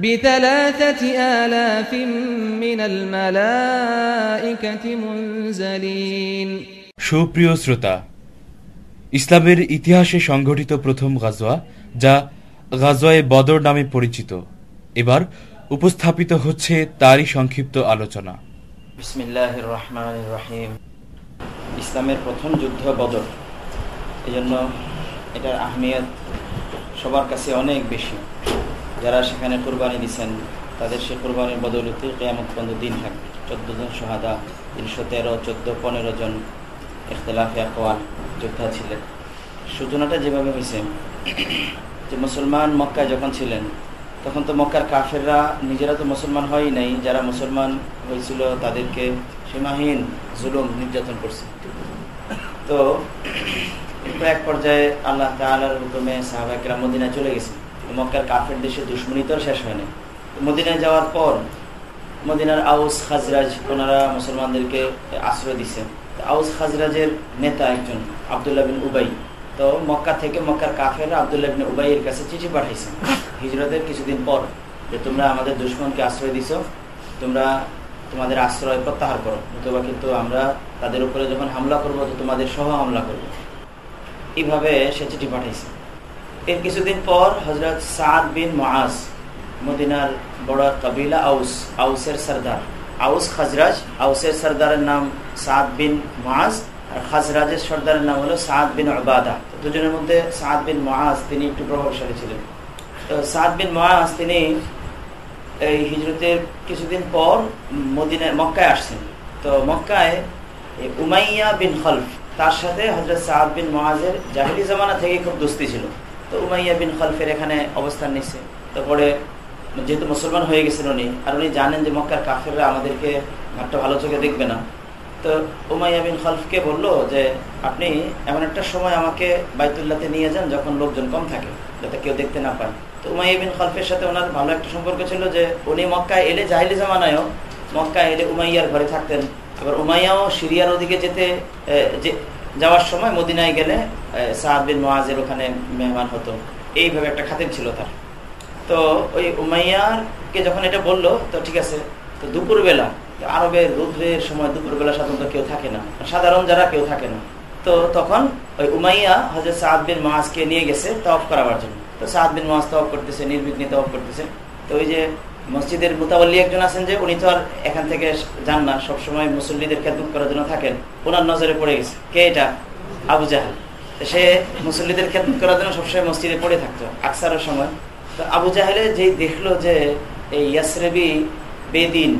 بثلاثة آلاف من الملائكة منزلين সুপ্রিয় শ্রোতা ইসলামের ইতিহাসে সংঘটিত প্রথম গাজোয়া যা গাজোয়ায়ে বদর নামে পরিচিত এবার উপস্থাপিত হচ্ছে তারই সংক্ষিপ্ত আলোচনা বিসমিল্লাহ রহমান রহিম ইসলামের প্রথম যুদ্ধ বদর এই জন্য এটার আহমিয়ত সবার কাছে অনেক বেশি যারা সেখানে কোরবানি দিচ্ছেন তাদের সে কোরবানির বদলতে কেয়ামত পর্যন্ত দিন থাকবে। চোদ্দ জন সোহাদা তিনশো তেরো, চোদ্দ, পনেরো জন ইখতলাফে আকওয়াল যোদ্ধা ছিলেন। সূচনাটা যেভাবে হয়েছে, যে মুসলমান মক্কায় যখন ছিলেন, তখন তো মক্কার কাফেররা নিজেরা তো মুসলমান হয় নাই, যারা মুসলমান হয়েছিল তাদেরকে সীমাহীন জুলুম নির্যাতন করছে। তো এক পর্যায়ে আল্লাহ তালার হুকুমে সাহাবাকেরা মদিনায় চলে গেছে। মক্কার কাফের দেশে দুশ্মনী তো শেষ হয়নি। মদিনায় যাওয়ার পর মদিনার আউস খাজরাজ ওনারা মুসলমানদেরকে আশ্রয় দিছে। আউস খাজরাজের নেতা একজন, আবদুল্লাহ বিন উবাই। তো মক্কা থেকে মক্কার কাফেররা আবদুল্লাহ বিন উবাইয়ের কাছে চিঠি পাঠাইছে। হিজরতের কিছুদিন পর যে তোমরা আমাদের দুশ্মনকে আশ্রয় দিছ, তোমরা তোমাদের আশ্রয় প্রত্যাহার করো। অথবা কিন্তু আমরা তাদের উপরে যখন হামলা করব, তো তোমাদের সহ হামলা করব। এইভাবে সে চিঠি পাঠাইছে। এর কিছুদিন পর হজরত সাদ বিন মাস মদিনার বড় কবিলা আউস, আউসের সর্দার। আউস খাজরাজ, আউসের সর্দারের নাম সাদ বিন মাস আর খাজরাজের সর্দারের নাম হলো সাদ বিন আবাদা দুজনের মধ্যে সাদ বিন মাস তিনি একটু প্রভাবশালী ছিলেন। তো সাদ বিন মাস তিনি এই হিজরতের কিছুদিন পর মদিনায় মক্কায় আসছেন। তো মক্কায় উমাইয়া বিন খলফ, তার সাথে হজরত সাদ বিন মহাজের জাহিলি জামানা থেকে খুব দোস্তি ছিল। তো উমাইয়া বিন খলফের এখানে অবস্থান নিচ্ছে তারপরে যেহেতু মুসলমান হয়ে গেছেন উনি, আর উনি জানেন যে মক্কার কাফেররা আমাদেরকে একটা ভালো চোখে দেখবে না। তো উমাইয়া বিন খলফকে বলল যে, আপনি এমন একটা সময় আমাকে বাইতুল্লাতে নিয়ে যান যখন লোকজন কম থাকে, যাতে কেউ দেখতে না পায়। তো উমাইয়া বিন খলফের সাথে ওনার ভালো একটা সম্পর্ক ছিল যে, উনি মক্কায় এলে জাহিলি জামানায়ও মক্কায় এলে উমাইয়ার ঘরে থাকতেন। আবার উমাইয়াও সিরিয়ার ওদিকে যেতে যাওয়ার সময় মদিনায় গেলে সাহাদ বিন মোয়াজের ওখানে মেহমান হতো। এইভাবে একটা খাতির ছিল তার। তো ওই উমাইয়ারকে যখন এটা বলল, তো ঠিক আছে, তো দুপুরবেলা, আরবের রুদ্রের সময় দুপুরবেলা সাধারণত কেউ থাকে না সাধারণ যারা কেউ থাকে না। তো তখন ওই উমাইয়া হজরত সাদ বিন মাহাজকে নিয়ে গেছে তফ করাবার জন্য। তো সাদ বিন মাহাজ তফ করতেছে, নির্বিঘ্নে তফ করতেছে। তো ওই যে মসজিদের মোতাবল্লি একজন আছেন যে, উনি তো আর এখান থেকে যান না, সবসময় মুসল্লিদের খেদমত করার জন্য থাকেন। ওনার নজরে পড়ে গেছে। কে এটা? আবু জাহাল। সে মুসল্লিদের খেদমত করার জন্য সবসময় মসজিদে পড়ে থাকতো, আকসারের সময়। তো আবু জাহেলে যেই দেখল যে এই ইয়াসরেবি বেদিন,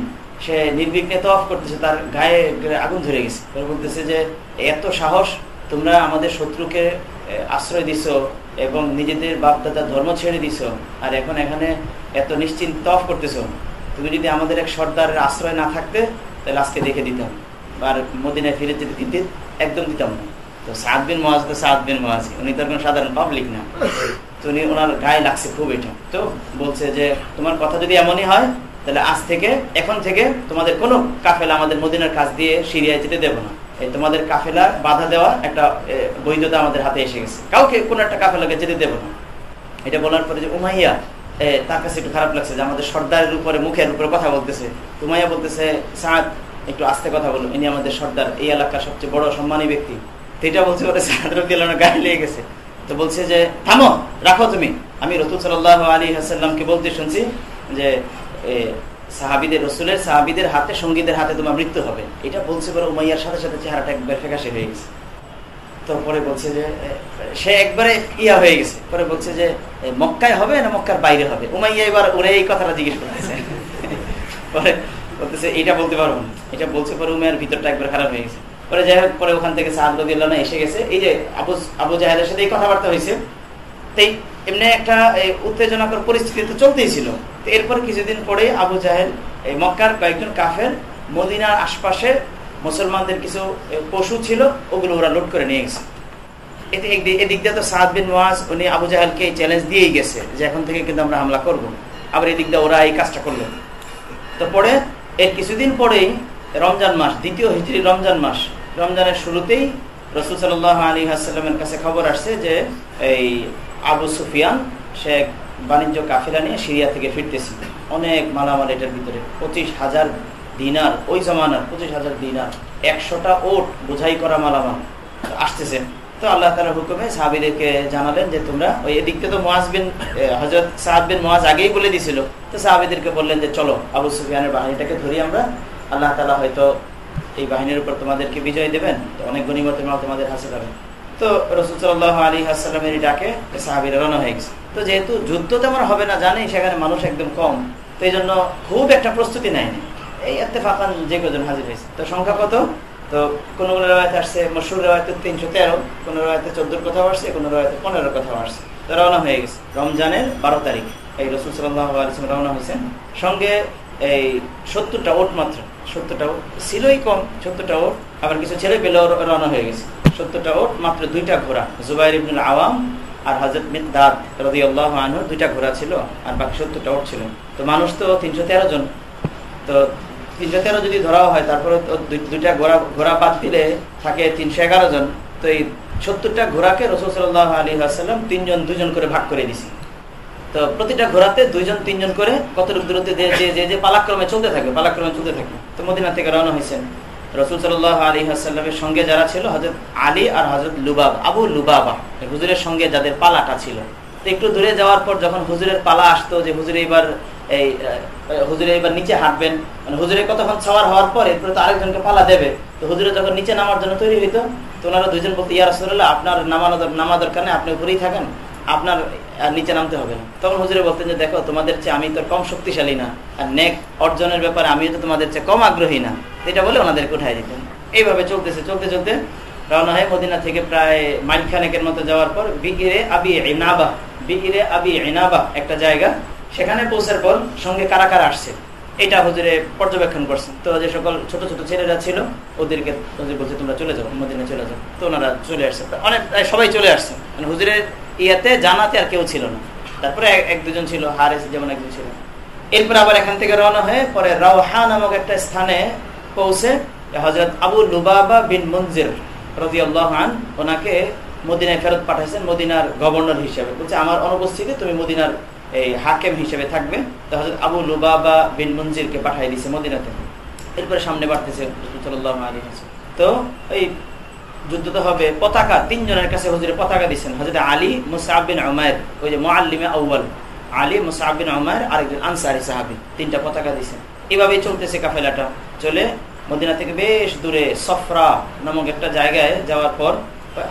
সে নির্বিঘ্নে তফ করতেছে, তার গায়ে আগুন ধরে গেছে। বলতেছে যে, এত সাহস, তোমরা আমাদের শত্রুকে আশ্রয় দিছ এবং নিজেদের বাপদাদা ধর্ম ছেড়ে দিছ, আর এখন এখানে এত নিশ্চিন্ত তফ করতেছ। তুমি যদি আমাদের এক সর্দারের আশ্রয় না থাকতে, তাহলে আজকে দেখে দিতাম। আর মদিনায় ফিরে যেতে দিতে একদম দিতাম না। তো সাত বিন মহাজ তো সাত বিন মহাজ উনি তো কোনো সাধারণ পাবলিক না। তো উনি ওনার গায়ে লাগছে খুব এটা। তো বলছে যে, তোমার কথা যদি এমনই হয়, তাহলে আজ থেকে, এখন থেকে তোমাদের কোনো কাফেলা আমাদের মদিনার কাজ দিয়ে সিরিয়ায় যেতে দেবো না। তোমাদের কাফেলা বাধা দেওয়া একটা বৈধতা আমাদের হাতে এসে গেছে। কাউকে কোন একটা কাফেলাকে যেতে দেবো না। এটা বলার পরে যে উমাইয়া তার কাছে একটু খারাপ লাগছে যে আমাদের সর্দারের উপরে, মুখের উপরে কথা বলতেছে। উমাইয়া বলতেছে, সাদ, একটু আস্তে কথা বলুন ইনি আমাদের সর্দার। এই এলাকার সবচেয়ে বড় সম্মানী ব্যক্তি। এটা বলছে ওরা সাদ রবিআল্লাহ গায়ে লেগে গেছে। তো বলছে যে, থামো, রাখো তুমি। আমি রতুল সাল্লাহ আলী হাসাল্লামকে বলতে শুনছি যে সাহাবিদের, রসুলের সাহাবিদের হাতে, সঙ্গীদের হাতে তোমার মৃত্যু হবে। এটা বলছে পরে উমাইয়ার সাথে সাথে চেহারাটা একবার ফেকাশে হয়ে গেছে। তারপরে বলছে যে, সে একবারে ইয়া হয়ে গেছে। পরে বলছে যে মক্কায় হবে না মক্কার বাইরে হবে? উমাইয়া এবার ওরে এই কথাটা জিজ্ঞেস করতেছে। পরে বলতেছে, এটা বলতে পারব না। এটা বলছে পরে উমাইয়ার ভিতরটা একবার খারাপ হয়ে গেছে। পরে যাই হোক, পরে ওখান থেকে সাহাদ এসে গেছে। এই যে আবু আবু জাহেদের সাথে এই কথাবার্তা হয়েছে। তাই এমনি একটা উত্তেজনাকর পরিস্থিতি তো চলতেই ছিল। তো এরপর কিছুদিন পরে আবু জাহেল এই মক্কার কয়েকজন কাফের মদিনার আশপাশে মুসলমানদের কিছু পশু ছিল, ওগুলো ওরা লুট করে নিয়ে গেছে। এতে এদিক দিয়ে তো সাদ বিন ওয়াজ উনি আবু জাহালকে চ্যালেঞ্জ দিয়েই গেছে, যে এখন থেকে কিন্তু আমরা হামলা করব। আবার এদিক দিয়ে ওরা এই কাজটা করল। তো পরে, এর কিছুদিন পরেই রমজান মাস, দ্বিতীয় হিজড়ি রমজান মাস, রমজানের শুরুতেই রসুল সাল আলী হাসাল্লামের কাছে খবর আসছে যে, এই আবু সুফিয়ান, সে বাণিজ্য কাফিলা নিয়ে সিরিয়া থেকে ফিরতেছি। অনেক মালামাল এটার ভিতরে। পঁচিশ হাজার দিনার, ওই জমানার পঁচিশ হাজার দিনার একশোটা ওট বোঝাই করা মালামাল আসতেছে। তো আল্লাহ তালার হুকুমে সাহাবিদেরকে জানালেন যে তোমরা ওই এদিকতে তো মোয়াজ বিন হজরত সাহাদ বিন মোয়াজ আগেই বলে দিছিল। তো সাহাবিদেরকে বললেন যে চলো, আবু সুফিয়ানের বাহিনীটাকে ধরি আমরা। আল্লাহ তালা হয়তো এই বাহিনীর উপর তোমাদেরকে বিজয় দেবেন। অনেক গণিমতের মাল তোমাদের হাসিল হবে তো রসুল সাল্লাহ আলী হাসালামের ডাকে সাহাবিরা রওনা হয়ে গেছে। তো যেহেতু যুদ্ধ তেমন হবে না জানি সেখানে মানুষ একদম কম। তো এই জন্য খুব একটা প্রস্তুতি নেয়নি। এই এতে ফাঁকান যে কজন হাজির হয়েছে। তো সংখ্যা কত? তো কোন কোন রেওয়ায়তে আসছে মশুর রেওয়ায়তে তিনশো তেরো, কোন রেওয়ায়তে চোদ্দোর কথাও আসছে, কোনো রেওয়ায়তে পনেরোর কথাও আসছে। তো রওনা হয়ে গেছে। রমজানের বারো তারিখ, এই রসুল সাল্লাহ আলিয়াম রওনা হয়েছেন। সঙ্গে এই সত্তরটা ওট মাত্র, সত্তরটা ওট ছিলই কম, সত্তরটা ওট, আবার কিছু ছেলে পেলেও রওনা হয়ে গেছে। সত্তরটা ওট, মাত্র দুইটা ঘোড়া। জুবাইর ইবনুল আওয়াম আর হজরত মিদাদ রদি আল্লাহ আনহুর দুইটা ঘোড়া ছিল আর বাকি সত্তরটা ওট ছিল। তো মানুষ তো তিনশো তেরো জন। তো তিনশো তেরো যদি ধরাও হয়, তারপরে দুইটা ঘোড়া ঘোড়া বাদ দিলে থাকে তিনশো এগারো জন। তো এই সত্তরটা ঘোড়াকে রসুল সাল্লাহ আলী আসাল্লাম তিনজন দুজন করে ভাগ করে দিছি। তো প্রতিটা ঘোড়াতে দুইজন, তিনজন করে কতটুকু দূরত্বে যে যে পালাক্রমে চলতে থাকে, পালাক্রমে চলতে থাকে। তো মদিনা থেকে রওনা হয়েছেন রসুল সাল্লাহ আলী হাসাল্লামের সঙ্গে যারা ছিল হজরত আলী আর হজরত লুবাব, আবু লুবাবা হুজুরের সঙ্গে যাদের পালাটা ছিল। তো একটু দূরে যাওয়ার পর যখন হুজুরের পালা আসতো যে হুজুরে এবার এই হুজুরে এবার নিচে হাঁটবেন মানে হুজুরে কতক্ষণ ছাওয়ার হওয়ার পর এরপরে তো আরেকজনকে পালা দেবে। তো হুজুরে যখন নিচে নামার জন্য তৈরি হইতো, তো ওনারা দুজন বলতে, ইয়া রসুল্লাহ আপনার নামানো নামা দরকার আপনি উপরেই থাকেন। আপনার নিচে নামতে হবে না। তখন হুজুরে বলতেন যে, দেখো, তোমাদের চেয়ে আমি তো কম শক্তিশালী না। আর নেক অর্জনের ব্যাপারে আমি তো তোমাদের চেয়ে কম আগ্রহী না। এটা বলে ওনাদেরকে উঠাই দিতেন। এইভাবে চলতেছে, চলতে চলতে রওনা হয় মদিনা থেকে প্রায় মাইল খানেকের মতো যাওয়ার পর বিগিরে আবি ইনাবা, বিগিরে আবি ইনাবা একটা জায়গা। সেখানে পৌঁছার পর সঙ্গে কারা কারা আসছে, এটা হুজুরে পর্যবেক্ষণ করছেন। তো যে সকল ছোট ছোট ছেলেরা ছিল, ওদেরকে হুজুর বলছে, তোমরা চলে যাও মদিনা চলে যাও। তো ওনারা চলে আসছে। অনেক সবাই চলে আসছে। মানে হুজুরের ইয়াতে জানাতে আর কেউ ছিল না। তারপরে এক দুজন ছিল, হারেস যেমন একজন ছিল। এরপরে আবার এখান থেকে রওনা হয়ে পরে রাওহা নামক একটা স্থানে পৌঁছে হজরত আবু লুবাবা বিন মঞ্জির রদি আল্লাহান ওনাকে মদিনায় ফেরত পাঠাইছেন, মদিনার গভর্নর হিসেবে। বলছে, আমার অনুপস্থিতি, তুমি মদিনার এই হাকেম হিসেবে থাকবে। তো হজরত আবু লুবাবা বিন মঞ্জিরকে পাঠাই দিছে মদিনাতে। এরপরে সামনে বাড়তেছে তো এই যুদ্ধ তো হবে। পতাকা, তিনজনের কাছে হজরে পতাকা দিচ্ছেন হজরত আলী মুসাবিন উমায়ের ওই যে মোয়াল্লিমে আউ্বাল আলী মুসাবিন উমায়ের আরেকজন আনসারি সাহাবি, তিনটা পতাকা দিচ্ছেন এভাবেই চলতেছে কাফেলাটা। চলে মদিনা থেকে বেশ দূরে সফরা নামক একটা জায়গায় যাওয়ার পর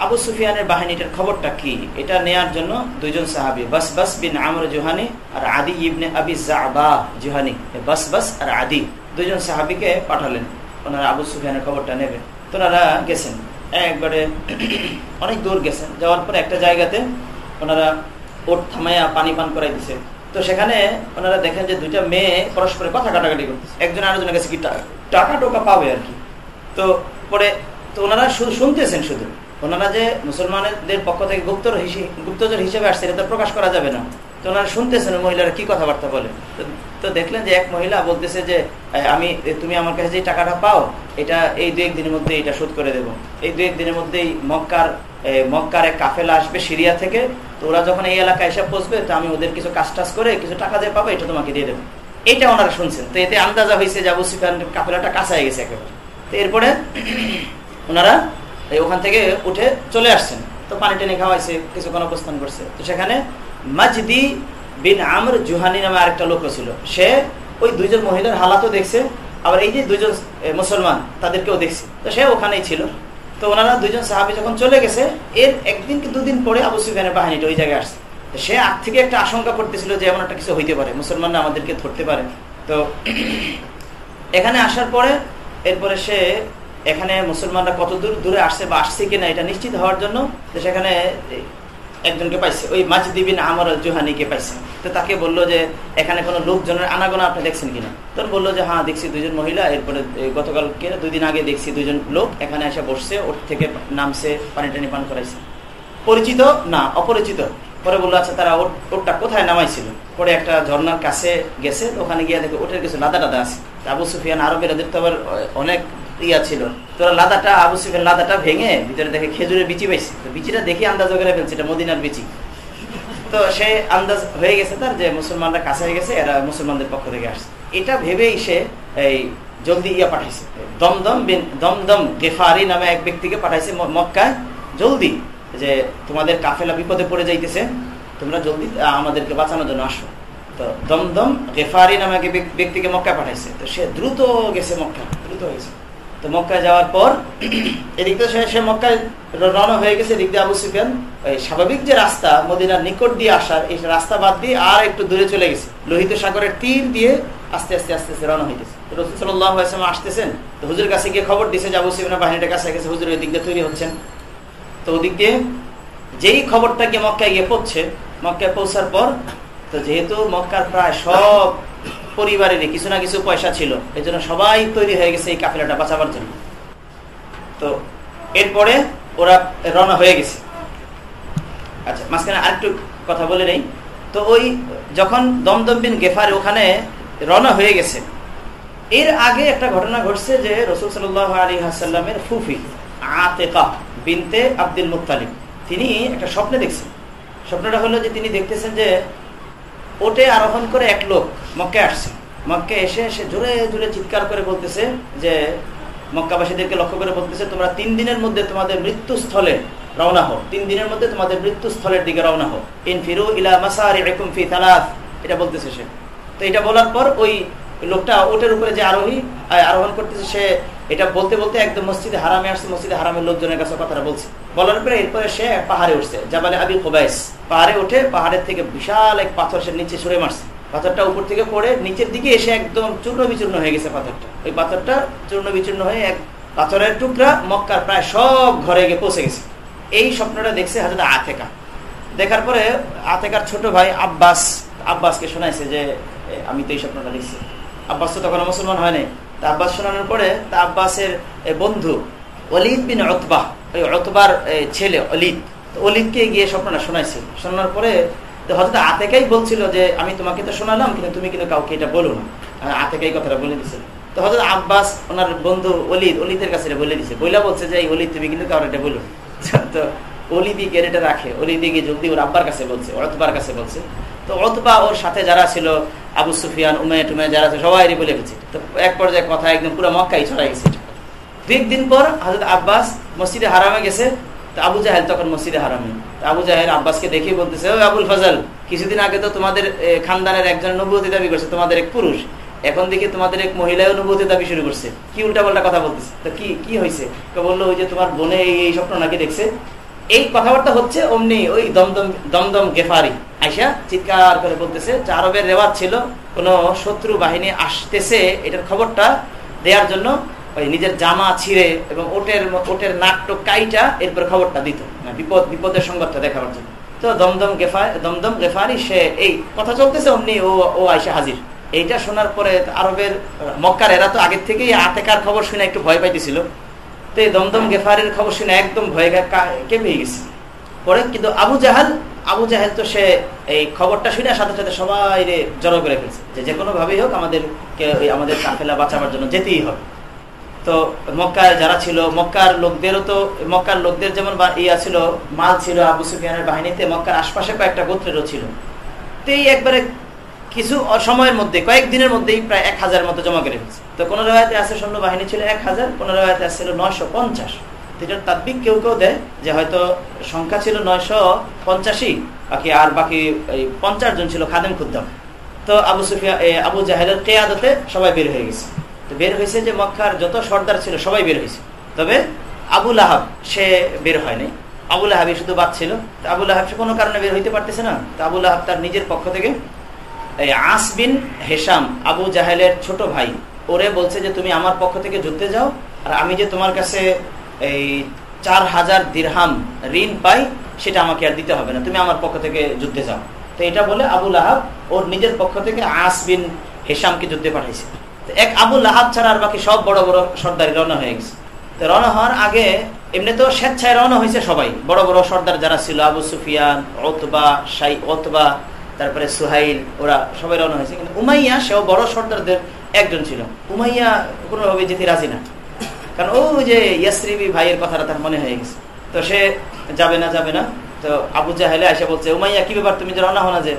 আবু সুফিয়ানের বাহিনীটার খবরটা কি? এটা নেয়ার জন্য দুইজন সাহাবি বাস বাস বিন আমর জোহানি আর আদি ইবনে আবি জাবা জোহানি। বাস বাস আর আদি। দুইজন সাহাবিকে পাঠালেন। ওনারা আবু সুফিয়ানের খবরটা নেবে। তো ওনারা গেছেন। একবারে অনেক দূর গেছেন যাওয়ার পর একটা জায়গাতে ওনারা ওট থামাইয়া পানি পান করাই দিছে। তো সেখানে ওনারা দেখেন যে দুইটা মেয়ে পরস্পরে কথা কাটাকাটি করতেছে। একজন আরেকজনের কাছে কি টাকা টোকা পাবে আর কি। তো পরে তো ওনারা শুধু শুনতেছেন শুধু। ওনারা যে মুসলমানদের পক্ষ থেকে গুপ্তর গুপ্তচর হিসেবে আসছে, এটা প্রকাশ করা যাবে না। তো ওনারা শুনতেছেন মহিলারা কি কথাবার্তা বলে। তো দেখলেন যে এক মহিলা বলতেছে যে আমি তুমি আমার কাছে যে টাকাটা পাও, এটা এই দু এক দিনের মধ্যে এটা শোধ করে দেব। এই দু এক দিনের মধ্যেই মক্কার মক্কার এক কাফেলা আসবে সিরিয়া থেকে। তো ওরা যখন এই এলাকায় এসে পৌঁছবে, তো আমি ওদের কিছু কাজ টাজ করে কিছু টাকা দিয়ে পাবো, এটা তোমাকে দিয়ে দেবো। এইটা ওনারা শুনছেন। তো এতে আন্দাজা হয়েছে যে আবু সুফিয়ান কাফেলাটা কাছায় গেছে একেবারে। তো এরপরে ওনারা ওখান থেকে উঠে চলে আসছেন। তো পানি টেনে খাওয়াইছে কিছুক্ষণ অবস্থান করছে। তো সেখানে মাজদি বিন আমর জুহানি নামে আরেকটা লোক ছিল। সে ওই দুইজন মহিলার হালাতও দেখছে, আবার এই যে দুইজন মুসলমান, তাদেরকেও দেখছে। তো সে ওখানেই ছিল। তো ওনারা দুইজন সাহাবি যখন চলে গেছে, এর একদিন কি দুদিন পরে আবু সুফিয়ানের বাহিনীটা ওই জায়গায় আসছে। সে আগ থেকে একটা আশঙ্কা করতেছিল যে এমন একটা কিছু হইতে পারে, মুসলমানরা আমাদেরকে ধরতে পারে তো এখানে আসার পরে, এরপরে সে এখানে মুসলমানরা কত দূর দূরে আসছে বা আসছে কিনা এটা নিশ্চিত হওয়ার জন্য সেখানে একজনকে পাইছে। ওই মাছ মাজিদিবিন আমর জোহানিকে পাইছে। তো তাকে বলল যে, এখানে কোনো লোকজনের আনাগোনা আপনি দেখছেন কিনা? তোর বলল যে হ্যাঁ দেখছি দুজন মহিলা। এরপরে গতকালকে দুই দিন আগে দেখছি দুজন লোক এখানে এসে বসছে। ওর থেকে নামছে পানি টানি পান করাইছে। পরিচিত? না, অপরিচিত। পরে বলল আচ্ছা তারা ওটটা কোথায় নামাইছিল? পরে একটা ঝর্নার কাছে গেছে। ওখানে গিয়ে দেখে ওটের কিছু লাদা লাদা আছে আবু সুফিয়ান আরবের ওদের তো আবার অনেক ইয়া ছিল। তোরা লাদাটা, আবু সুফিয়ান লাদাটা ভেঙে ভিতরে দেখে খেজুরের বিচি পাইছে তো বিচিটা দেখে আন্দাজ করে ফেলছে এটা মদিনার বিচি। তো সে আন্দাজ হয়ে গেছে তার যে মুসলমানরা কাছে হয়ে গেছে, এরা মুসলমানদের পক্ষ থেকে আসছে। এটা ভেবেই সে এই জলদি ইয়া পাঠাইছে। দমদম দমদম গেফারি নামে এক ব্যক্তিকে পাঠাইছে মক্কায়, জলদি, যে তোমাদের কাফেলা বিপদে পড়ে যাইতেছে, তোমরা জলদি আমাদেরকে বাঁচানোর জন্য আসো। তো দমদম গেফারি নামে ব্যক্তিকে মক্কা পাঠাইছে। তো সে দ্রুত গেছে মক্কা দ্রুত গেছে তো মক্কায় যাওয়ার পর, এদিক তো সে মক্কায় রওনা হয়ে গেছে, এদিক দিয়ে আবু সুফিয়ান। স্বাভাবিক যে রাস্তা, মদিনার নিকট দিয়ে আসার, এই রাস্তা বাদ দিয়ে আর একটু দূরে চলে গেছে। লোহিত সাগরের তীর দিয়ে আস্তে আস্তে আস্তে আস্তে রওনা হইতেছে। রসুল্লাহ আসতেছেন, তো হুজুর কাছে গিয়ে খবর দিছে যে আবু কাছে গেছে, হুজুর ওই দিক দিয়ে তৈরি হচ্ছেন। তো ওদিক দিয়ে যেই খবরটা গিয়ে মক্কায় গিয়ে পড়ছে মক্কায় পৌঁছার পর, তো যেহেতু মক্কার প্রায় সব পরিবারেরই কিছু না কিছু পয়সা ছিল। এই জন্য সবাই তৈরি হয়ে গেছে এই কাফেলাটা বাঁচাবার জন্য। তো এরপরে ওরা রওনা হয়ে গেছে। আচ্ছা মাঝখানে আরেকটু কথা বলে নেই। তো ওই যখন দমদম বিন গেফার ওখানে রওনা হয়ে গেছে, এর আগে একটা ঘটনা ঘটছে যে রসুল সাল আলী হাসাল্লামের ফুফি আতেকা বিনতে আব্দুল মুতালিম তিনি একটা স্বপ্নে দেখছেন। স্বপ্নটা হলো যে তিনি দেখতেছেন যে ওটে আরোহণ করে এক লোক মক্কে আসছে। মক্কে এসে সে জোরে জোরে চিৎকার করে বলতেছে যে, মক্কাবাসীদেরকে লক্ষ্য করে বলতেছে, তোমরা তিন দিনের মধ্যে তোমাদের মৃত্যুস্থলে রওনা হো তিন দিনের মধ্যে তোমাদের মৃত্যুস্থলের দিকে রওনা হো ইন ফিরু ইলা মাসার ফি তালাত এটা বলতেছে সে। তো এটা বলার পর ওই লোকটা ওটের উপরে যে আরোহী আরোহণ করতেছে, সে এটা বলতে বলতে একদম মসজিদে হারামে আসছে, মসজিদে হারামের লোকজনের কাছে কথাটা বলছে। বলার পরে এরপরে সে পাহাড়ে উঠছে, জাবালে আবি কোবাইস। পাহাড়ে উঠে পাহাড়ের থেকে বিশাল এক পাথর সে নিচে সরে মারছে। পাথরটা উপর থেকে পড়ে নিচের দিকে এসে একদম চূর্ণ বিচূর্ণ হয়ে গেছে পাথরটা। ওই পাথরটা চূর্ণ বিচূর্ণ হয়ে এক পাথরের টুকরা মক্কার প্রায় সব ঘরে গিয়ে পৌঁছে গেছে। এই স্বপ্নটা দেখছে হাজরত আতেকা। দেখার পরে আতেকার ছোট ভাই আব্বাস, আব্বাসকে শোনাইছে যে আমি তো এই স্বপ্নটা দেখছি। আব্বাস তো তখন মুসলমান হয় নাই। তা আব্বাস শোনানোর পরে তা আব্বাসের বন্ধু অলিদ বিন অতবাহ ওই অতবার ছেলে অলিদ অলিদকে গিয়ে স্বপ্নটা শোনাইছিল শোনানোর পরে তো আতেকাই বলছিল যে, আমি তোমাকে তো শোনালাম, কিন্তু তুমি কিন্তু কাউকে এটা বলো না। আতেকাই কথাটা বলে দিছিল তো হয়তো আব্বাস, ওনার বন্ধু অলিদ অলিদের কাছে বলে দিছে। বইলা বলছে যে, এই অলিদ তুমি কিন্তু কারও এটা বলো তো অলিদি গেরেটা রাখে। অলিদি গিয়ে জলদি ওর আব্বার কাছে বলছে অতবার কাছে বলছে। তো অতবা ওর সাথে যারা ছিল আবু সুফিয়ান উমেয় টুমে যারা আছে, সবাই বলে ফেলছে তো এক পর্যায়ে কথা একদম পুরো মক্কাই ছড়াই গেছে। দুই দিন পর হাজরত আব্বাস মসজিদে হারামে গেছে। তো আবু জাহেল তখন মসজিদে হারামে। আবু জাহেল আব্বাসকে দেখে বলতেছে ও আবুল ফজল, কিছুদিন আগে তো তোমাদের খানদানের একজন নবুতি দাবি করছে, তোমাদের এক পুরুষ। এখন দেখি তোমাদের এক মহিলাও নবুতি দাবি শুরু করছে। কি উল্টা পাল্টা কথা বলতেছে? তো কি কি হয়েছে তো বলল, ওই যে তোমার বোনে এই স্বপ্ন নাকি দেখছে? এই কথাবার্তা হচ্ছে অমনি ওই দমদম দমদম গেফারি। আইসা চিৎকার করে বলতেছে আরবের রেওয়াজ ছিল, কোন শত্রু বাহিনী আসতেছে এটার খবরটা দেওয়ার জন্য ওই নিজের জামা ছিঁড়ে এবং ওটের ওটের নাট্য কাইটা এরপর খবরটা দিত। বিপদ, বিপদের সংবাদটা দেখাবার জন্য। তো দমদম গেফার দমদম গেফারি, সে এই কথা চলতেছে অমনি ও ও আইসা হাজির। এইটা শোনার পরে আরবের, মক্কার এরা তো আগের থেকেই আতেকার খবর শুনে একটু ভয় পাইতেছিল। তো দমদম গেফারের খবর শুনে একদম ভয়ে কেঁপে গেছে। পরে কিন্তু আবু জাহাল, আবু জাহেল তো সে এই খবরটা শুনে সাথে সাথে সবাই রে জড়ো করে ফেলছে যে যে কোনো ভাবেই হোক আমাদেরকে আমাদের কাফেলা বাঁচাবার জন্য যেতেই হবে। তো মক্কায় যারা ছিল, মক্কার লোকদেরও তো মক্কার লোকদের যেমন ইয়া ছিল, মাল ছিল আবু সুফিয়ানের বাহিনীতে, মক্কার আশপাশে কয়েকটা গোত্রেরও ছিল। তো এই একবারে কিছু সময়ের মধ্যে কয়েকদিনের মধ্যেই প্রায় এক হাজার মতো জমা করে ফেলছে। তো কোনো রেওয়ায়তে সৈন্য বাহিনী ছিল এক হাজার, কোনো রেওয়ায়তে ছিল নয়শো পঞ্চাশ। এটার তাত্বিক কেউ কেউ দেয় যে হয়তো সংখ্যা ছিল নয়শো পঞ্চাশি বাকি আর বাকি পঞ্চাশ জন ছিল খাদেম খুদ্দাম। তো আবু সুফিয়া আবু জাহেদের কেয়াদতে সবাই বের হয়ে গেছে। তো বের হয়েছে যে মক্কার যত সর্দার ছিল সবাই বের হয়েছে। তবে আবুল আহাব সে বের হয়নি। আবুল আহাবই শুধু বাদ ছিল। আবুল আহাব সে কোনো কারণে বের হইতে পারতেছে না। তো আবুল আহাব তার নিজের পক্ষ থেকে এই আসবিন হেসাম আবু জাহেলের ছোট ভাই, ওরে বলছে যে তুমি আমার পক্ষ থেকে যুদ্ধে যাও, আর আমি যে তোমার কাছে এই চার হাজার দিরহাম ঋণ পাই, সেটা আমাকে আর দিতে হবে না, তুমি আমার পক্ষ থেকে যুদ্ধে যাও। তো এটা বলে আবুল আহাব ওর নিজের পক্ষ থেকে আস বিন হেসামকে যুদ্ধে পাঠাইছে। এক আবুল আহাব ছাড়া আর বাকি সব বড় বড় সর্দারি রওনা হয়ে গেছে। তো রওনা হওয়ার আগে এমনি তো স্বেচ্ছায় রওনা হয়েছে সবাই, বড় বড় সর্দার যারা ছিল, আবু সুফিয়ান অতবা সাই ওতবা তারপরে সুহাইল, ওরা সবাই রওনা হয়েছে। কিন্তু উমাইয়া, সেও বড় সর্দারদের একজন ছিল। উমাইয়া কোনোভাবে যেতে রাজি না। কারণ ও যে ইয়াসরিবি ভাইয়ের কথাটা তার মনে হয়ে গেছে। তো সে যাবে না যাবে না। তো আবু জাহেলে এসে বলছে, উমাইয়া, কি ব্যাপার? তুমি যে রওনা হো না যে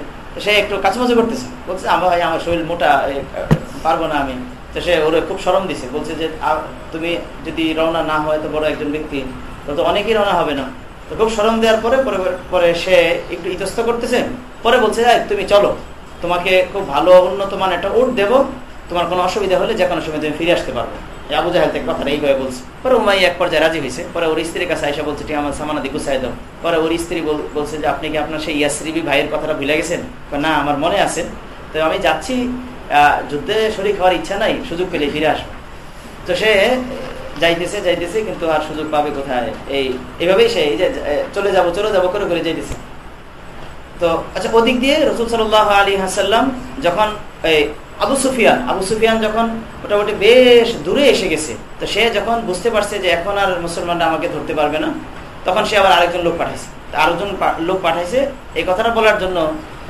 সে একটু কাছামাছি করতেছে। বলছে, আমার ভাই, আমার শরীর মোটা পারব না আমি। তো সে ওরে খুব সরম দিছে। বলছে যে তুমি যদি রওনা না হয় তো বড় একজন ব্যক্তি তো অনেকেই রওনা হবে না। খুব সরম দেওয়ার পরে পরে পরে সে একটু ইতস্ত করতেছে। পরে বলছে তুমি চলো। তোমাকে খুব ভালো উন্নত মান একটা উঠ দেবো। তোমার কোনো অসুবিধা হলে যে কোনো সময় তুমি ফিরে আসতে পারবে। আবু জাহেল থেকে কথাটা এইভাবে বলছে। পরে উমাই এক পর্যায়ে রাজি হয়েছে। পরে ওর স্ত্রীর কাছে আইসা বলছে, ঠিক, আমার সামানা গুছাই দাও। পরে ওর স্ত্রী বলছে যে, আপনি কি আপনার সেই ইয়াসরিবি ভাইয়ের কথাটা ভুলে গেছেন? না, আমার মনে আছে। তো আমি যাচ্ছি যুদ্ধে শরীর খাওয়ার ইচ্ছা নাই। সুযোগ পেলে ফিরে আসব। তো সে যাইতেছে যাইতেছে, কিন্তু আর সুযোগ পাবে কোথায়? এই এইভাবেই সে, এই যে চলে যাব চলে যাব, করে করে যাইতেছে। তো আচ্ছা ওদিক দিয়ে রসুল সাল্লাহ আলী হাসাল্লাম যখন, এই, আবু সুফিয়ান আবু সুফিয়ান যখন মোটামুটি বেশ দূরে এসে গেছে, তো সে যখন বুঝতে পারছে যে এখন আর মুসলমানরা আমাকে ধরতে পারবে না, তখন সে আবার আরেকজন লোক পাঠাইছে। আরেকজন লোক পাঠাইছে, এই কথাটা বলার জন্য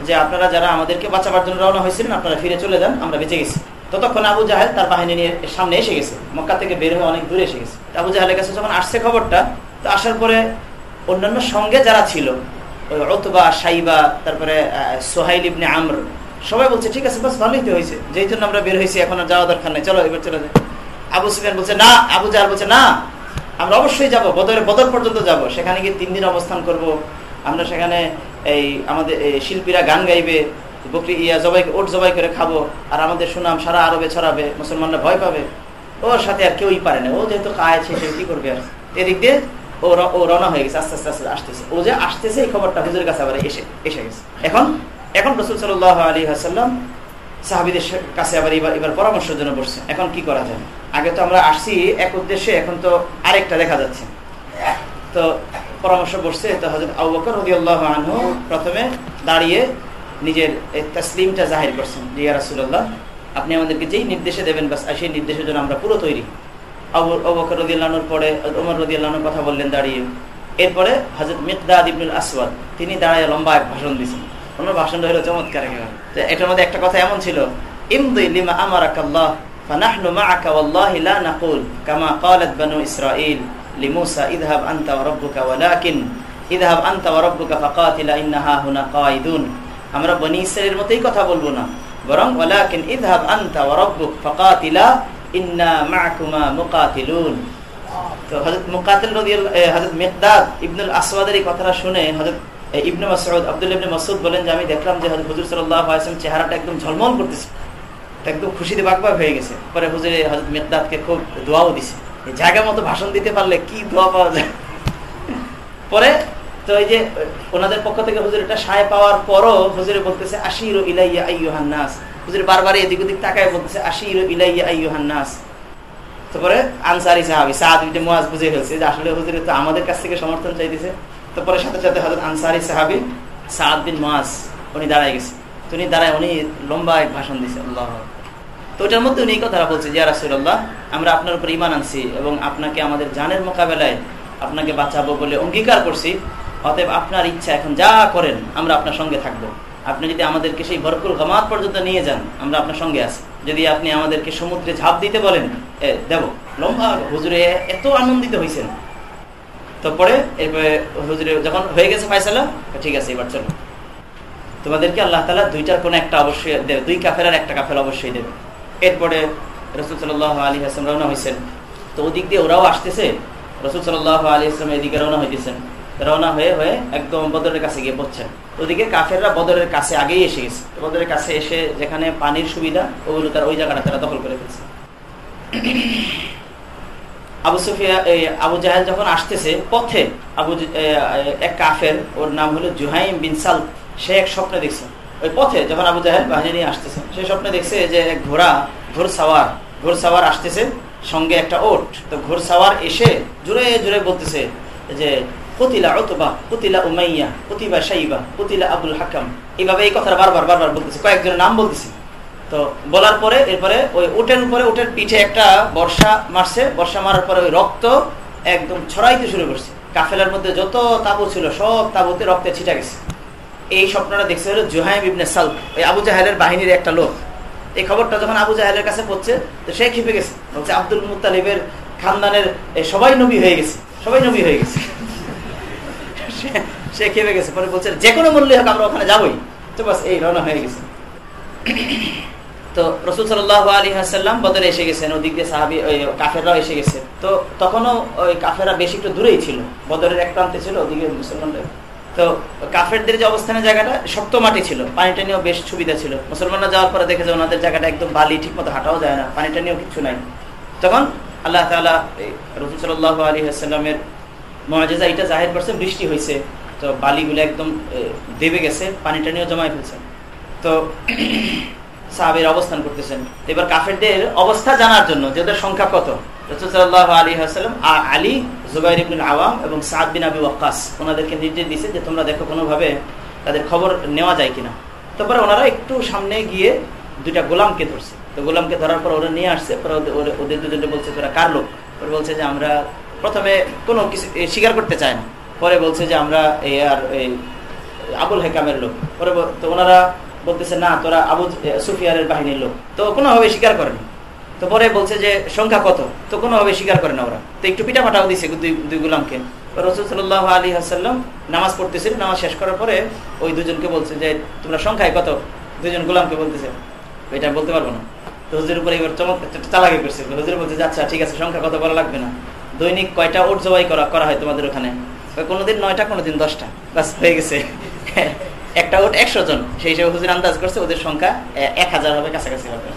যে আপনারা যারা আমাদেরকে বাঁচাবার জন্য রওনা হয়েছিলেন, আপনারা ফিরে চলে যান, আমরা বেঁচে গেছি। ততক্ষণ আবু জাহেদ তার বাহিনী নিয়ে সামনে এসে গেছে। মক্কা থেকে বের হয়ে অনেক দূরে এসে গেছে। আবু জাহেলের কাছে যখন আসছে খবরটা, তো আসার পরে অন্যান্য সঙ্গে যারা ছিল, ওই অতবা সাইবা, তারপরে সোহাইল ইবনে আমর, সবাই বলছে, ঠিক আছে, বাস, ভালোই তো হয়েছে। যেই জন্য আমরা বের হয়েছি, এখন আর যাওয়া দরকার নেই। চলো, এবার চলে যাই। আবু সুফিয়ান বলছে, না। আবু জাহাল বলছে, না, আমরা অবশ্যই যাব। বদরের, বদর পর্যন্ত যাব। সেখানে গিয়ে তিন দিন অবস্থান করব। আমরা সেখানে এই আমাদের শিল্পীরা গান গাইবে। বকরি ইয়া জবাই ওট জবাই করে খাব, আর আমাদের সুনাম সারা আরবে ছড়াবে, মুসলমানরা ভয় পাবে। ওর সাথে আর কেউই পারে না। ও যেহেতু খায়ছে সে কি করবে? আর দিয়ে ও ও রওনা হয়ে গেছে, আস্তে আস্তে আস্তে, আসতেছে। ও যে আসতেছে, এই খবরটা কাছে আবার এসে এসে গেছে। এখন এখন রসুল সাল আলী হাসাল্লাম সাহাবিদের কাছে আবার এবার এবার পরামর্শের জন্য বসছে। এখন কি করা যায়? আগে তো আমরা আসছি, এক উদ্দেশ্যে এখন তো আরেকটা দেখা যাচ্ছে। তো পরামর্শ বসছে, তো হজরত আবু বকর আনহু প্রথমে দাঁড়িয়ে নিজের তসলিমটা জাহির করছেন রিয়া রাসুল্লাহ আপনি আমাদেরকে যেই নির্দেশে দেবেন বাস সেই নির্দেশের জন্য আমরা পুরো তৈরি আবু বকর রদিয়াল্লাহর পরে ওমর রদিয়াল্লাহর কথা বললেন দাঁড়িয়ে এরপরে হজরত মিকদাদ ইবনুল আসওয়াদ তিনি দাঁড়ায় লম্বা এক ভাষণ দিয়েছেন ওনার ভাষণটা হলো চমৎকার এটার মধ্যে একটা কথা এমন ছিল ইমদি লিমা আমারাকাল্লাহ فنحن معك والله لا نقول كما قالت بنو إسرائيل لموسى اذهب أنت وربك ولكن اذهب أنت وربك فقاتلا إنها هنا قائدون আমরা বনি ইসরায়েলের মতোই কথা বলব না। বরং, ওয়ালাকিন ইযহাব আনতা ওয়া রাব্বুক ফাকাতিলা, ইন্না মা'কুমা মুকাতিলুন। তো হযরত মুকাতিল রাদিয়াল্লাহু হযরত মিকদাদ ইবনুল আসওয়াদের এই কথাটা শুনে হযরত ইবনে মাসউদ আব্দুল ইবনে মাসউদ বলেন যে, আমি দেখলাম যে হযরত হুজুর সাল্লাল্লাহু আলাইহি ওয়াসাল্লাম চেহারাটা একদম ঝলমল করতেছে। একদম খুশিতে বাকবাক হয়ে গেছে। পরে হুজুরে হযরত মিকদাদকে খুব দোয়াও দিছে। জায়গা মতো ভাষণ দিতে পারলে কি দোয়া পাওয়া যায়? পরে তো এই যে, ওনাদের পক্ষ থেকে হুজুর এটা সায় পাওয়ার পরও হুজুরে বলতেছে, আশির ইলাইয়া আইয়ুহান্নাস হুজুর বারবার এদিক ওদিক তাকায় বলতেছে, আশির ইলাইয়া আইয়ুহান্নাস তারপরে আনসারি সাহাবি, সাদ ইবনে মুয়াজ বুঝে ফেলছে যে আসলে হুজুর তো আমাদের কাছ থেকে সমর্থন চাইতেছে। তারপরে সাথে সাথে হযরত আনসারি সাহাবি, সাদ বিন উনি দাঁড়ায় গেছে। তো উনি দাঁড়ায়, উনি লম্বা এক ভাষণ দিছে আল্লাহ তো ওটার মধ্যে উনি কথাটা বলছে যে রাসূলুল্লাহ, আমরা আপনার উপর ঈমান আনছি এবং আপনাকে আমাদের জানের মোকাবেলায় আপনাকে বাঁচাবো বলে অঙ্গীকার করছি। অতএব আপনার ইচ্ছা এখন যা করেন, আমরা আপনার সঙ্গে থাকব। আপনি যদি আমাদেরকে সেই ভরপুর গমাত পর্যন্ত নিয়ে যান, আমরা আপনার সঙ্গে আছি। যদি আপনি আমাদেরকে সমুদ্রে ঝাঁপ দিতে বলেন দেব, লম্বা হুজুরে এত আনন্দিত হয়েছেন তারপরে এরপরে হুজুরে যখন হয়ে গেছে ফাইসালা ঠিক আছে, এবার চলো তোমাদেরকে আল্লাহ তালা দুইটার কোনো একটা অবশ্যই দেবে, দুই কাফের একটা কাফের অবশ্যই দেবে। এরপরে রসুল সাল্লাহ আলী হাসলাম রওনা হয়েছেন তো ওদিক দিয়ে ওরাও আসতেছে। রসুল সাল্লাহ আলী আসলাম এদিকে রওনা হইতেছেন। রওনা হয়ে হয়ে একদম বদরের কাছে গিয়ে পড়ছেন। ওদিকে কাফেররা বদরের কাছে আগেই এসে গেছে। বদরের কাছে এসে যেখানে পানির সুবিধা ওগুলো তারা ওই জায়গাটা তারা দখল করে ফেলছে। আবু সুফিয়া আবু জাহেল যখন আসতেছে, পথে আবু এক কাফের, ওর নাম হলো জুহাইম বিন সাল, সে এক স্বপ্নে দেখছে। ওই পথে যখন আবু জাহেল বাহিনী নিয়ে আসতেছে, সে স্বপ্নে দেখছে যে এক ঘোড়া, ঘোর সাওয়ার ঘোর সাওয়ার আসতেছে সঙ্গে একটা ওট। তো ঘোর সাওয়ার এসে জোরে জুড়ে বলতেছে যে উমাইয়া সাইবা আবুল হাকাম। এইভাবে এই বারবার বারবার বলতেছে। কয়েকজনের নাম বলতেছি। তো বলার পরে, এরপরে ওই উটের উপরে উটের পিঠে একটা বর্ষা মারছে। বর্ষা মারার পরে ওই রক্ত একদম ছড়াইতে শুরু করছে। কাফেলার মধ্যে যত তাবু ছিল, সব তাবুতে রক্তে ছিটা গেছে। এই স্বপ্নটা দেখছে হলো জুহাইম ইবনে সালক ওই আবু জাহেলের বাহিনীর একটা লোক। এই খবরটা যখন আবু জাহেলের কাছে পড়ছে, তো সে খেপে গেছে। বলছে আব্দুল মুতালিবের খানদানের সবাই নবী হয়ে গেছে, সবাই নবী হয়ে গেছে। সে খেপে গেছে। পরে বলছে যে কোনো মূল্যে হোক, আমরা ওখানে যাবোই। তো বাস এই রওনা হয়ে গেছে। তো রসুল সাল্লাহ আলী হাসাল্লাম বদরে এসে গেছেন, ওদিক দিয়ে সাহাবি, ওই কাফেররাও এসে গেছে। তো তখনও ওই কাফেরা বেশি একটু দূরেই ছিল, বদরের এক প্রান্তে ছিল, ওদিকে মুসলমানরা তো কাফেরদের যে অবস্থানের জায়গাটা, শক্ত মাটি ছিল, পানিটা নিয়েও বেশ সুবিধা ছিল। মুসলমানরা যাওয়ার পরে দেখে যে ওনাদের জায়গাটা একদম বালি ঠিক মতো হাঁটাও যায় না, পানিটা নিয়েও কিছু নাই। তখন আল্লাহ তালা রসুল সাল্লাহ আলী আসাল্লামের মহাজেজা এটা জাহির করছে, বৃষ্টি হয়েছে তো বালিগুলো একদম দেবে গেছে, পানিটা নিয়েও জমাই ফেলছে। তো সাহাবের অবস্থান করতেছেন। এবার কাফেরদের অবস্থা জানার জন্য, যে ওদের সংখ্যা কত? নির্দেশ দিছে যে তোমরা দেখো তাদের খবর নেওয়া যায় কিনা। তারপরে ওনারা একটু সামনে গিয়ে গোলামকে ধরছে। তো গোলামকে ধরার পর ওরা নিয়ে আসছে ওদের কার লোক? ওরা বলছে যে, আমরা প্রথমে কোনো কিছু স্বীকার করতে চায় না। পরে বলছে যে আমরা এই আর এই আবুল হেকামের লোক। পরে তো ওনারা বলতেছে, না, তোরা আবু সুফিয়ারের বাহিনীর লোক। তো কোনোভাবে স্বীকার করেনি। তো পরে বলছে যে, সংখ্যা কত? তো কোনোভাবে স্বীকার করে না ওরা। তো একটু পিঠা পাঠাও দিছে দুই গুলামকে। রসুল সাল্লাহ আলী হাসাল্লাম নামাজ পড়তেছিল। নামাজ শেষ করার পরে ওই দুজনকে বলছে যে, তোমরা সংখ্যায় কত? দুজন গুলামকে বলতেছে, এটা বলতে পারব না। তো হুজুর উপরে এবার চমক চালাকি করছে। হুজুর বলছে আচ্ছা ঠিক আছে, সংখ্যা কত বলা লাগবে না? দৈনিক কয়টা ওট জবাই করা করা হয় তোমাদের ওখানে? কোনোদিন নয়টা, কোনোদিন দশটা। বাস হয়ে গেছে। একটা ওট একশো জন। সেই হিসেবে হুজুর আন্দাজ করছে ওদের সংখ্যা এক হাজার হবে, কাছাকাছি হবে।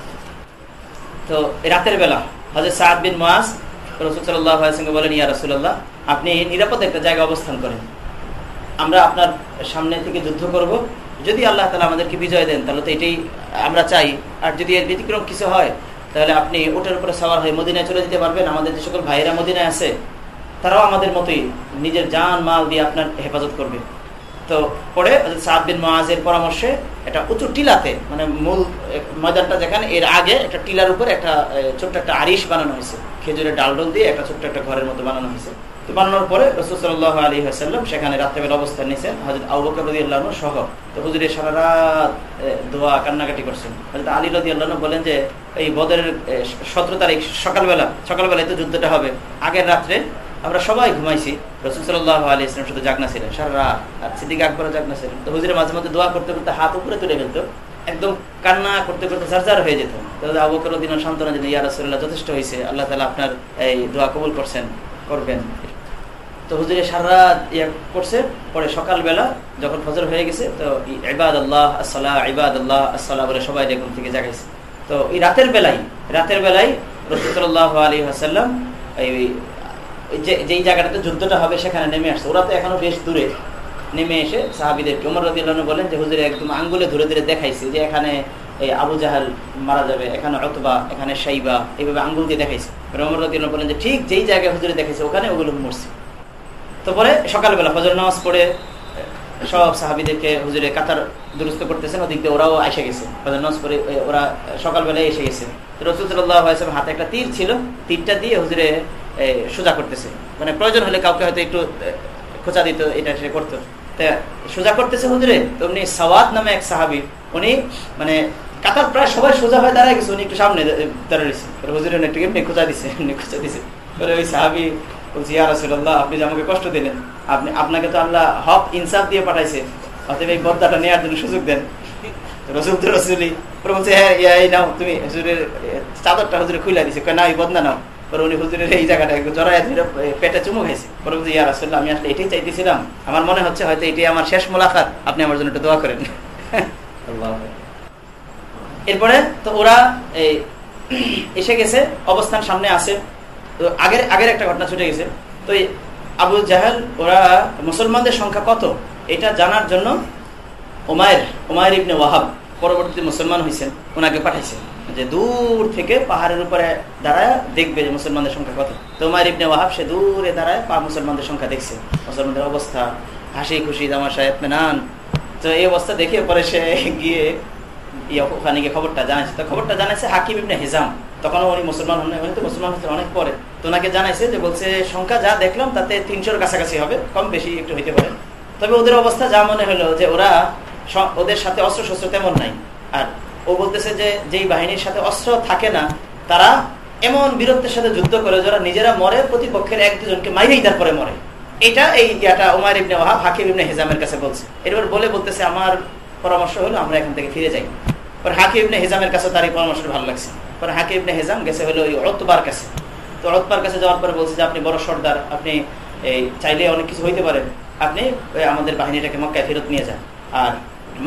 তো রাতের বেলা হজরত সাদ বিন মাস রসুল বলেন, ইয়া রসুল্লাহ আপনি নিরাপদ একটা জায়গায় অবস্থান করেন। আমরা আপনার সামনে থেকে যুদ্ধ করব। যদি আল্লাহ তালা আমাদেরকে বিজয় দেন, তাহলে তো এটাই আমরা চাই। আর যদি এর ব্যতিক্রম কিছু হয় তাহলে আপনি ওটার উপরে সাওয়ার হয়ে মদিনায় চলে যেতে পারবেন। আমাদের যে সকল ভাইয়েরা মদিনায় আছে, তারাও আমাদের মতোই নিজের জান, মাল দিয়ে আপনার হেফাজত করবে। তো পরে সাদ বিন পরামর্শে একটা উঁচু টিলাতে মানে মূল ময়দানটা যেখানে, এর আগে একটা টিলার উপর একটা ছোট্ট একটা আরিশ বানানো হয়েছে। খেজুরের ডাল ডোল দিয়ে একটা ছোট্ট একটা ঘরের মতো বানানো হয়েছে। বানানোর পরে রসুল্লাহ আলী হাসাল্লাম সেখানে রাত্রেবেলা অবস্থান নিয়েছেন হজরত আবুবকর রদি আল্লাহ সহ। তো হুজুরের সারা রাত দোয়া, কান্নাকাটি করছেন। হজরত আলী রদি আল্লাহ বলেন যে, এই বদরের সতেরো তারিখ, সকালবেলা, সকালবেলায় তো যুদ্ধটা হবে। আগের রাত্রে আমরা সবাই ঘুমাইছি। রসুল সাল্লাহ আলী ইসলাম শুধু জাগনা ছিলেন, সারা রাত। আর সিদ্দিক আকবর জাগনা ছিলেন। তো হুজুরের মাঝে মধ্যে দোয়া করতে করতে হাত উপরে তুলে ফেলতো। একদম কান্না করতে করতে জারজার হয়ে যেত। তাহলে আবুকর দিন সান্ত্বনা দিন ইয়া রসুল্লাহ যথেষ্ট হয়েছে আল্লাহ তালা আপনার এই দোয়া কবুল করছেন, করবেন। তো হুজুরে সারা ইয়া করছে, পরে সকালবেলা যখন ফজর হয়ে গেছে, তো ইবাদ আল্লাহ আসসালাহ ইবাদ আল্লাহ আসসালাহ বলে সবাই দেখুন থেকে জাগাইছে। তো এই রাতের বেলায় রাতের বেলায় রসুল্লাহ আলী হাসাল্লাম এই যেই জায়গাটাতে যুদ্ধটা হবে সেখানে নেমে আসছে। ওরা তো এখনও বেশ দূরে। নেমে এসে সাহাবিদেরকে উমর রদিল্লাহ বলেন যে, হুজুরে, একদম আঙ্গুলে ধরে ধরে দেখাইছে যে, এখানে এই আবু জাহাল মারা যাবে, এখানে অতবা এখানে সাইবা, এইভাবে আঙ্গুল দিয়ে দেখাইছে। উমর রদিল্লাহ বলেন যে, ঠিক যেই জায়গায় হুজুরে দেখাইছে, ওখানে ওগুলো মরছে। তো পরে সকালবেলা ফজর নামাজ পড়ে সব সাহাবিদেরকে হুজুরে কাতার দুরস্ত করতেছেন, ওদিক দিয়ে ওরাও এসে গেছে। ফজর নামাজ পড়ে ওরা সকালবেলায় এসে গেছে। রসুল সাল্লাহ হাতে একটা তীর ছিল, তীরটা দিয়ে হুজুরে সোজা করতেছে। মানে প্রয়োজন হলে কাউকে হয়তো একটু খোঁচা দিত, এটা সে করতো। তা সোজা করতেছে হুজুরে তো উনি সওয়াদ নামে এক সাহাবি, উনি মানে কাতার প্রায় সবাই সোজা হয়ে দাঁড়ায় গেছে, উনি একটু সামনে দাঁড়িয়েছে হুজুরে একটু এমনি খোঁচা দিছে খোঁচা দিছে। ওই সাহাবি বলছি ইয়া রসুল্লাহ আপনি যে আমাকে কষ্ট দিলেন আপনি আপনাকে তো আল্লাহ হক ইনসাফ দিয়ে পাঠাইছে। অতএব এই নেওয়ার জন্য সুযোগ দেন। রসুল তো রসুলি বলছে হ্যাঁ এই নাও তুমি হুজুরের চাদরটা হুজুরে খুলে দিছে। না এই বদনা নাও। পরে উনি হুজুরের এই জায়গাটা পেটে চুমু খাইছে। পরে বলছে ইয়া রাসুল্লাহ আমি আসলে এটাই চাইতেছিলাম। আমার মনে হচ্ছে হয়তো এটাই আমার শেষ মোলাকাত। আপনি আমার জন্য একটু দোয়া করেন। এরপরে তো ওরা এই এসে গেছে অবস্থান সামনে আছে। তো আগের আগের একটা ঘটনা ছুটে গেছে। তো আবু জাহাল, ওরা মুসলমানদের সংখ্যা কত? এটা জানার জন্য ওমায়ের ওমায়ের ইবনে ওয়াহাব পরবর্তীতে মুসলমান হয়েছেন ওনাকে পাঠাইছেন যে দূর থেকে পাহাড়ের উপরে দাঁড়ায় দেখবে যে মুসলমানদের সংখ্যা কত। তোমার ইবনে ওয়াহাব, সে দূরে দাঁড়ায় পা মুসলমানদের সংখ্যা দেখছে। মুসলমানদের অবস্থা, হাসি, খুশি, তামাশা এতমেনান তো এই অবস্থা দেখে পরে সে গিয়ে ওখানে গিয়ে খবরটা জানাইছে। তো খবরটা জানাইছে হাকিম ইবনে হিজাম। তখনও উনি মুসলমান হন উনি তো মুসলমান হতে অনেক পরে। তো ওনাকে জানাইছে যে বলছে, সংখ্যা যা দেখলাম, তাতে তিনশোর কাছাকাছি হবে, কম বেশি একটু হইতে পারে। তবে ওদের অবস্থা যা মনে হলো যে ওরা ওদের সাথে অস্ত্র শস্ত্র তেমন নাই। আর ও বলতেছে যে, যেই বাহিনীর সাথে অস্ত্র থাকে না, তারা এমন বীরত্বের সাথে যুদ্ধ করে, যারা নিজেরা মরে, প্রতিপক্ষের এক দুজনকে মাইরেই তারপরে মরে। এটা এই ইয়াটা উমার ইবনে ওয়াহাব, হাকিম ইবনে হেজামের কাছে বলছে। এরপর বলে বলতেছে, আমার পরামর্শ হলো, আমরা এখান থেকে ফিরে যাই। পর হাকিম ইবনে হেজামের কাছে তার এই পরামর্শ ভালো লাগছে। পর হাকিম ইবনে হেজাম গেছে হলো ওই অতবার কাছে। তো অতবার কাছে যাওয়ার পরে বলছে যে, আপনি বড় সর্দার, আপনি, এই, চাইলে অনেক কিছু হইতে পারেন আপনি আমাদের বাহিনীটাকে মক্কায় ফেরত নিয়ে যান। আর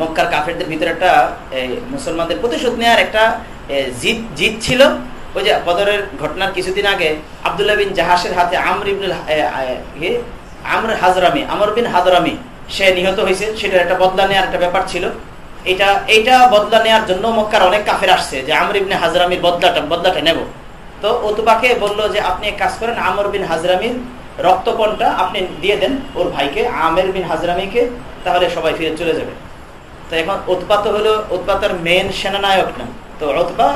মক্কার কাফেরদের ভিতরে একটা মুসলমানদের প্রতিশোধ নেওয়ার একটা জিত জিত ছিল। ওই যে বদরের ঘটনার কিছুদিন আগে আবদুল্লাহ বিন জাহাসের হাতে আমর ইবনুল আমর হাজরামি, আমর বিন হাজরামি, সে নিহত হয়েছে। সেটার একটা বদলা নেওয়ার একটা ব্যাপার ছিল। এটা এইটা বদলা নেওয়ার জন্য মক্কার অনেক কাফের আসছে, যে আমর ইবনে হাজরামির বদলাটা বদলাটা নেব। তো ওতুবাকে বলল যে, আপনি এক কাজ করেন, আমর বিন হাজরামির রক্তপণটা আপনি দিয়ে দেন ওর ভাইকে, আমের বিন হাজরামিকে, তাহলে সবাই ফিরে চলে যাবে। তো এখন উৎপাত হলো উৎপাতের মেন সেনানায়ক না। তো অতবা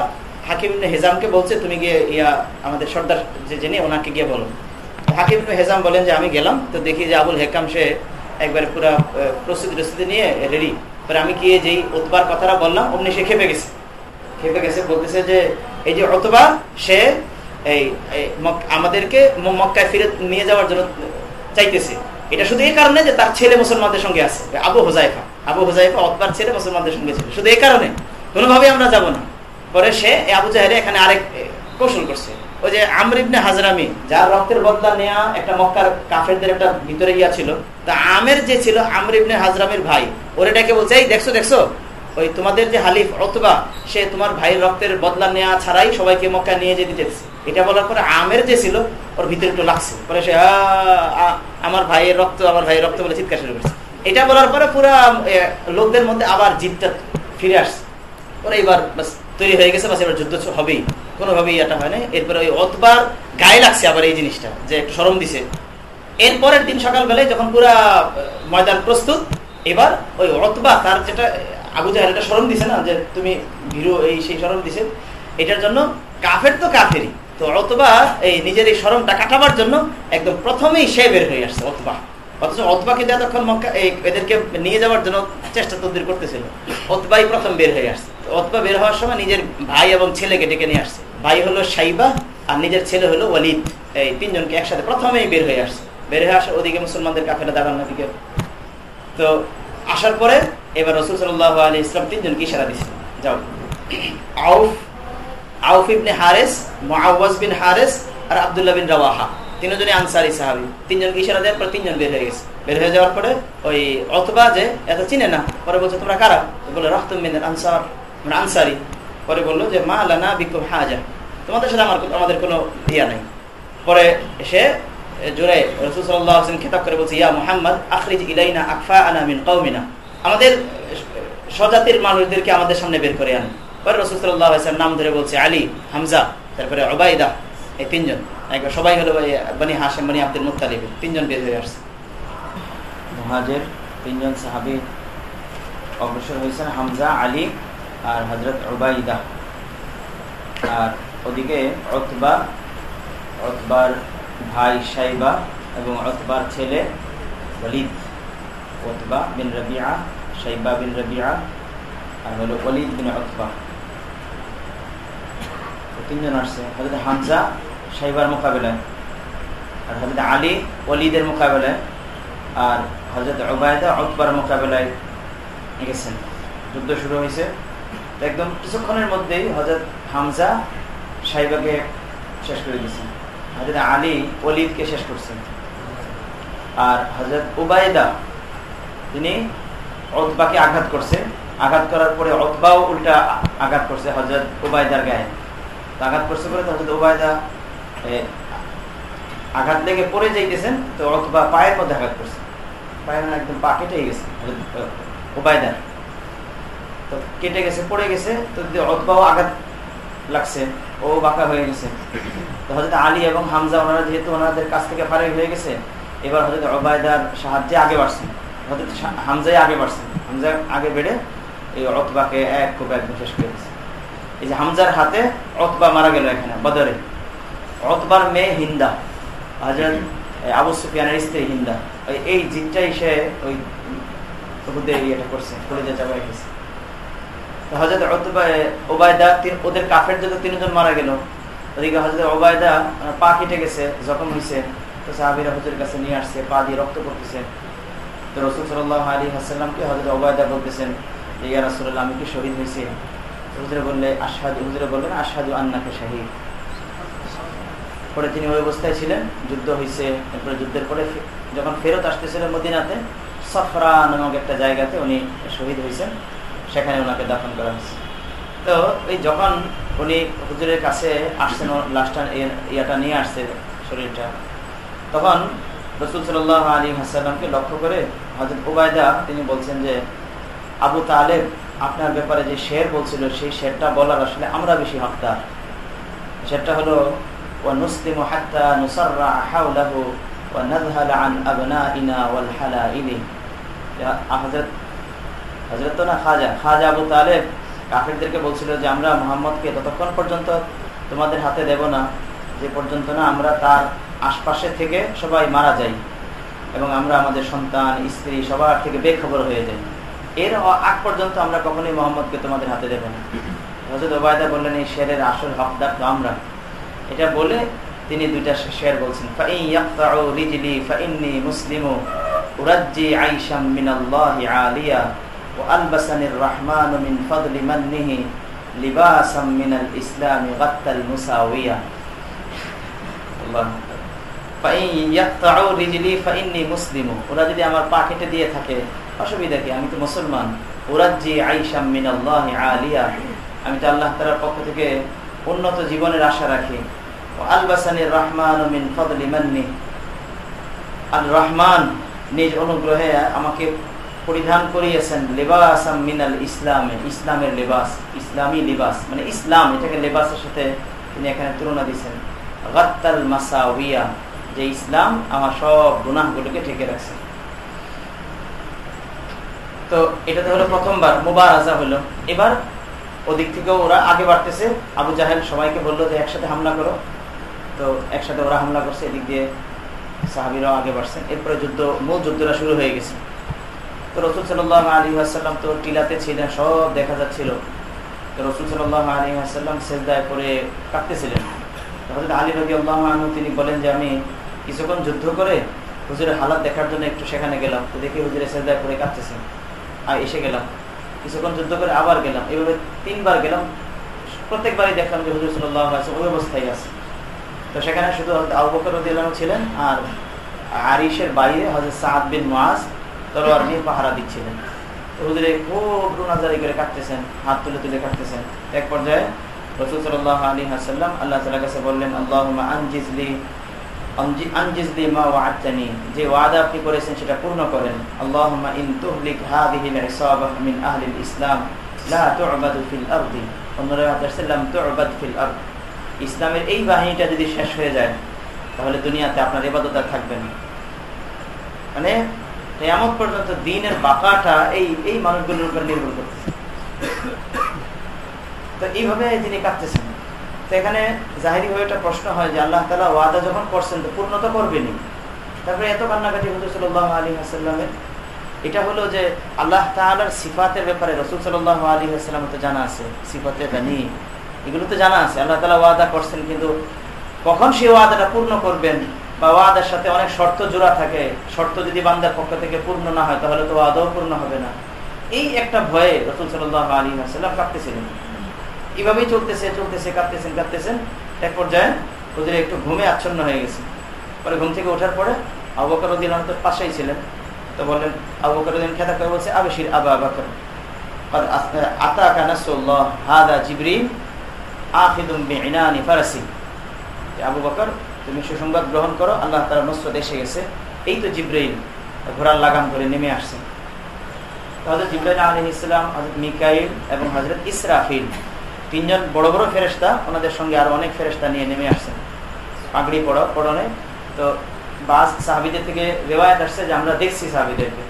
হাকিম হেজামকে বলছে, তুমি গিয়ে ইয়া, আমাদের সর্দার যে জেনে ওনাকে গিয়ে বলো। হাকিম হেজাম বলেন যে, আমি গেলাম। তো দেখি যে আবুল হেকাম সে একবার পুরো প্রস্তুতি নিয়ে রেডি পরে আমি গিয়ে যেই উৎবার কথাটা বললাম অমনি সে খেপে গেছে খেপে গেছে বলতেছে যে এই যে অতবা সে এই আমাদেরকে মক্কায় ফিরে নিয়ে যাওয়ার জন্য চাইতেছে। এটা শুধু এই কারণে যে তার ছেলে মুসলমানদের সঙ্গে আছে। আবু হোজাইফা। আবু হোজাইফা অতবার ছেলে মুসলমানদের সঙ্গে ছিল। শুধু এই কারণে। কোনোভাবেই আমরা যাব না। পরে সে আবু জাহেরে এখানে আরেক কৌশল করছে। ওই যে আমরিবনে হাজরামি, যার রক্তের বদলা নেয়া একটা মক্কার কাফেরদের একটা ভিতরে ছিল, তা আমের যে ছিল আমরিবনে হাজরামের ভাই, ওর এটাকে বলছে, এই দেখছ দেখছ? ওই তোমাদের যে হালিফ অথবা সে তোমার ভাইয়ের রক্তের বদলা নেওয়া ছাড়াই সবাইকে মক্কা নিয়ে যেতে চেয়েছে। এটা বলার পরে আমের যে ছিল, ওর ভিতরে একটু লাগছে। পরে সে আমার ভাইয়ের রক্ত, আমার ভাইয়ের রক্ত বলে চিৎকার শুরু করছে। এটা বলার পরে পুরা লোকদের মধ্যে আবার জিতটা ফিরে আসছে। ওরা বাস তৈরি হয়ে গেছে বাস এবার যুদ্ধ হবেই। কোনোভাবেই এটা হয় না এরপরে ওই অতবার গায়ে লাগছে আবার এই জিনিসটা, যে একটু সরম দিছে। এরপরের দিন সকালবেলায় যখন পুরা ময়দান প্রস্তুত, এবার ওই অতবা তার যেটা, আবু জাহেল এটা স্মরণ দিছে না, যে তুমি ভীরু এই সেই স্মরণ দিছে, এটার জন্য কাফের তো কাফেরই। তো অতবা এই নিজের এই স্মরণটা কাটাবার জন্য একদম প্রথমেই সে বের হয়ে আসছে অতবা। অথচ অতবা কিন্তু এতক্ষণ মক্কা এদেরকে নিয়ে যাওয়ার জন্য চেষ্টা তদ্বির করতেছিল। অতবাই প্রথম বের হয়ে আসছে। অতবা বের হওয়ার সময় নিজের ভাই এবং ছেলেকে ডেকে নিয়ে আসছে। ভাই হলো সাইবা আর নিজের ছেলে হলো ওয়ালিদ। এই তিনজনকে একসাথে প্রথমেই বের হয়ে আসছে। বের হয়ে আসা ওদিকে মুসলমানদের কাফেলা দাঁড়ানো দিকে। তো আসার পরে এবার রসুল সাল্লাহ আলী ইসলাম তিনজনকে ইশারা দিচ্ছে যাও। আউফ আউফ ইবনে হারেস, মুআওয়াজ বিন হারেস আর আব্দুল্লাহ বিন রাওয়াহা। তিনজনই আনসারি সাহাবি। ইশারা দেওয়ার পর তিনজন বের হয়ে গেছে। বের হয়ে যাওয়ার পরে ওই যে এত চিনে না, পরে বলছে, তোমরা কারা? বলে, রহতুম বিন আনসার। মানে আনসারি। পরে বলল যে, মা হাজা। তোমাদের সাথে আমার আমাদের কোনো ইয়া নাই। পরে জোরে রসুল সাল্লাহ হোসেন খেতাব করে বলছে, ইয়া মোহাম্মদ, আখরিজ ইলাইনা আকফা মিন কৌমিনা আমাদের স্বজাতির মানুষদেরকে আমাদের সামনে বের করে আন। পরে রসুল সাল্লাহ হোসেন নাম ধরে বলছে, আলী, হামজা, তারপরে অবাইদা এই তিনজন। একবার সবাই হলো বনি হাসেম বনি আব্দুল মুতালিব তিনজন বের হয়ে আসছে। মহাজের, তিনজন সাহাবি অগ্রসর হয়েছেন, হামজা, আলী আর হজরত ওবাইদা আর ওদিকে অতবা অতবার ভাই সাইবা এবং অতবার ছেলে ওলিদ ওতবা বিন রবিয়া সাইবা বিন রবিয়া আর হলো ওলিদ বিন অতবা তিনজন আসছে হজরত হামজা সাইবার মোকাবেলায় আর হজরত আলী ওলিদের মোকাবেলায় আর হজরত ওবায়দা অতবার মোকাবেলায় গেছেন। যুদ্ধ শুরু হয়েছে। একদম কিছুক্ষণের মধ্যেই হজরত হামজা সাইবাকে শেষ করে দিয়েছেন। হজরত আলী অলিদকে শেষ করছেন। আর হজরত উবায়দা, তিনি অতবাকে আঘাত করছে। আঘাত করার পরে অতবাও উল্টা আঘাত করছে হজরত উবায়দার গায়ে। আঘাত করছে বলে হজরত উবায়দা আঘাত লেগে পড়ে যাইতেছেন, তো অথবা পায়ের মধ্যে আঘাত করছে পায়ের একদম পা কেটে গেছে উবায়দার। তো কেটে গেছে, পড়ে গেছে, তো অথবাও আঘাত লাগছে, ও বাঁকা হয়ে গেছে। তো হজরত আলী এবং হামজা, ওনারা যেহেতু ওনাদের কাছ থেকে ফারে হয়ে গেছে, এবার হজরত অবায়দার সাহায্যে আগে বাড়ছেন হজরত হামজাই আগে বাড়ছেন হামজা আগে বেড়ে এই অতবাকে এক খুব একদম শেষ করে এই যে হামজার হাতে অতবা মারা গেল এখানে, বদরে। অতবার মেয়ে হিন্দা হাজার আবু সুফিয়ানের স্ত্রী হিন্দা। এই জিতটাই সে ওই ইয়েটা করছে, কলিজা চাপাই গেছে হজরত ওবায়দা ওদের কাফের যদি তিনজন মারা গেল। ওদিকে হজরত ওবায়দা পা কেটে গেছে, জখম হয়েছে তো সাহাবিরা কাছে নিয়ে আসছে, পা দিয়ে রক্ত পড়তেছে। তো রসুল সাল্লাহ আলী হাসাল্লামকে হজরত ওবায়দা বলতেছেন, ইয়া আমি কি শহীদ হয়েছি হুজুরে বললে আশাদু হুজুরে বললেন আশাদু আন্নাকে শাহিদ। পরে তিনি ওই অবস্থায় ছিলেন। যুদ্ধ হয়েছে এরপরে যুদ্ধের পরে যখন ফেরত আসতেছিলেন মদিনাতে, সফরা নামক একটা জায়গাতে উনি শহীদ হয়েছেন সেখানে ওনাকে দাফন করা হয়েছে তো এই যখন উনি হুজুরের কাছে আসছেন লাস্টটা ইয়াটা নিয়ে আসছে শরীরটা, তখন রসুল সাল্লাহ আলী হাসাল্লামকে লক্ষ্য করে হজরত ওবায়দা তিনি বলছেন যে, আবু তালেব, আপনার ব্যাপারে যে শের বলছিল, সেই শেরটা বলার আসলে আমরা বেশি হকদার। শেরটা হলো ونسلم حتى نسرع حوله ونذهل عن أبنائنا والحلائل হজরত হজরত তো না খাজা খাজা আবু তালেব কাফিরদেরকে বলছিল যে আমরা মোহাম্মদকে ততক্ষণ পর্যন্ত তোমাদের হাতে দেব না যে পর্যন্ত না আমরা তার আশপাশে থেকে সবাই মারা যাই এবং আমরা আমাদের সন্তান স্ত্রী সবার থেকে বেখবর হয়ে যাই এর আগ পর্যন্ত আমরা কখনোই মোহাম্মদকে তোমাদের হাতে দেব না হজরত ওবায়দা বললেন এই শেরের আসল হকদার তো আমরা এটা বলে তিনি দুইটা শেয়ার বলছেন ওরা যদি আমার পা কেটে দিয়ে থাকে, অসুবিধা কি? আমি তো মুসলমান। আইসাম আলিয়া। আমি তো আল্লাহ তার পক্ষ থেকে উন্নত জীবনের আশা রাখি। আলবাসানির রহমান মিন ফদলি মান্নি। আল রহমান নিজ অনুগ্রহে আমাকে পরিধান করিয়েছেন লেবাস মিনাল ইসলামে, ইসলামের লেবাস, ইসলামী লিবাস মানে ইসলাম, এটাকে লেবাসের সাথে তিনি এখানে তুলনা দিচ্ছেন গাত্তাল মাসাউিয়া যে ইসলাম আমার সব গুনাহগুলোকে ঠেকে রাখছে। তো এটাতে হলো প্রথমবার মোবার আজা হলো। এবার ওদিক থেকেও ওরা আগে বাড়তেছে। আবু জাহেল সবাইকে বলল যে একসাথে হামলা করো। তো একসাথে ওরা হামলা করছে, এদিক দিয়ে সাহাবিরাও আগে বাড়ছেন এরপরে যুদ্ধ, মূল যুদ্ধটা শুরু হয়ে গেছে। তো রসুল সাল্লাহ আলী আসাল্লাম তো টিলাতে ছিলেন, সব দেখা যাচ্ছিল। তো রসুল সাল্লাহ আলী আসাল্লাম সেজদায় করে কাঁদতেছিলেন। হজরত আলী রবি আল্লাহ তিনি বলেন যে, আমি কিছুক্ষণ যুদ্ধ করে হুজুরের হালাত দেখার জন্য একটু সেখানে গেলাম। তো দেখি হুজুরের সেজদায় করে কাঁদতেছেন আর এসে গেলাম। কিছুক্ষণ যুদ্ধ করে আবার গেলাম। এভাবে তিনবার গেলাম। প্রত্যেকবারই দেখলাম যে হুজুর সাল্লাহ আছে ওই অবস্থায় আছে। তো সেখানে শুধু আবু বকর ছিলেন আর আরিসের বাইরে হজরত সাহাদ বিন মাস তলোয়ার নিয়ে পাহারা দিচ্ছিলেন। হুজুরে খুব রুনাজারি করে কাটতেছেন হাত তুলে তুলে কাটতেছেন এক পর্যায়ে রসুল সাল্লাহ আলী হাসাল্লাম আল্লাহ তালা কাছে বললেন আল্লাহ আনজিজলি আনজিজলি মা ওয়াদানি যে ওয়াদা আপনি করেছেন সেটা পূর্ণ করেন। আল্লাহ ইন তুহলিক হাদিহিল ইসাবাহ আহলিল ইসলাম, লা তু'বাদু ফিল আরদি। অন্যরা সাল্লাম তু'বাদ ফিল আরদ। ইসলামের এই বাহিনীটা যদি শেষ হয়ে যায়, তাহলে দুনিয়াতে আপনার ইবাদত আর থাকবে না। মানে কেয়ামত পর্যন্ত দিনের বাঁকাটা এই এই মানুষগুলোর উপর নির্ভর করতেছে। তো এইভাবে তিনি কাঁদতেছেন। তো এখানে জাহিরি হয়ে একটা প্রশ্ন হয় যে আল্লাহ তালা ওয়াদা যখন করছেন তো পূর্ণ তো করবেনি তারপরে এত কান্নাকাটি হুজুর সাল্লাহ আলী হাসাল্লামের এটা হলো যে আল্লাহ তালার সিফাতের ব্যাপারে রসুল সাল্লাহ আলী হাসলাম তো জানা আছে, সিফাতে জানি এগুলো তো জানা আছে, আল্লাহ তালা ওয়াদা করছেন, কিন্তু কখন সেই ওয়াদাটা পূর্ণ করবেন? বা ওয়াদার সাথে অনেক শর্ত জোড়া থাকে, শর্ত যদি বান্দার পক্ষ থেকে পূর্ণ না হয়, তাহলে তো ওয়াদাও পূর্ণ হবে না। এই একটা ভয়ে রসুল সাল্লাহ আলী হাসাল্লাম কাঁদতেছিলেন। এইভাবেই চলতেছে চলতেছে, কাঁদতেছেন কাঁদতেছেন। এক পর্যায়ে ওদের একটু ঘুমে আচ্ছন্ন হয়ে গেছে। পরে ঘুম থেকে ওঠার পরে আবকার উদ্দিন তো পাশেই ছিলেন। তো বললেন আবকার উদ্দিন খেতা করে বলছে, আবেশির আবা আবাকর, আতা কানাসুল্লাহ হাদা জিবরিন আবু বকর, তুমি সুসংবাদ গ্রহণ করো, আল্লাহ গেছে। এই তো জিব্রাইল, ঘোড়ার লাগাম ধরে নেমে আসছে। হজরত জিব্রাইল আলী ইসলাম হজরত মিকাইল এবং হজরত ইসরাফিল, তিনজন বড় বড় ফেরেস্তা ওনাদের সঙ্গে আরও অনেক ফেরেস্তা নিয়ে নেমে আসছেন পাগড়ি পড়া, পড়নে। তো বাস সাহাবিদের থেকে রেওয়ায়ত আসছে যে আমরা দেখছি সাহাবিদেরকে।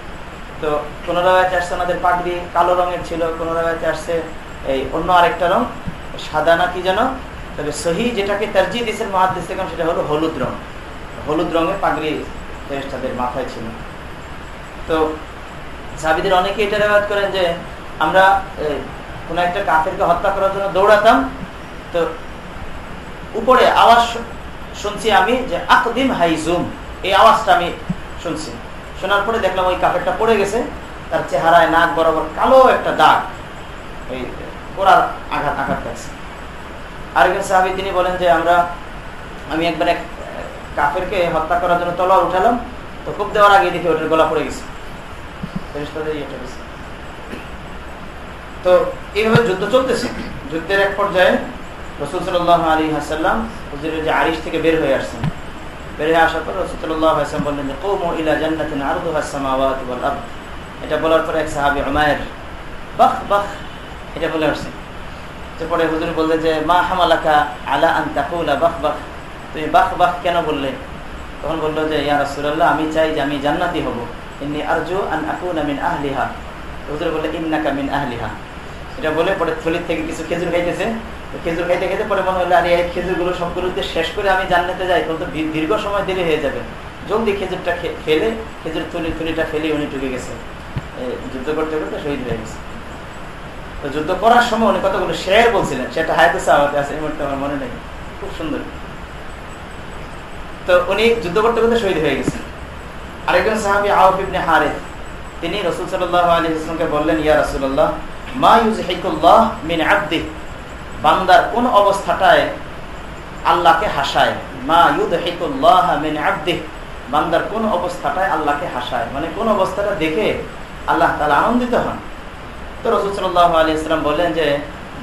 তো কোন রেওয়ায়তে আসছে ওনাদের পাগড়ি কালো রঙের ছিল, কোন রেওয়ায়তে আসছে এই অন্য আরেকটা রং সাদা না কি যেন? তবে সহি যেটাকে তার্জি দিয়েছেন মহাদিস থেকে, সেটা হলো হলুদ রং। হলুদ রঙের পাগড়ি ফেরেস্তাদের মাথায় ছিল। তো সাহাবিদের অনেকে এটা রেওয়ায়ত করেন যে, আমরা কোন একটা কাফেরকে হত্যা করার জন্য দৌড়াতাম, তো উপরে আওয়াজ শুনছি আমি যে, আকদিম হাইজুম এই আওয়াজটা আমি শুনছি। শোনার পরে দেখলাম ওই কাফেরটা পড়ে গেছে, তার চেহারায় নাক বরাবর কালো একটা দাগ। কোরার আঘাত আঘাত পাইছে। আরেকজন সাহাবি তিনি বলেন যে, আমরা, আমি একবার এক কাফেরকে হত্যা করার জন্য তলোয়ার উঠালাম, তো খুব দেওয়ার আগে দেখি ওটার গলা পড়ে গেছে। তো এইভাবে যুদ্ধ চলতেছে। যুদ্ধের এক পর্যায়ে রসুল সাল্লাহ আলী হাসাল্লাম যে আরিশ থেকে বের হয়ে আসছেন। বের হয়ে আসার পর রসুল্লাহ বললেন যে হাসামাওয়াত ওয়াল আরদ। এটা বলার পরে এক সাহাবী উমায়ের বাহ বাহ এটা বলে আসছেন যে পরে হুজুর বললেন যে, মা হামালাকা আলা আন তাকুলা বাহ বাহ তুমি বাহ বাহ কেন বললে? তখন বলল যে, ইয়া রাসূলুল্লাহ, আমি চাই যে আমি জান্নাতি হব। ইন্নি আরজু আন আকুনা মিন আহলিহা। হুজুর বললে ইন্নাকা মিন আহলিহা। এটা বলে পরে থলির থেকে কিছু খেজুর খাইতেছে। খেজুর খাইতে খাইতে পরে মনে হলো, আরে, এই খেজুরগুলো সবগুলো শেষ করে আমি জান্নাতে যাই, তখন তো দীর্ঘ সময় দেরি হয়ে যাবে। জলদি খেজুরটা ফেলে। খেজুর থলি, থলিটা ফেলে উনি ঢুকে গেছে। যুদ্ধ করতে করতে শহীদ হয়ে গেছে। যুদ্ধ করার সময় উনি কতগুলো শেয়ার বলছিলেন, সেটা হায়তো সাহাবাতে আছে, এই আমার মনে নেই। খুব সুন্দর। তো উনি যুদ্ধ করতে করতে শহীদ হয়ে গেছেন। আরেকজন সাহাবি আউফ হারেথ, তিনি রসুল সাল্লাহ আলী ইসলামকে বললেন, ইয়া রসুল্লাহ মা ইউজহিকুল্লাহ মিন আব্দি, বান্দার কোন অবস্থাটায় আল্লাহকে হাসায়? মা ইউদহিকুল্লাহ মিন আব্দি, বান্দার কোন অবস্থাটায় আল্লাহকে হাসায়? মানে কোন অবস্থাটা দেখে আল্লাহ তালা আনন্দিত হন। তো রসুল সাল্লাহ আলী ইসলাম বললেন যে,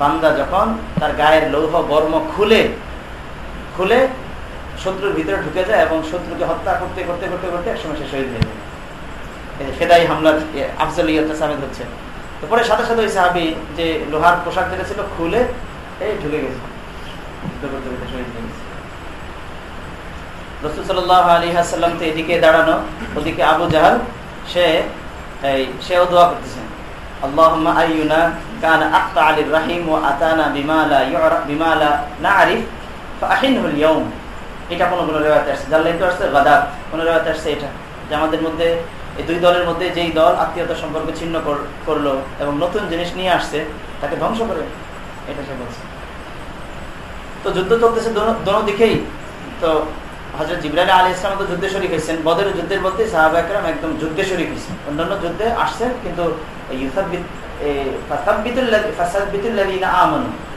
বান্দা যখন তার গায়ের লৌহ বর্ম খুলে খুলে শত্রুর ভিতরে ঢুকে যায় এবং শত্রুকে হত্যা করতে করতে করতে করতে একসময় সে শহীদ হয়ে যায়। ফেদাই হামলার আফজলিয়তা সাবেদ হচ্ছে। তো পরে সাথে সাথে ওই সাহাবি যে লোহার পোশাক যেটা ছিল খুলে এই ঢুকে গেছে। রসুল সাল্লাহ আলী হাসাল্লাম তো এদিকে দাঁড়ানো, ওদিকে আবু জাহাল, সে এই, সেও দোয়া করতেছেন। اللهم أينا كان أقطع للرحيم وأتانا بما لا يعرف بما لا نعرف فأحنه اليوم এটা কোনো কোনো রেওয়াতে আসছে যার লাইনটা আসছে গাদাত কোনো রেওয়াতে আসছে এটা যে আমাদের মধ্যে এই দুই দলের মধ্যে যেই দল আত্মীয়তা সম্পর্ক ছিন্ন করলো এবং নতুন জিনিস নিয়ে আসছে তাকে ধ্বংস করে এটা সে বলছে তো যুদ্ধ চলতেছে দোনো দিকেই তো হজরত জিবরান আলী ইসলাম তো যুদ্ধে শরিক হয়েছেন বদের যুদ্ধের মধ্যে সাহাব একরাম একদম যুদ্ধে শরিক হয়েছেন অন্যান্য যুদ্ধে আসছেন কিন্তু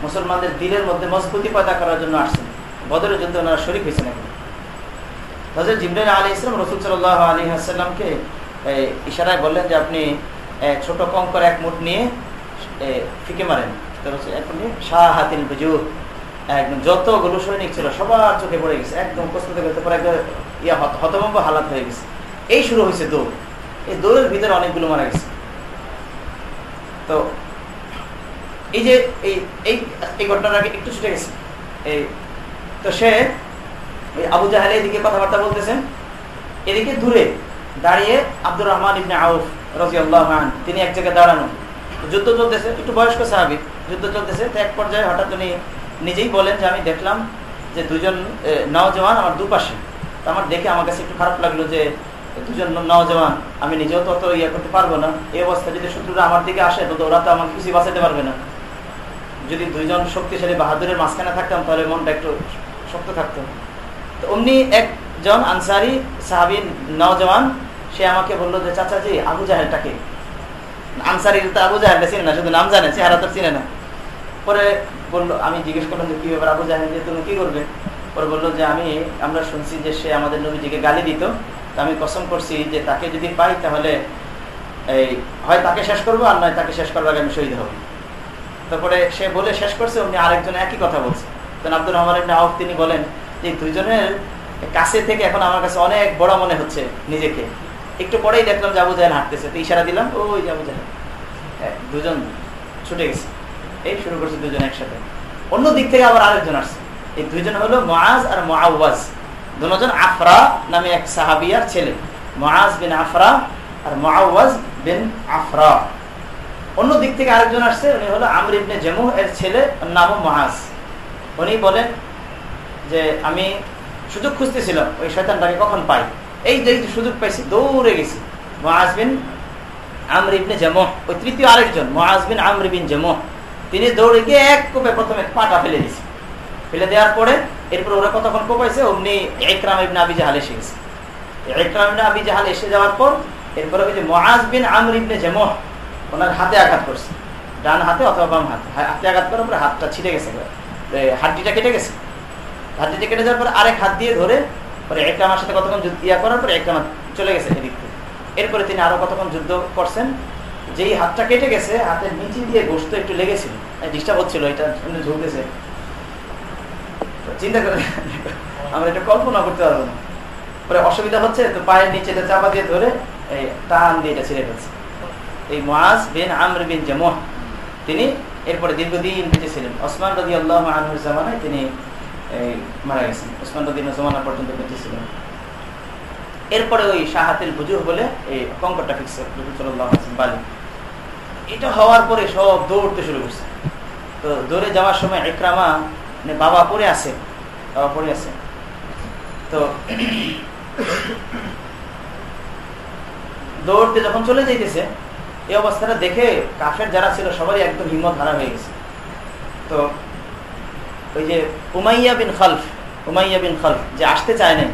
মুসলমানদের দিলের মধ্যে মজবুতি পয়দা করার জন্য আসছেন। বদরের ওনারা হয়েছেন এখন। হজরত জিবরান আলী ইসলাম রসুল সাল আলী ইশারায় বললেন যে আপনি ছোট কম করে এক মুঠ নিয়ে ফিকে মারেন। যতগুলো সৈনিক ছিল, সবার চোখে পড়ে গেছে। একদম প্রস্তুত করতে পারে হতভম্ব হালাত হয়ে গেছে। এই শুরু হয়েছে দৌড়। এই দৌড়ের ভিতরে অনেকগুলো মারা গেছে। তো এই যে এই এই ঘটনার আগে একটু ছুটে গেছে। এই, তো সে ওই আবু জাহাল এদিকে কথাবার্তা বলতেছেন এদিকে দূরে দাঁড়িয়ে আব্দুর রহমান ইবনে আউফ রাজি আল্লাহ তিনি এক জায়গায় দাঁড়ানো। যুদ্ধ চলতেছে, একটু বয়স্ক সাহাবি, যুদ্ধ চলতেছে, তো এক পর্যায়ে হঠাৎ উনি নিজেই বলেন যে, আমি দেখলাম যে দুজন নওজওয়ান আমার দুপাশে। তো আমার দেখে আমার কাছে একটু খারাপ লাগল যে দুজন নওজওয়ান আমি নিজেও তো অত ইয়ে করতে পারব না। এই অবস্থা যদি শত্রুরা আমার দিকে আসে, তো ওরা তো আমাকে কিছু বাঁচাতে পারবে না। যদি দুইজন শক্তিশালী বাহাদুরের মাঝখানে থাকতাম, তাহলে মনটা একটু শক্ত থাকতো। তো অমনি একজন আনসারি সাহাবি নওজওয়ান সে আমাকে বলল যে, চাচাজি, আবু জাহেলটাকে আনসারি তো আবু জাহেলটা চিনে না, শুধু নাম জানে, চেহারা তো চিনে না। পরে বলল, আমি জিজ্ঞেস করলাম যে, কি ব্যাপার আবু জাহেল, যে তুমি কি করবে? পরে বলল যে, আমি, আমরা শুনছি যে সে আমাদের নবীজিকে গালি দিত। আমি কসম করছি যে তাকে যদি পাই তাহলে এই হয় তাকে শেষ করব আর নয় তাকে শেষ করব আগে আমি শহীদ হব। তারপরে সে বলে শেষ করছে, উনি আরেকজন একই কথা বলছে। তখন আব্দুর রহমান আউফ তিনি বলেন যে দুইজনের কাছে থেকে এখন আমার কাছে অনেক বড় মনে হচ্ছে নিজেকে। একটু পরেই দেখলাম যে আবু হাঁটতেছে। তো ইশারা দিলাম ওই যে আবু দুজন ছুটে গেছে। এই শুরু করছে দুজন একসাথে। অন্য দিক থেকে আবার আরেকজন আসছে। এই দুইজন হলো মহাজ আর মহাওয়াজ দুজন আফরা নামে এক সাহাবিয়ার ছেলে। মহাজ বিন আফরা আর মহাওয়াজ বিন আফরা। অন্য দিক থেকে আরেকজন আসছে, উনি হলো আমর ইবনে জেমু এর ছেলে নামও মহাজ উনি বলেন যে, আমি সুযোগ খুঁজতেছিলাম, ওই শয়তানটাকে কখন পাই? এই যে সুযোগ পাইছি, দৌড়ে গেছি। মহাজ বিন আমর ইবনে জেমহ, ওই তৃতীয় আরেকজন মহাজ বিন আমর বিন জেমহ। তিনি দৌড়ে গিয়ে এক কোপে প্রথমে পাটা ফেলে দিয়েছে। ফেলে দেওয়ার পরে এরপর ওরা কতক্ষণ কোপাইছে? অমনি একরাম ইবনে আবি জাহাল এসে গেছে। একরাম ইবনে আবি জাহাল এসে যাওয়ার পর এরপরে ওই যে মহাজ বিন আমর ইবনে জেমহ, ওনার হাতে আঘাত করছে। ডান হাতে অথবা বাম হাতে। হাতে আঘাত করার পরে হাতটা ছিঁড়ে গেছে হাড্ডিটা কেটে গেছে। হাড্ডিটা কেটে যাওয়ার পরে আরেক হাত দিয়ে ধরে পরে একরামার সাথে কতক্ষণ ইয়া করার পরে একরামা চলে গেছে এদিক থেকে। এরপরে তিনি আরও কতক্ষণ যুদ্ধ করছেন? যেই হাতটা কেটে গেছে, হাতের নিচে দিয়ে গোস্ত একটু লেগেছিল। ডিস্টার্ব হচ্ছিল, এটা ঝুলতেছে। চিন্তা করে আমরা এটা কল্পনা করতে পারব না। পরে অসুবিধা হচ্ছে, তো পায়ের নিচে এটা চাপা দিয়ে ধরে এই টান দিয়ে এটা ছিঁড়ে ফেলছে। এই মাজ বিন আমর বিন জামহ, তিনি এরপরে দীর্ঘদিন বেঁচে ছিলেন। ওসমান রদি আল্লাহ আনহুর জামানায় তিনি এই মারা গেছেন। ওসমান রদি জামানা পর্যন্ত বেঁচে ছিলেন। এরপরে ওই শাহাতিল বুজুহ বলে এই কঙ্করটা ফিক্স বালি। এটা হওয়ার পরে সব দৌড়তে শুরু করছে। তো দৌড়ে যাওয়ার সময় একরামা বাবা পড়ে আছে, বাবা পড়ে আছে। তো দৌড়তে যখন চলে যাইতেছে, এই অবস্থাটা দেখে কাফের যারা ছিল সবাই একদম হিম্মত হারা হয়ে গেছে। তো ওই যে Umayyah bin Khalaf, Umayyah bin Khalaf যে আসতে চায় নাই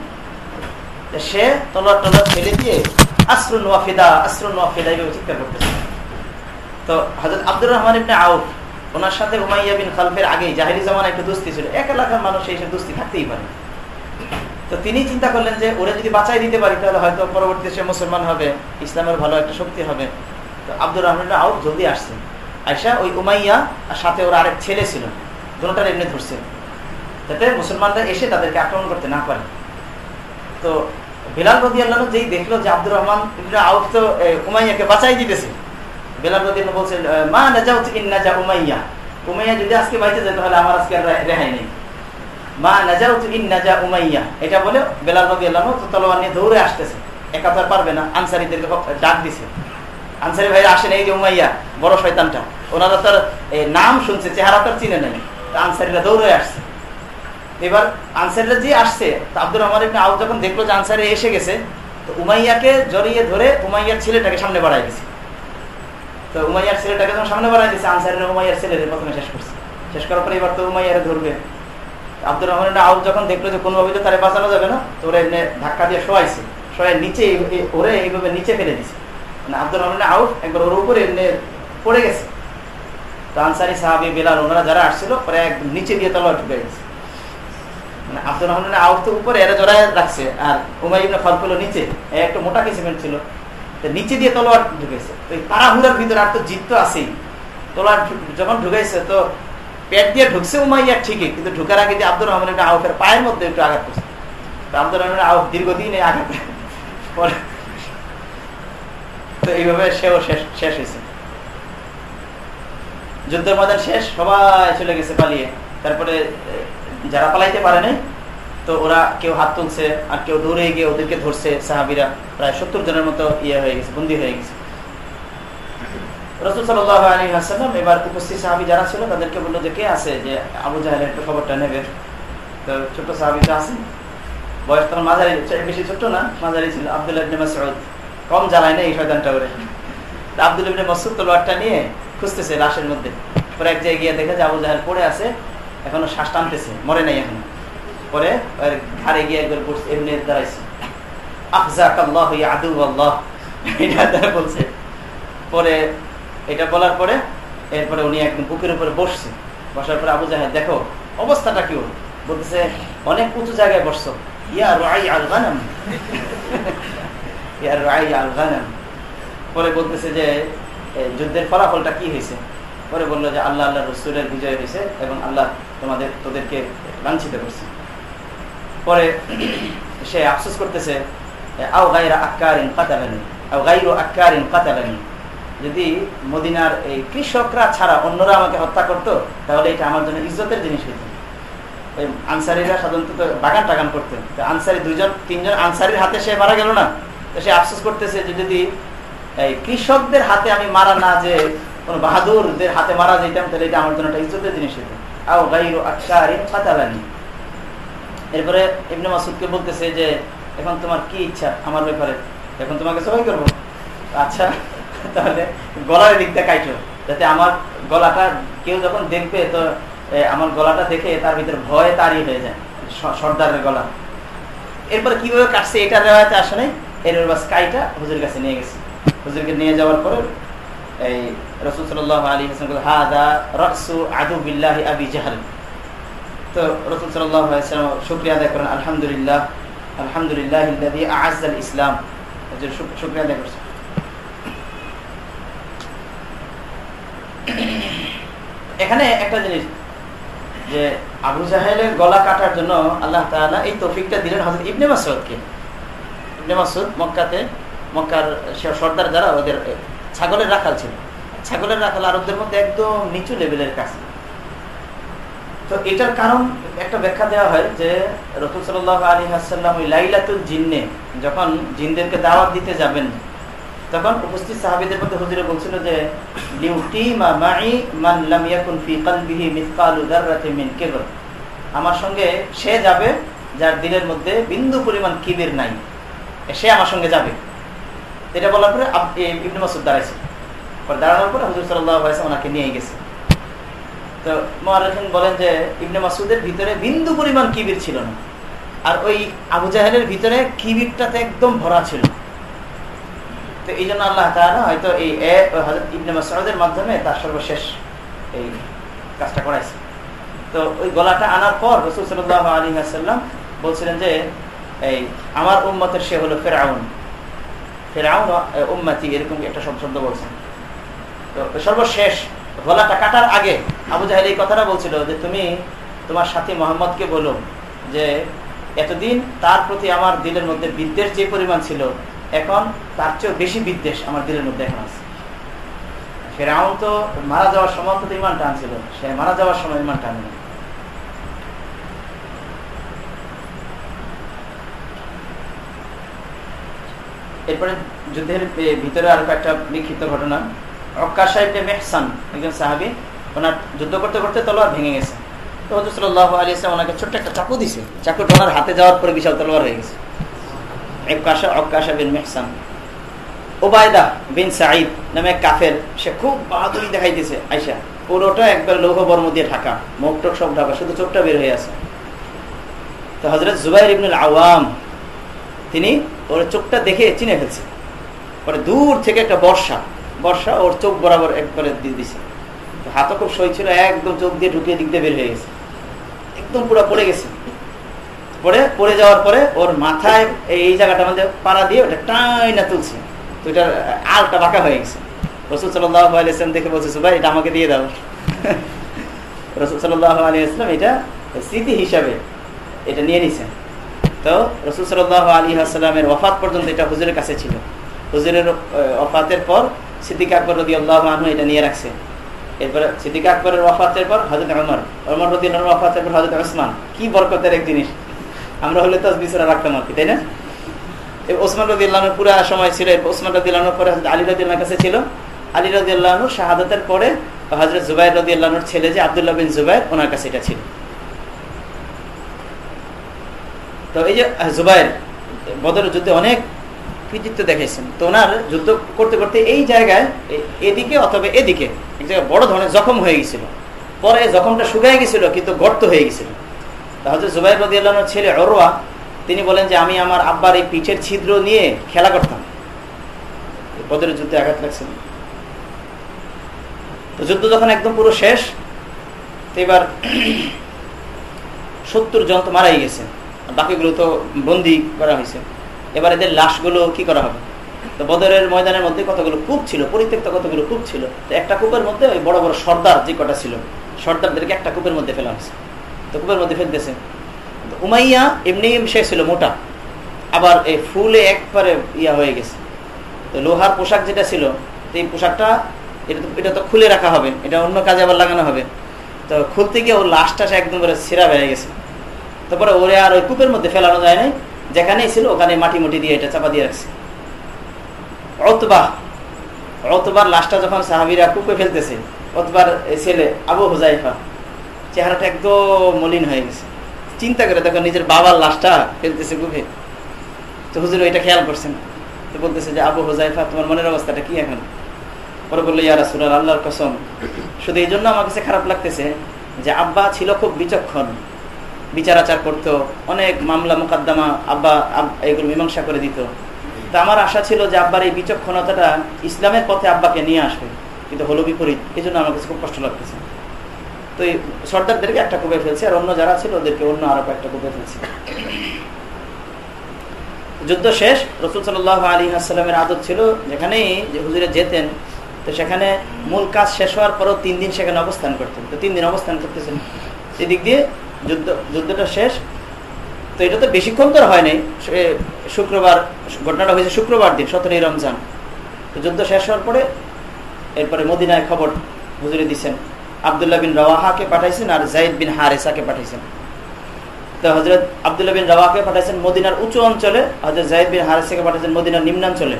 সে তলোয়ার টলোয়ার ফেলে দিয়ে আশ্রুন ওয়াফিদা আশ্রুন ওয়াফিদা এইভাবে চিৎকার করতেছে। তো হজরত আব্দুর রহমান ইবনে আউফ ওনার সাথে উমাইয়া বিন খালফের আগে জাহিরি জামানা একটা দুস্তি ছিল। এক এলাকার মানুষ এই দুস্তি থাকতেই পারে। তো তিনি চিন্তা করলেন যে, ওরা যদি বাঁচাই দিতে পারি, তাহলে হয়তো পরবর্তীতে সে মুসলমান হবে, ইসলামের ভালো একটা শক্তি হবে। তো আব্দুর রহমান আউফ জলদি আসছেন। আয়সা ওই উমাইয়া আর সাথে ওর আরেক ছেলে ছিল দুটার এমনি ধরছে যাতে মুসলমানরা এসে তাদেরকে আক্রমণ করতে না পারে। তো বেলাল রদি আল্লাহ যেই দেখল যে আব্দুর রহমান আউফ তো উমাইয়াকে বাঁচাই দিতেছে বেলাল রদি বলছে মা নাজা হচ্ছে ইন্নাজা উমাইয়া। উমাইয়া যদি আজকে বাইতে যায়, তাহলে আমার আজকে রেহাই নেই। মা নাজা হচ্ছে ইন্নাজা উমাইয়া। এটা বলে বেলাল রদি আল্লাহ তলোয়ার নিয়ে দৌড়ে আসতেছে। একা তো পারবে না। আনসারিদেরকে ডাক দিছে। আনসারি ভাইরা আসেন, এই যে উমাইয়া, বড় শয়তানটা। ওনারা তার নাম শুনছে, চেহারা তার চিনে নেই। আনসারিরা দৌড়ে আসছে। এবার আনসারিরা যে আসছে আব্দুর রহমান ইবনে আউফ যখন দেখল যে আনসারি এসে গেছে, তো উমাইয়াকে জড়িয়ে ধরে উমাইয়ার ছেলেটাকে সামনে বাড়াই দিছে। তো উমাইয়ার ছেলেটাকে যখন সামনে বাড়াই দিছে আনসারিরা উমাইয়ার ছেলেদের প্রথমে শেষ করছে। শেষ করার পরে এবার তো উমাইয়ারে ধরবে। আব্দুর রহমান আউফ যখন দেখল যে কোনোভাবে তো তারে বাঁচানো যাবে না, তো ওরা এমনি ধাক্কা দিয়ে শোয়াইছে। শোয়াই নিচে ওরে এইভাবে নিচে ফেলে দিছে। মানে আব্দুর রহমান আউট, একবার ওর উপরে এমনি পড়ে গেছে। তো আনসারি সাহাবি বেলাল, ওনারা যারা আসছিল পরে একদম নিচে দিয়ে তলোয়ার ঢুকে গেছে মানে আব্দুর রহমান আউট তো উপরে, এরা জড়ায় রাখছে। আর উমাই ইবনে খলফ নিচে। একটা মোটা কি সিমেন্ট ছিল? নিচে দিয়ে তলোয়ার ঢুকেছে। ওই তাড়াহুড়ার ভিতরে আর তো জিত তো আছেই। তলোয়ার যখন ঢুকাইছে, তো পেট দিয়ে ঢুকছে উমাইয়া ঠিকই, কিন্তু ঢুকার আগে যে আব্দুর রহমান ইবনে আউফের পায়ের মধ্যে একটু আঘাত করছে। আব্দুর রহমান আউফ দীর্ঘদিন এই আঘাত তো এইভাবে সেও শেষ শেষ হয়েছে। যুদ্ধের ময়দান শেষ, সবাই চলে গেছে পালিয়ে। তারপরে যারা পালাইতে পারে নাই তো ওরা কেউ হাত তুলছে আর কেউ দৌড়ে গিয়ে ওদেরকে ধরছে, সাহাবিরা। প্রায় সত্তর জনের মতো ইয়ে হয়ে গেছে, বন্দি হয়ে গেছে। রসুল সাল্লাহ আলী এবার উপস্থিত সাহাবি যারা ছিল, তাদেরকে বলল যে কে আছে যে আবু জাহের একটু খবরটা নেবে? তো ছোট সাহাবিটা আছে বয়স তখন মাঝারি বেশি ছোট না, মাঝারি ছিল। আবদুল্লাহ কম জ্বালায় না এই শয়তানটা করে আব্দুল তলোয়ারটা নিয়ে খুঁজতেছে লাশের মধ্যে। পরে এক জায়গায় গিয়ে দেখে যে আবু জাহেল পড়ে আছে, এখনও শ্বাস টানতেছে, মরে নাই এখনও। পরে ঘাড়ে গিয়ে একবার পড়ছে এমনি দাঁড়াইছে। আফজাক আল্লাহ। আদু এটা বলছে। পরে এটা বলার পরে এরপরে উনি একদম বুকের উপরে বসছে। বসার পরে আবু জাহেদ দেখো, অবস্থাটা কি বলতেছে, অনেক উঁচু জায়গায় বসছো। ইয়া রাই আল গানাম। ইয়া রাই আল গানাম। পরে বলতেছে যে যুদ্ধের ফলাফলটা কি হয়েছে? পরে বলল যে, আল্লাহ আল্লাহ রসুলের বিজয় হয়েছে এবং আল্লাহ তোমাদের, তোদেরকে লাঞ্ছিত করছে। পরে সে আফসোস করতেছে আও গাইরা আক্কারিন কাতালানি আও গাইরো আক্কারিন কাতালানি যদি মদিনার এই কৃষকরা ছাড়া অন্যরা আমাকে হত্যা করতো, তাহলে এটা আমার জন্য ইজ্জতের জিনিস হইত। ওই আনসারিরা সাধারণত বাগান টাগান করতেন। তো আনসারি দুইজন, তিনজন আনসারির হাতে সে মারা গেল না। তো সে আফসোস করতেছে যে যদি এই কৃষকদের হাতে আমি মারা না যে কোন বাহাদুরদের হাতে মারা যেতাম, তাহলে এটা আমার জন্য একটা ইজ্জতের জিনিস হইত। আও গাইরু আকারিন ফাতালানি এরপরে ইবনে মাসুদকে বলতেছে যে, এখন তোমার কি ইচ্ছা আমার ব্যাপারে? এখন তোমাকে সবাই করব। আচ্ছা তাহলে গলার দিকটা কাইটো, যাতে আমার গলাটা কেউ যখন দেখবে, তো আমার গলাটা দেখে তার ভিতরে ভয় তারই হয়ে যায় সর্দারের গলা। এরপরে কীভাবে কাটছে এটা রেওয়াতে আসে নাই? এর বাস কাইটা হুজুরের কাছে নিয়ে গেছে। হুজুরকে নিয়ে যাওয়ার পরে এই রসুল সাল্লাহ আলী হাসান হাদা রসু আদু বিল্লাহি আবি জাহাল তো রসুল সাল্লাহ শুক্রিয়া করেন, আলহামদুলিল্লাহ আলহামদুলিল্লাহ ইসলাম। শুক্রিয়া আদায় করছে। এখানে একটা জিনিস, যে আবু জাহেলের গলা কাটার জন্য আল্লাহ এই তৌফিকটা দিলেন হজরত ইবনে মাসুদকে ইবনে মাসুদ মক্কাতে, মক্কার সর্দার যারা, ওদের ছাগলের রাখাল ছিল। ছাগলের রাখাল আরবদের মধ্যে একদম নিচু লেভেলের কাজ তো এটার কারণ একটা ব্যাখ্যা দেওয়া হয় যে রসুল সাল আলী হাসাল্লাম ওই লাইলাতুল জিন্নে যখন জিনদেরকে দাওয়াত দিতে যাবেন, তখন উপস্থিত সাহাবিদের মধ্যে হুজুরে বলছিল যে আমার সঙ্গে সে যাবে যার দিনের মধ্যে বিন্দু পরিমাণ কিবির নাই। সে আমার সঙ্গে যাবে। এটা বলার পরে ইবনে মাসুদ দাঁড়াইছে। দাঁড়ানোর পরে হুজুর সাল্লাহ ওনাকে নিয়ে গেছে। তো মহারান বলেন যে ইবনে মাসুদের ভিতরে বিন্দু পরিমাণ কিবির ছিল না। আর ওই আবু জাহেলের ভিতরে কিবিরটাতে একদম ভরা ছিল। তো এই জন্য আল্লাহ তালা হয়তো এই ইবনে মাসুদের মাধ্যমে তার সর্বশেষ এই কাজটা করাইছে। তো ওই গলাটা আনার পর রসুল সাল্লাহ আলী আসাল্লাম বলছিলেন যে, এই আমার উম্মতের সে হলো ফেরাউন। ফেরাউন উম্মাতি, এরকম একটা শব্দ বলছেন। তো সর্বশেষ গলাটা কাটার আগে আবু জাহেল এই কথাটা বলছিল যে তুমি তোমার সাথী মোহাম্মদকে বলো যে এতদিন তার প্রতি আমার দিলের মধ্যে বিদ্বেষ যে পরিমাণ ছিল, এখন তার চেয়েও বেশি বিদ্বেষ আমার দিলের মধ্যে এখন আছে। ফেরাউন তো মারা যাওয়ার সময় তো ইমান টানছিল, সে মারা যাওয়ার সময় ইমান টান এরপরে যুদ্ধের ভিতরে আরও একটা বিক্ষিপ্ত ঘটনা। যুদ্ধ করতে করতে তলোয়ার ভেঙে গেছে। তো আলী ইসলাম ওনাকে ছোট্ট একটা চাকু দিছে। ওনার হাতে যাওয়ার পরে বিশাল তলোয়ার হয়ে গেছে। মেহসান। ওবায়দা বিন সাঈদ নামে কাফের, সে খুব বাহাদুরি দেখাইতেছে আইসা পুরোটা একবার লৌহ বর্ম দিয়ে ঢাকা, মুখ টক সব ঢাকা, শুধু চোখটা বের হয়ে আছে। তো হজরত জুবাইর ইবনুল আওয়াম, তিনি ওর চোখটা দেখে চিনে ফেলছে। পরে দূর থেকে একটা বর্ষা বর্ষা ওর চোখ বরাবর একবারে দিয়ে দিছে। হাতও খুব সই ছিল, একদম চোখ দিয়ে ঢুকিয়ে দিক দিয়ে বের হয়ে গেছে। একদম পুরো পড়ে গেছে। পরে পড়ে যাওয়ার পরে ওর মাথায় এই জায়গাটা মধ্যে পাড়া দিয়ে ওটা টাই না তুলছে। তো এটার আলটা বাঁকা হয়ে গেছে। রসুল সাল্লাম দেখে বলছে ভাই এটা আমাকে দিয়ে দাও। রসুল সাল্লাহ আলী ইসলাম এটা স্মৃতি হিসাবে এটা নিয়ে নিছেন তো রসুল সাল্লাহ আলী আসসালামের ওফাত পর্যন্ত এটা হুজুরের কাছে ছিল। হুজুরের ওফাতের পর সিদ্দিক আকবর রদি আল্লাহ আনহু এটা নিয়ে রাখছে। এরপরে সিদ্দিক আকবরের ওফাতের পর হজরত অমর অমর রদি ওফাতের পর হজরত ওসমান। কি বরকতের এক জিনিস। আমরা হলে তো বিছরা রাখতাম আর কি, তাই না? ওসমান রদি আল্লাহর পুরো সময় ছিল ওসমান রদি আল্লাহর পরে আলী রদি আল্লাহর কাছে ছিল। আলী রদি আল্লাহ শাহাদতের পরে হজরত জুবাইর রদি আল্লাহর ছেলে যে আবদুল্লাহ বিন জুবাইর, ওনার কাছে এটা ছিল। তো এই যে জুবাইর বদরের যুদ্ধে অনেক কৃতিত্ব দেখাইছেন তো ওনার যুদ্ধ করতে করতে এই জায়গায় এদিকে অথবা এদিকে এক জায়গায় বড় ধরনের জখম হয়ে গেছিল পরে জখমটা শুকাই গেছিল কিন্তু গর্ত হয়ে গেছিল তাহলে জুবাইর রদি আল্লাহর ছেলে অরোয়া তিনি বলেন যে, আমি আমার আব্বার এই পিঠের ছিদ্র নিয়ে খেলা করতাম। বদরের যুদ্ধে আঘাত লাগছিল তো যুদ্ধ যখন একদম পুরো শেষ, তো এবার সত্তর জন তো মারাই গেছে। বাকিগুলো তো বন্দি করা হয়েছে। এবার এদের লাশগুলো কি করা হবে? তো বদরের ময়দানের মধ্যে কতগুলো কূপ ছিল? পরিত্যক্ত কতগুলো কূপ ছিল? তো একটা কূপের মধ্যে ওই বড় বড় সর্দার যে কটা ছিল, সর্দারদেরকে একটা কূপের মধ্যে ফেলা হয়েছে। তো কূপের মধ্যে ফেলতেছে উমাইয়া এমনি সে ছিল মোটা। আবার এই ফুলে একবারে ইয়া হয়ে গেছে। তো লোহার পোশাক যেটা ছিল এই পোশাকটা এটা তো এটা তো খুলে রাখা হবে। এটা অন্য কাজে আবার লাগানো হবে। তো খুলতে গিয়ে ওর লাশটা সে একদম করে ছিঁড়া বেড়ে গেছে। তারপরে ওরে আর ওই কূপের মধ্যে ফেলানো যায় নাই। যেখানেই ছিল ওখানে মাটি মুটি দিয়ে এটা চাপা দিয়ে রাখছে। অতবা অতবার লাশটা যখন সাহাবিরা কূপে ফেলতেছে অতবার ছেলে আবু হুজাইফা, চেহারাটা একদম মলিন হয়ে গেছে। চিন্তা করে দেখো নিজের বাবার লাশটা ফেলতেছে কূপে। তো হুজুর ওইটা খেয়াল করছেন? তো বলতেছে যে, আবু হুজাইফা, তোমার মনের অবস্থাটা কি এখন? পরে বলল ইয়ারা সুরাল আল্লাহর কসম, শুধু এই জন্য আমার কাছে খারাপ লাগতেছে যে, আব্বা ছিল খুব বিচক্ষণ। বিচার আচার করতো, অনেক মামলা, মোকদ্দমা, আব্বা এগুলো মীমাংসা করে দিত। তো আমার আশা ছিল যে আব্বার এই বিচক্ষণতাটা ইসলামের পথে আব্বাকে নিয়ে আসবে, কিন্তু হলো বিপরীত এই জন্য আমার কাছে খুব কষ্ট লাগতেছে। তো এই সর্দারদেরকে একটা কূপে ফেলছে, আর অন্য যারা ছিল ওদেরকে অন্য আরও একটা কূপে ফেলছে। যুদ্ধ শেষ, রসুল সাল আলী আসসালামের আদত ছিল যেখানেই যে হুজুরে যেতেন, তো সেখানে মূল কাজ শেষ হওয়ার পরও তিন দিন সেখানে অবস্থান করতেন। তো তিন দিন অবস্থান করতেছেন। সেদিক দিয়ে যুদ্ধ, যুদ্ধটা শেষ। তো এটা তো বেশিক্ষণ তো হয় নাই। শুক্রবার, ঘটনাটা হয়েছে শুক্রবার দিন, সতেরোই রমজান। তো যুদ্ধ শেষ হওয়ার পরে এরপরে মদিনায় খবর হুজুরে দিচ্ছেন আবদুল্লাহ বিন রওয়াহাকে পাঠাইছেন আর জাইদ বিন হারেসাকে পাঠাইছেন। তো হজরত আবদুল্লাহ বিন রওয়াকে পাঠাইছেন মদিনার উঁচু অঞ্চলে হজরত জাইদ বিন হারেসাকে পাঠাইছেন মদিনার নিম্নাঞ্চলে।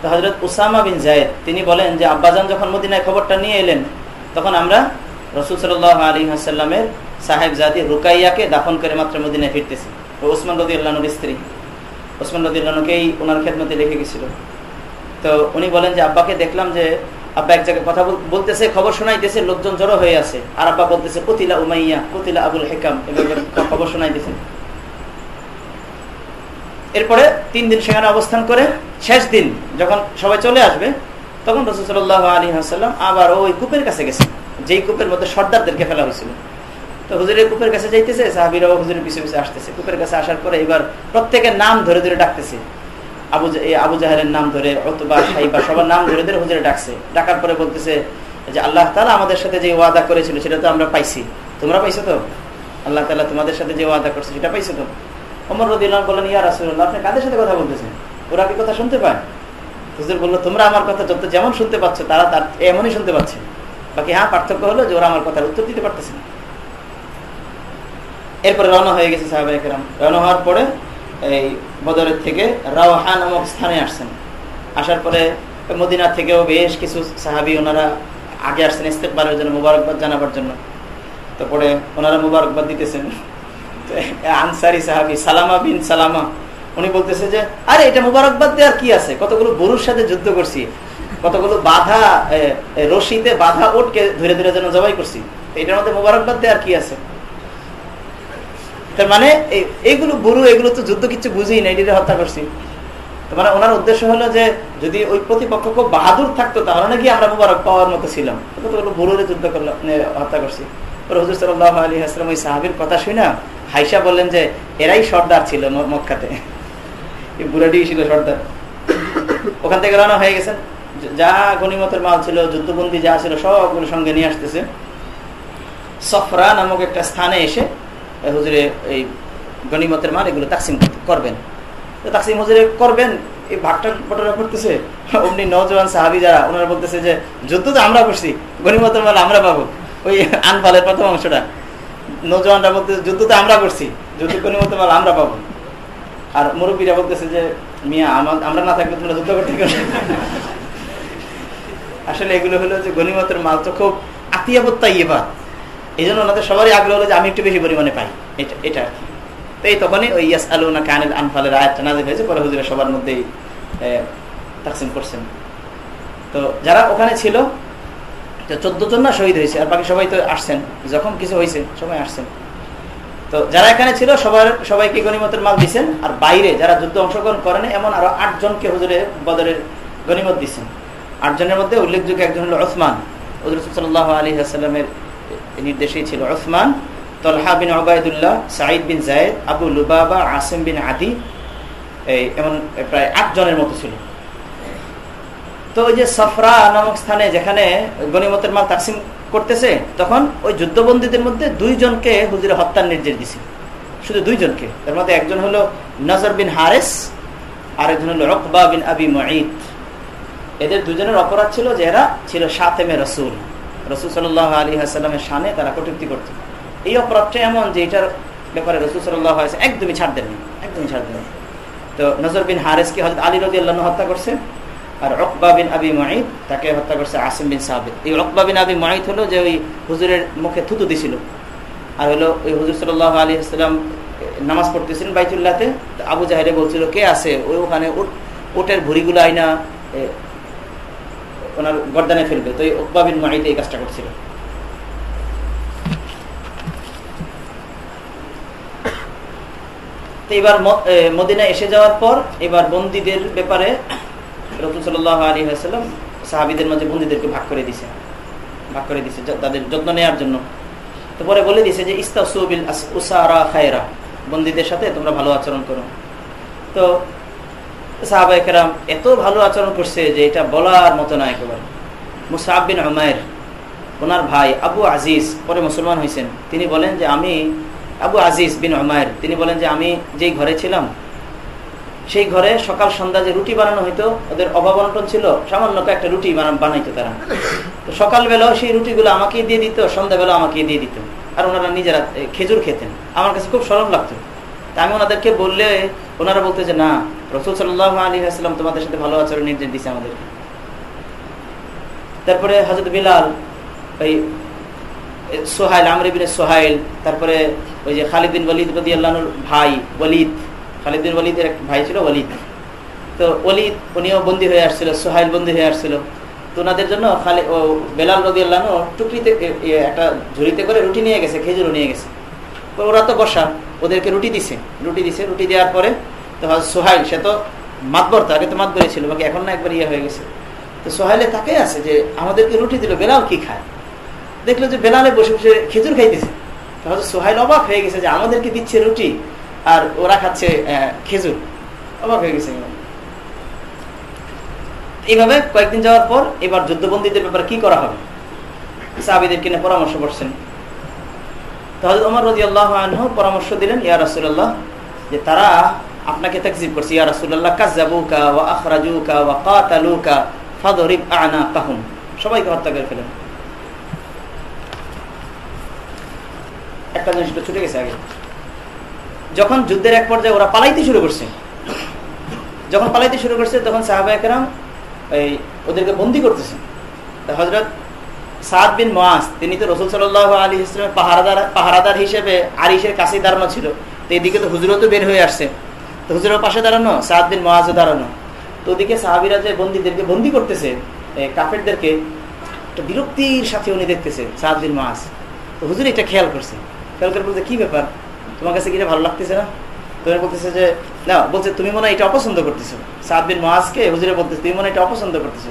তো হজরত উসামা বিন জায়দ তিনি বলেন যে আব্বাজান যখন মদিনায় খবরটা নিয়ে এলেন, তখন আমরা রসুল সাল আলী হাসাল্লামের সাহেব জাদি রুকাইয়াকে দাফন করে মাত্র মদিনায় ফিরতেছি। ও ওসমান রদি আল্লাহর স্ত্রী। ওসমান রদি আল্লাহকেই ওনার খেদমতে রেখে গেছিল। তো উনি বলেন যে, আব্বাকে দেখলাম যে, আব্বা এক জায়গায় কথা বলতেছে, খবর শোনাইতেছে, লোকজন জড়ো হয়ে আছে। আর আব্বা বলতেছে, কতিলা উমাইয়া, কতিলা আবুল হেকাম এভাবে খবর শোনাইতেছেন এরপরে তিন দিন সেখানে অবস্থান করে, শেষ দিন যখন সবাই চলে আসবে, তখন রসুল্লাহ আলী হাসাল্লাম আবার ওই কূপের কাছে গেছে। যেই কূপের মধ্যে সর্দারদেরকে ফেলা হয়েছিল। তো হুজুরের কূপের কাছে যাইতেছে, সাহাবিরাও হুজুরের পিছু পিছু আসতেছে। কূপের কাছে আসার পরে এবার প্রত্যেকের নাম ধরে ধরে ডাকতেছে। আবু আবু জাহের নাম ধরে অতবা সাইবা, সবার নাম ধরে ধরে হুজুরে ডাকছে। ডাকার পরে বলতেছে যে, আল্লাহ তালা আমাদের সাথে যে ওয়াদা করেছিল, সেটা তো আমরা পাইছি। তোমরা পাইছো তো? আল্লাহ তালা তোমাদের সাথে যে ওয়াদা করছে, সেটা পাইছো তো? অমর রদিল্লাহ বললেন, ইয়া রাসুল্লাহ আপনি কাদের সাথে কথা বলতেছেন? ওরা কি কথা শুনতে পায়? হুজুর বলল, তোমরা আমার কথা যত যেমন শুনতে পাচ্ছ, তারা তার এমনই শুনতে পাচ্ছে। বাকি হ্যাঁ পার্থক্য হলো যে ওরা আমার কথার উত্তর দিতে পারতেছে না। এরপরে রওনা হয়ে গেছে সাহাবাহ কেরাম। রওনা হওয়ার পরে এই বদরের থেকে রাওহা নামক স্থানে আসছেন। আসার পরে মদিনা থেকেও বেশ কিছু সাহাবি ওনারা আগে আসছেন ইস্তেকবারের জন্য, মুবারকবাদ জানাবার জন্য। তারপরে ওনারা মুবারকবাদ দিতেছেন। আনসারি সাহাবি সালামা বিন সালামা, উনি বলতেছে যে, আরে, এটা মুবারকবাদ দেওয়ার কি আছে? কতগুলো গরুর সাথে যুদ্ধ করছি। কতগুলো বাধা রশিতে বাধা ওটকে ধরে ধরে যেন জবাই করছি। এটার মধ্যে মুবারকবাদ দেওয়ার কি আছে? তার মানে এইগুলো গুরু, এগুলো তো যুদ্ধ কিছু বুঝেই না এটি হত্যা করছি। মানে ওনার উদ্দেশ্য হলো যে, যদি ওই প্রতিপক্ষ খুব বাহাদুর থাকতো, তাহলে নাকি আমরা মুবারক পাওয়ার মতো ছিলাম। কতগুলো যুদ্ধ করলাম হত্যা করছি। হজুর সাল্লাহ আলী আসলাম ওই সাহাবির কথা শুই না হাইসা বললেন যে, এরাই সর্দার ছিল মক্কাতে। বুড়াটি ছিল সর্দার। ওখান থেকে রানা হয়ে গেছেন। যা গণিমতের মাল ছিল, যুদ্ধবন্দি যা ছিল, সবগুলো সঙ্গে নিয়ে আসতেছে। সফরা নামক একটা স্থানে এসে হুজুরে এই গণিমতের মাল এগুলো তাকসিম করবেন। তাকসিম হুজুরে করবেন, এই ভাগটা বটরা করতেছে অমনি নজওয়ান সাহাবি যারা ওনারা বলতেছে যে, যুদ্ধ তো আমরা করছি, গণিমতের মাল আমরা পাবো। ওই আনফালের প্রথম অংশটা। নজওয়ানরা বলতে যুদ্ধ তো আমরা করছি, যুদ্ধ গণিমতের মাল আমরা পাবো। আর মুরব্বীরা বলতেছে যে, মিয়া আমরা না থাকলে তোমরা যুদ্ধ করতে আসলে এগুলো হলো যে গণিমতের মাল তো খুব আতিয়াবত্তা ইয়েবা এই জন্য ওনাদের সবারই আগ্রহ হলো যে আমি একটু বেশি পরিমাণে পাই। এটা এটা আর কি। তো এই তখনই ওই ইয়াস আলুনা কানের আনফালের আয়াতটা নাজির হয়েছে, পরে হুজুরে সবার মধ্যেই তাকসিম করছেন। তো যারা ওখানে ছিল চোদ্দ জন না শহীদ হয়েছে, আর বাকি সবাই তো আসছেন। যখন কিছু হয়েছে, সবাই আসছেন। তো যারা এখানে ছিল, সবার, সবাইকে গণিমতের মাল দিচ্ছেন আর বাইরে যারা যুদ্ধ অংশগ্রহণ করেন এমন আরও আটজনকে হুজুরে বদরের গণিমত দিচ্ছেন আটজনের মধ্যে উল্লেখযোগ্য একজন হলো ওসমান। হজরত সাল্লাহ আলী আসাল্লামের নির্দেশেই ছিল ওসমান তলহা বিন ওবায়দুল্লাহ সাঈদ বিন জায়দ আবু লুবাবা, আসিম বিন আদি, এই এমন প্রায় আট জনের মতো ছিল। তো ওই যে সফরা নামক স্থানে যেখানে গণিমতের মাল তাকসিম করতেছে, তখন ওই যুদ্ধবন্দীদের মধ্যে দুইজনকে হুজুরে হত্যার নির্দেশ দিছে। শুধু দুইজনকে তার মধ্যে একজন হলো নজর বিন হারেস আর একজন হলো রকবা বিন আবি মঈদ এদের দুজনের অপরাধ ছিল যে এরা ছিল সাতেমে রসুল। রসুল সাল্লাহ আলী হাসাল্লামের সানে তারা কটুক্তি করত। এই অপরাধটা এমন যে এটার ব্যাপারে রসুল সাল্লাহ একদমই ছাড় দেননি, একদমই ছাড় দেননি। তো নজর বিন হারেসকে হজরত আলী রদি আল্লাহ হত্যা করছে আর রকবা বিন আবি মাহিদ তাকে হত্যা করছে আসিম বিন সাহাবিদ এই রকবা বিন আবি মাহিদ হলো যে ওই হুজুরের মুখে থুতু দিছিল আর হলো ওই হুজুর সাল্লাহ আলী আসসালাম নামাজ পড়তেছিলেন বাইতুল্লাহতে আবু জাহেরে বলছিল, কে আছে? ওই ওখানে ওটের ভুড়িগুলো আইনা ওনার গর্দানে ফেলবে। তো এই ওকবা বিন মাহিদ এই কাজটা করছিল। এবার মদিনা এসে যাওয়ার পর এবার বন্দীদের ব্যাপারে রসুল সাহাবিদের মাঝে বন্দীদেরকে ভাগ করে দিছে। ভাগ করে দিছে তাদের যত্ন নেওয়ার জন্য। তো পরে বলে দিছে যে ইস্তাসুবিল উসারা খায়রা। বন্দীদের সাথে তোমরা ভালো আচরণ করো। তো সাহাবাহাম এত ভালো আচরণ করছে যে এটা বলার মতো না একেবারে। মুসাহাব আমায়ের ওনার ভাই আবু আজিজ পরে মুসলমান হয়েছেন তিনি বলেন যে আমি, আবু আজিজ বিন আমায়ের তিনি বলেন যে আমি যেই ঘরে ছিলাম, সেই ঘরে সকাল সন্ধ্যা যে রুটি বানানো হইতো, ওদের অভাব অনটন ছিল, সামান্য একটা রুটি বানাইতো তারা। তো সকালবেলাও সেই রুটিগুলো আমাকে দিয়ে দিত সন্ধ্যাবেলা আমাকে দিয়ে দিত। আর ওনারা নিজেরা খেজুর খেতেন। আমার কাছে খুব সরল লাগতো। তা আমি ওনাদেরকে বললে ওনারা বলতে যে, না, রসুল সাল্লাহ আলী আসলাম তোমাদের সাথে ভালো আচরণ নির্দেশ দিছে আমাদেরকে তারপরে হজরত বিলাল, ওই সোহাইল আমরিবিন সোহাইল, তারপরে ওই যে খালিদিন ওলিদ বদি আল্লাহর ভাই ওলিদ খালিদিন ওলিদের এক ভাই ছিল ওলিদ তো ওলিদ উনিও বন্দী হয়ে আসছিল, সোহাইল বন্দী হয়ে আসছিল। তো ওনাদের জন্য খালি, ও, বেলাল রদি আল্লাহ টুকরিতে একটা ঝুড়িতে করে রুটি নিয়ে গেছে, খেজুরও নিয়ে গেছে। ওরা তো বসা। ওদেরকে রুটি দিছে। রুটি দিছে, রুটি দেওয়ার পরে তো সোহাইল, সে তো মাতবর তো, আগে তো মাতবরই ছিল, বাকি এখন না একবার ইয়ে হয়ে গেছে। তো সোহাইলে তাকে আছে যে, আমাদেরকে রুটি দিল, বেলাল কি খায়? দেখল যে বেলালে বসে বসে খেজুর খাইতেছে। তাহলে সোহাইল অবাক হয়ে গেছে যে, আমাদেরকে দিচ্ছে রুটি আর ওরা খাচ্ছে খেজুর। অবাক হয়ে গেছে এইভাবে কয়েকদিন যাওয়ার পর এবার যুদ্ধবন্দীদের ব্যাপারে কি করা হবে? সাহাবিদের কিনে পরামর্শ করছেন। পরামর্শ দিলেন যে তারা আপনাকে করছে কাজাবুকা আখরাজুকা ওয়া কাতালুকা ফাদরিব আনা সবাইকে হত্যা করে ফেলেন। একটা ছুটে গেছে আগে। যখন যুদ্ধের এক পর্যায়ে ওরা পালাইতে শুরু করছে, যখন পালাইতে শুরু করছে, তখন সাহাবা একরাম এই ওদেরকে বন্দি করতেছে। হজরত সাদ বিন মাস তিনি তো রসুল সাল আলী ইসলামের পাহারাদার পাহারাদার হিসেবে আরিসের কাছে দাঁড়ানো ছিল। তো এদিকে তো হুজরতও বের হয়ে আসছে। তো হুজুরের পাশে দাঁড়ানো, সাদ বিন মাহাজও দাঁড়ানো। তো ওদিকে সাহাবিরা যে বন্দীদেরকে বন্দি করতেছে কাফেরদেরকে একটা বিরক্তির সাথে উনি দেখতেছে সাদ বিন মাস তো হুজুর এটা খেয়াল করছে। খেয়াল করে বলতে কি ব্যাপার? তোমার কাছে কিটা ভালো লাগতেছে না? তুমি বলতেছে যে, না, বলছে, তুমি মনে হয় এটা অপছন্দ করতেছো। সাত বিন মাহাজকে হুজুরে বলতেছে, তুমি মনে হয় এটা অপছন্দ করতেছো।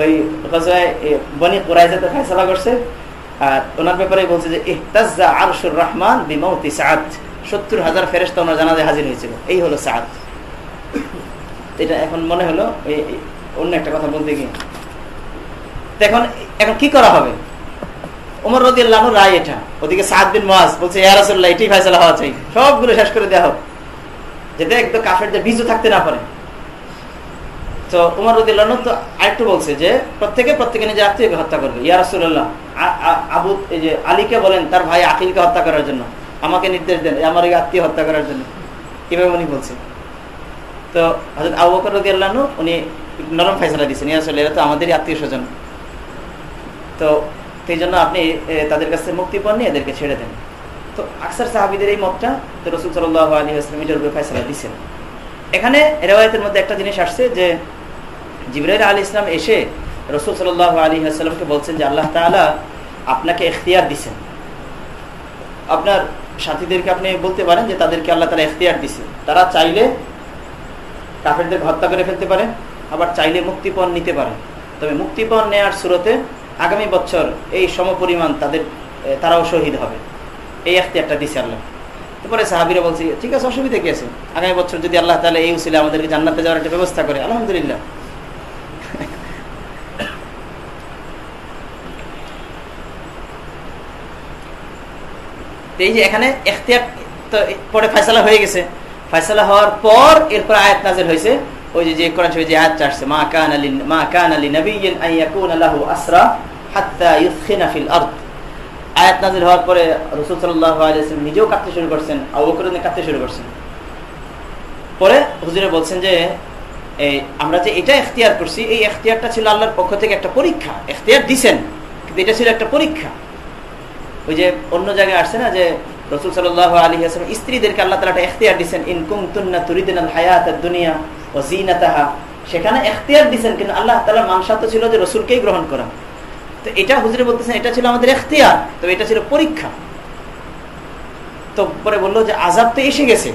ওই বনি কোরাইজাতে ফেসলা করছে। আর ওনার ব্যাপারে বলছে যে ইহতাজা আরশুর রহমান বিমৌতি সাদ সত্তর হাজার ফেরেস্তা ওনার জানাজে হাজির হয়েছিল। এই হলো সাদ এটা এখন মনে হলো অন্য একটা কথা বলতে গিয়ে। এখন এখন কি করা হবে? ওমর রদি আল্লাহ রায় এটা। ওদিকে সাদ বিন মাস বলছে ইয়ারসল্লাহ এটাই ফেসলা হওয়া চাই। সবগুলো শেষ করে দেওয়া হোক। যাতে একদম কাফের যে বীজও থাকতে না পারে। তো উমর রদিল্লাহ তো আরেকটু বলছে যে, প্রত্যেকে প্রত্যেকে নিজের আত্মীয়কে হত্যা করবে। ইয়া রাসুল্লাহ আবু, এই যে আলীকে বলেন, তার ভাই আকিলকে হত্যা করার জন্য। আমাকে নির্দেশ দেন আমার এই আত্মীয় হত্যা করার জন্য। এভাবে উনি বলছে? তো হজরত আবু বকর রদি আল্লাহ উনি নরম ফেসলা দিচ্ছেন ইয়া তো আমাদেরই আত্মীয় স্বজন। তো সেই জন্য আপনি তাদের কাছে মুক্তি পাননি এদেরকে ছেড়ে দেন। তো আকসার সাহাবিদের এই মতটা, তো রসুল সাল্লাহ আলী আসলাম এটার উপরে ফেসলা দিচ্ছেন এখানে রেওয়ায়তের মধ্যে একটা জিনিস আসছে যে জিবরাইল আলী ইসলাম এসে রসুল সাল আলী আসসালামকে বলছেন যে আল্লাহ তালা আপনাকে এখতিয়ার দিছেন। আপনার সাথীদেরকে আপনি বলতে পারেন যে তাদেরকে আল্লাহ তালা এখতিয়ার দিছে। তারা চাইলে কাফেরদের হত্যা করে ফেলতে পারে, আবার চাইলে মুক্তিপণ নিতে পারে। তবে মুক্তিপণ নেয়ার সুরতে আগামী বছর এই সমপরিমাণ তাদের তারাও শহীদ হবে। এই একটা দিছে আল্লাহ। তারপরে সাহাবিরা বলছি, ঠিক আছে, অসুবিধা কি আছে? আগামী বছর যদি আল্লাহ তাহলে এই উচিলে আমাদেরকে জান্নাতে যাওয়ার একটা ব্যবস্থা করে। আলহামদুলিল্লাহ। এই যে এখানে এখতিয়ার তো পরে ফয়সালা হয়ে গেছে। ফয়সালা হওয়ার পর এরপর আয়াত নাজের হয়েছে। ওই যে যে কোরআন শরীফে যে আয়াত আসছে মা কান আলী মা কান আলী নবিয়্যিন আন ইয়াকুনা লাহু আসরা হাত্তা ইউসখিনা ফিল আরদ। আয়াত নাজির হওয়ার পরে রাসূল আলাইহি নিজেও কাঁদতে শুরু করছেন, আবু বকর কাঁদতে শুরু করছেন। পরে হুজুরে বলছেন যে, এই আমরা যে এটা এখতিয়ার করছি, এই এখতিয়ারটা ছিল আল্লাহর পক্ষ থেকে একটা পরীক্ষা, এখতিয়ার দিছেন, কিন্তু এটা ছিল একটা পরীক্ষা। ওই যে অন্য জায়গায় আসছে না যে, রসুল সাল্লাহ আলী আসলাম স্ত্রীদেরকে আল্লাহ তালা একটা এখতিয়ার দিচ্ছেন ইনকুম তুন্না তুরিদিন আল হায়াত দুনিয়া ও জিনাতাহা সেখানে এখতিয়ার দিচ্ছেন কিন্তু আল্লাহ তালা মানসা তো ছিল যে রসুলকেই গ্রহণ করা। তো এটা হুজুরে বলতেছেন, এটা ছিল আমাদের এখতিয়ার। তো এটা ছিল পরীক্ষা। তো পরে বলল যে আজাব তো এসে গেছে।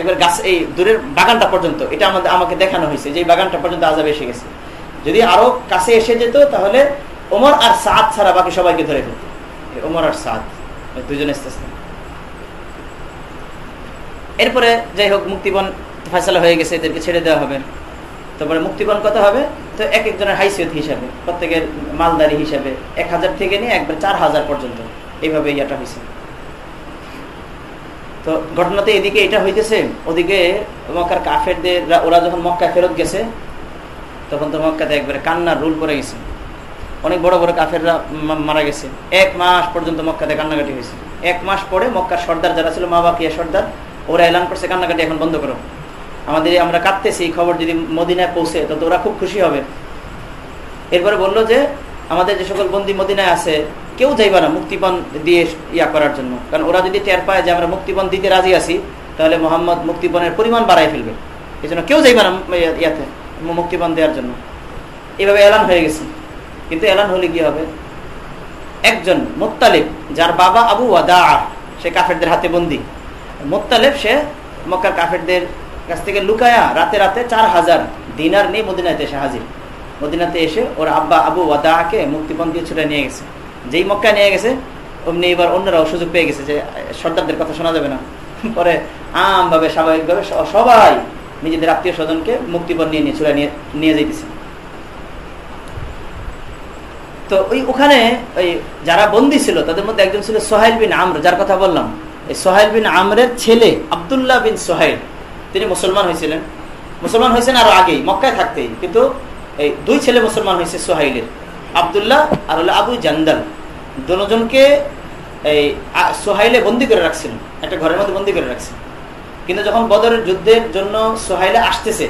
একবার গাছ, এই দূরের বাগানটা পর্যন্ত, এটা আমাদের, আমাকে দেখানো হয়েছে যে বাগানটা পর্যন্ত আজাব এসে গেছে। যদি আরও কাছে এসে যেত, তাহলে ওমর আর সাদ ছাড়া বাকি সবাইকে ধরে ফেলত। ওমর আর সাদ দুজন এরপরে যাই হোক মুক্তিবন ফেসলা হয়ে গেছে, এদেরকে ছেড়ে দেওয়া হবে। তারপরে মুক্তিবন কত হবে? তো এক একজনের হাইসিয়ত হিসাবে, প্রত্যেকের মালদারি হিসাবে এক হাজার থেকে নিয়ে একবার চার হাজার পর্যন্ত। এইভাবে ইয়াটা হয়েছে তো ঘটনাতে এদিকে এটা হইতেছে, ওদিকে মক্কার কাফেরদের ওরা যখন মক্কা ফেরত গেছে, তখন তো মক্কাতে একবারে কান্নার রুল করে গেছে। অনেক বড় বড় কাফেররা মারা গেছে। এক মাস পর্যন্ত মক্কাতে কান্নাকাটি হয়েছে এক মাস পরে মক্কার সর্দার যারা ছিল, মা বাকিয়া সর্দার, ওরা এলান করছে, কান্নাকাটি এখন বন্ধ করো। আমাদের আমরা কাঁদতেছি, এই খবর যদি মদিনায় পৌঁছে, তো ওরা খুব খুশি হবে। এরপরে বলল যে, আমাদের যে সকল বন্দী মদিনায় আছে, কেউ যাইবা না মুক্তিপণ দিয়ে ইয়া করার জন্য। কারণ ওরা যদি টের পায় যে আমরা মুক্তিপণ দিতে রাজি আছি, তাহলে মোহাম্মদ মুক্তিপণের পরিমাণ বাড়াই ফেলবে। এই জন্য কেউ যাইবা না ইয়াতে, মুক্তিপণ দেওয়ার জন্য। এভাবে এলান হয়ে গেছে। কিন্তু এলান হলে কি হবে? একজন মোত্তালেব, যার বাবা আবু ওয়াদা, সে কাফেরদের হাতে বন্দি। মোত্তালেব, সে মক্কার কাফেরদের কাছ থেকে লুকায়া রাতে রাতে চার হাজার দিনার নিয়ে মদিনাতে এসে হাজির। মদিনাতে এসে ওর আব্বা আবু ওয়াদাকে মুক্তিপণ দিয়ে ছুটে নিয়ে গেছে। যেই মক্কায় নিয়ে গেছে, অমনি এবার অন্যরাও সুযোগ পেয়ে গেছে যে সর্দারদের কথা শোনা যাবে না। পরে আমভাবে, স্বাভাবিকভাবে সবাই নিজেদের আত্মীয় স্বজনকে মুক্তিপণ নিয়ে নিয়ে ছুড়ে নিয়ে নিয়ে যেতেছে তো ওই ওখানে ওই যারা বন্দি ছিল, তাদের মধ্যে একজন ছিল সোহাইল বিন আমর, যার কথা বললাম। এই সোহাইল বিন আমরের ছেলে আবদুল্লাহ বিন সোহাইল। তিনি মুসলমান হয়েছিলেন। মুসলমান হয়েছেন আরও আগেই, মক্কায় থাকতেই। কিন্তু এই দুই ছেলে মুসলমান হয়েছে সোহাইলের, আবদুল্লাহ আর হলো আবু জান্দাল। দুজনকে এই সোহাইলে বন্দি করে রাখছিলেন, একটা ঘরের মধ্যে বন্দি করে রাখছেন কিন্তু যখন বদরের যুদ্ধের জন্য সোহাইলে আসতেছে,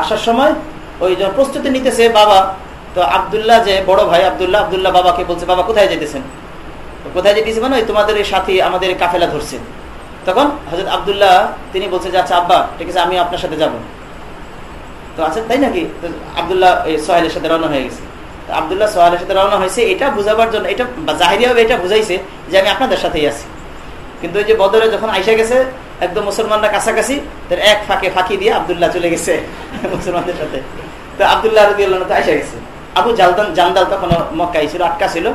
আসার সময় ওই যখন প্রস্তুতি নিতেছে বাবা, তো আবদুল্লাহ যে বড় ভাই আবদুল্লাহ আবদুল্লাহ বাবাকে বলছে, বাবা, কোথায় যেতেছেন কোথায় যেতেছে মানে তোমাদের এই সাথী আমাদের কাফেলা ধরছে। তখন হজরত আবদুল্লাহ তিনি বলছে যে আচ্ছা আব্বা, ঠিক আছে আমি আপনার সাথে যাব। তো আচ্ছা তাই নাকি? আবদুল্লাহ সোহেলের সাথে রওনা হয়ে গেছে। আবদুল্লাহ সোহেলের সাথে রওনা হয়েছে, এটা বুঝাবার জন্য, এটা জাহিরিয়াভাবে এটা বুঝাইছে যে, আমি আপনাদের সাথেই আছি। কিন্তু ওই যে বদরে যখন আইসা গেছে, একদম মুসলমানরা কাছাকাছি, তার এক ফাঁকে ফাঁকি দিয়ে আবদুল্লাহ চলে গেছে মুসলমানদের সাথে। তো আবদুল্লাহ রবি তো আইসা গেছে। আবু জালদান জান্দাল তখন মক্কাই ছিল, আটকা ছিল।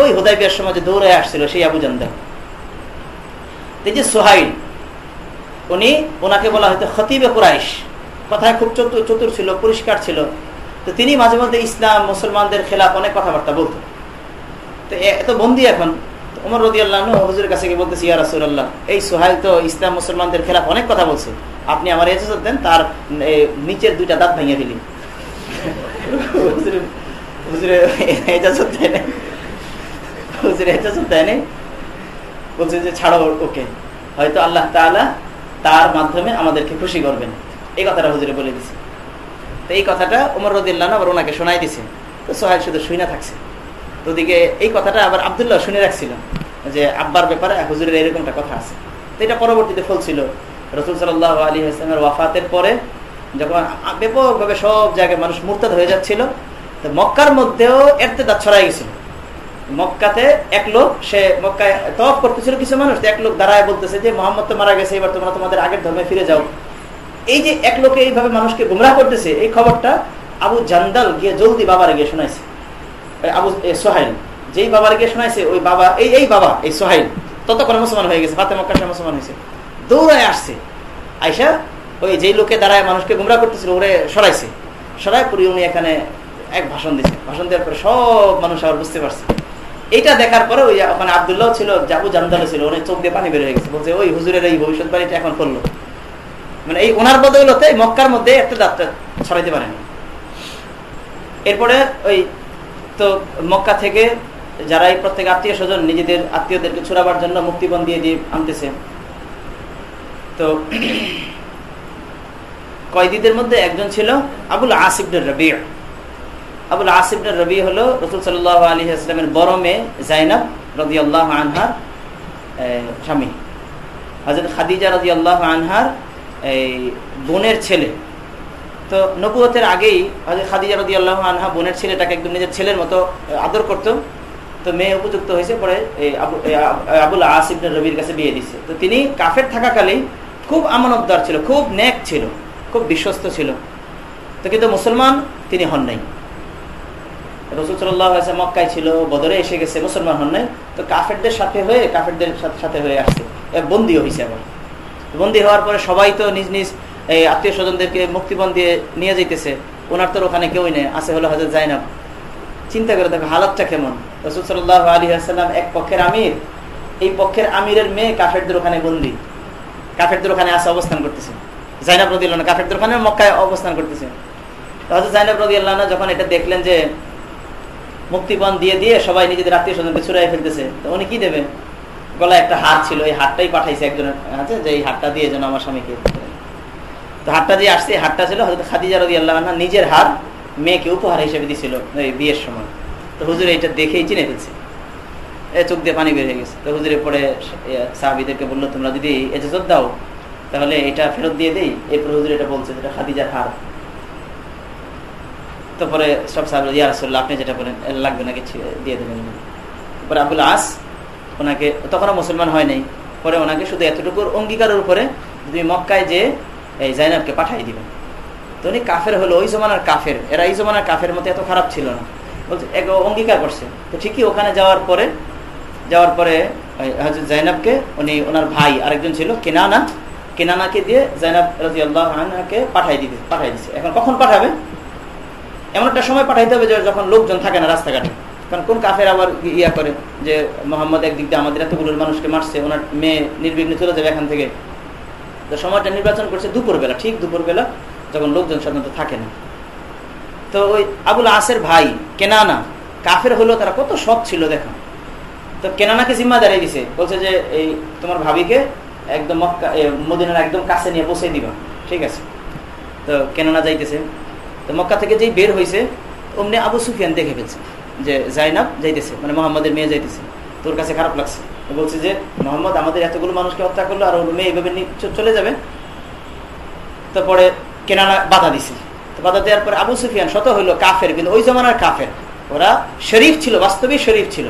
ওই হোদাই বিয়ার সময় যে দৌড়ে আসছিল, সেই আবু জান্দাল এই যে সোহাইল, উনি ওনাকে বলা হয়তো খতিবে কুরাইশ। কথায় খুব চতুর চতুর ছিল, পরিষ্কার ছিল। তো তিনি মাঝে মধ্যে ইসলাম, মুসলমানদের খেলাফ অনেক কথাবার্তা বলতেন। তো এত বন্দি এখন। ওমর কাছে গিয়ে বলতেছি, ইয়া রাসুল্লাহ এই সোহাইল তো ইসলাম, মুসলমানদের খেলাফ অনেক কথা বলছে। আপনি আমার এজাজত দেন, তার নিচের দুইটা দাঁত ভেঙে দিলি হুজুরে এজাজত দেয় হুজুরে এজাজত দেয় বলছে যে ছাড়ো ওকে। হয়তো আল্লাহ তালা তার মাধ্যমে আমাদেরকে খুশি করবেন। এই কথাটা হুজুরে বলে দিছে। তো এই কথাটা ওমর রদিল্লাহ আবার ওনাকে শোনাই দিছে। তো সোহাইল শুধু শুনে থাকছে। ওদিকে এই কথাটা আবার আবদুল্লাহ শুনে রাখছিল যে আব্বার ব্যাপারে হুজুরের এরকমটা কথা আছে। তো এটা পরবর্তীতে ফলছিল। রসুল সাল্লাহ আলী হাসলামের ওয়াফাতের পরে যখন ব্যাপকভাবে সব জায়গায় মানুষ মুরতাদ হয়ে যাচ্ছিল, তো মক্কার মধ্যেও এরতেদাত ছড়াই গেছিল। মক্কাতে এক লোক, সে মক্কায় তফ করতেছিল কিছু মানুষ এক লোক দাঁড়ায় বলতেছে যে, মোহাম্মদ তো মারা গেছে, এবার তোমরা তোমাদের আগের ধর্মে ফিরে যাও। এই যে এক লোকে এইভাবে মানুষকে গুমরাহ করতেছে, এই খবরটা আবু জান্দাল গিয়ে জলদি বাবার গিয়ে শোনাইছে। আবু সোহাইল, যেই বাবার গিয়ে শোনাইছে, ওই বাবা, এই এই বাবা, এই সোহাইল, ততক্ষণে মুসলমান হয়ে গেছে ফাতে মক্কা মুসলমান হয়েছে। দৌড়ায় আসছে। আইসা, ওই যেই লোকে দাঁড়ায় মানুষকে গুমরা করতেছিল, ওরে সরাইছে। সরাই পুরি উনি এখানে এক ভাষণ দিচ্ছে ভাষণ দেওয়ার পরে সব মানুষ আবার বুঝতে পারছে। এইটা দেখার পরে ওই ওখানে আবদুল্লাহ ছিল, জাবু জামদাল ছিল, উনি চোখ দিয়ে পানি বের হয়ে গেছে। বলছে, ওই হুজুরের এই ভবিষ্যৎবাণীটা এখন করল। মানে এই ওনার বদৌলতে মক্কার মধ্যে একটা যাত্রা ছড়াইতে পারেনি। এরপরে ওই, তো মক্কা থেকে যারা এই প্রত্যেক আত্মীয় স্বজন নিজেদের আত্মীয়দেরকে ছুড়াবার জন্য মুক্তিপণ দিয়ে দিয়ে আনতেছে। তো কয়েদিদের মধ্যে একজন ছিল আবুল আসিফুর রবি। আবুল আসিফুর রবি হলো রসুল সাল্লাহ আলী আসলামের বড় মেয়ে জাইনাব রদি আল্লাহ আনহার স্বামী। হজরত খাদিজা রদি আল্লাহ আনহার এই বোনের ছেলে। তো নবুয়তের আগেই হজরত খাদিজা রদি আল্লাহ আনহা বোনের ছেলেটাকে একদম নিজের ছেলের মতো আদর করতো। তো মেয়ে উপযুক্ত হয়েছে, পরে এই আবুল আসিফ রবির কাছে বিয়ে দিচ্ছে তো তিনি কাফের থাকাকালেই খুব আমানতদার ছিল, খুব ন্যাক ছিল, খুব বিশ্বস্ত ছিল। তো কিন্তু মুসলমান তিনি হন নাই। রসুল্লাহ মক্কায় ছিল, বদরে এসে গেছে, মুসলমান হন নাই, তো কাফেরদের সাথে হয়ে, কাফেরদের সাথে হয়ে আসছে। হয়েছে বন্দী হওয়ার পরে সবাই তো নিজ নিজ, এই আত্মীয় স্বজনদেরকে মুক্তিবন দিয়ে নিয়ে যাইতেছে। ওনার ওখানে কেউই নেই হলো হাজার জাইনাব। চিন্তা করে দেখো হালাতটা কেমন। রসুল সাল্লাহ আলী এক পক্ষের আমির, এই পক্ষের আমিরের মেয়ে কাফেরদের ওখানে বন্দি। কাফেরদের ওখানে আসে অবস্থান করতেছে। জাইনাব রদি আল্লাহ কাফেরদের ওখানে মক্কায় অবস্থান করতেছে। হয়তো জাইনাব যখন এটা দেখলেন যে মুক্তিপণ দিয়ে দিয়ে সবাই নিজেদের আত্মীয় স্বজনকে ছুড়াই ফেলতেছে। তো উনি কি দেবে গলায় একটা হার ছিল, এই হারটাই পাঠাইছে একজনের আছে যে এই হারটা দিয়ে যেন আমার স্বামীকে তো হারটা দিয়ে আসছে হারটা ছিল হয়তো খাদিজা রদি আল্লাহ নিজের হার মেয়েকে উপহার হিসেবে দিছিল ওই বিয়ের সময়। তো হুজুর এটা দেখেই চিনে ফেলছে। এ চোখ দিয়ে পানি বের হয়ে গেছে। তো হুজুরে পরে সাহাবিদেরকে বলল, তোমরা যদি এজাজত দাও, তাহলে এটা ফেরত দিয়ে দেই। এরপর হুজুর এটা বলছে যেটা খাদিজার হার। তারপরে সব সাহাবি ইয়া রাসুল্লাহ আপনি যেটা বলেন লাগবে না কিছু দিয়ে দেবেন পরে আবুল আস ওনাকে, তখনও মুসলমান হয় নাই, পরে ওনাকে শুধু এতটুকুর অঙ্গীকারের উপরে তুমি মক্কায় যে এই জাইনাবকে পাঠাই দিবেন তো উনি কাফের হলো, ওই জমানার কাফের। এরা এই জমানার কাফের মতো এত খারাপ ছিল না। বলছে, এক অঙ্গীকার করছে। তো ঠিকই ওখানে যাওয়ার পরে যাওয়ার পরে হাজর জাইনাবকে উনি, ওনার ভাই আরেকজন ছিল, কেনানা। কেনানাকে দিয়ে জাইনাব রাজি আল্লাহকে পাঠাই দিতে, পাঠাই দিচ্ছে এখন কখন পাঠাবে? এমন একটা সময় পাঠাইতে হবে যখন লোকজন থাকে না রাস্তাঘাটে। কারণ কোন কাফের আবার ইয়া করে যে মোহাম্মদ একদিক দিয়ে আমাদের এতগুলো মানুষকে মারছে, ওনার মেয়ে নির্বিঘ্নে চলে যাবে এখান থেকে। তো সময়টা নির্বাচন করছে দুপুরবেলা, ঠিক দুপুরবেলা, যখন লোকজন সাধারণত থাকে না। তো ওই আবুল আসের ভাই, কেনানা, কাফের হলো তারা কত সৎ ছিল, দেখো। তো কেনানাকে জিম্মা দাঁড়িয়ে দিছে, বলছে যে, এই তোমার ভাবিকে একদম মদিনার একদম কাছে নিয়ে বসে দিবা। ঠিক আছে। তো কেনানা যাইতেছে। তো মক্কা থেকে যেই বের হয়েছে অমনি আবু সুফিয়ান দেখে ফেলছে যে জাইনাব যাইতেছে মানে মোহাম্মদের মেয়ে যাইতেছে। তোর কাছে খারাপ লাগছে। বলছে যে, মোহাম্মদ, আমাদের এতগুলো মানুষকে হত্যা করল আর ওর মেয়ে এইভাবে চলে যাবে? তারপরে কেনানা বাধা দিছে। বাধা দেওয়ার পরে আবু সুফিয়ান শত হইল কাফের, কিন্তু ওই জমানার কাফের। ওরা শরীফ ছিল বাস্তবিক শরীফ ছিল।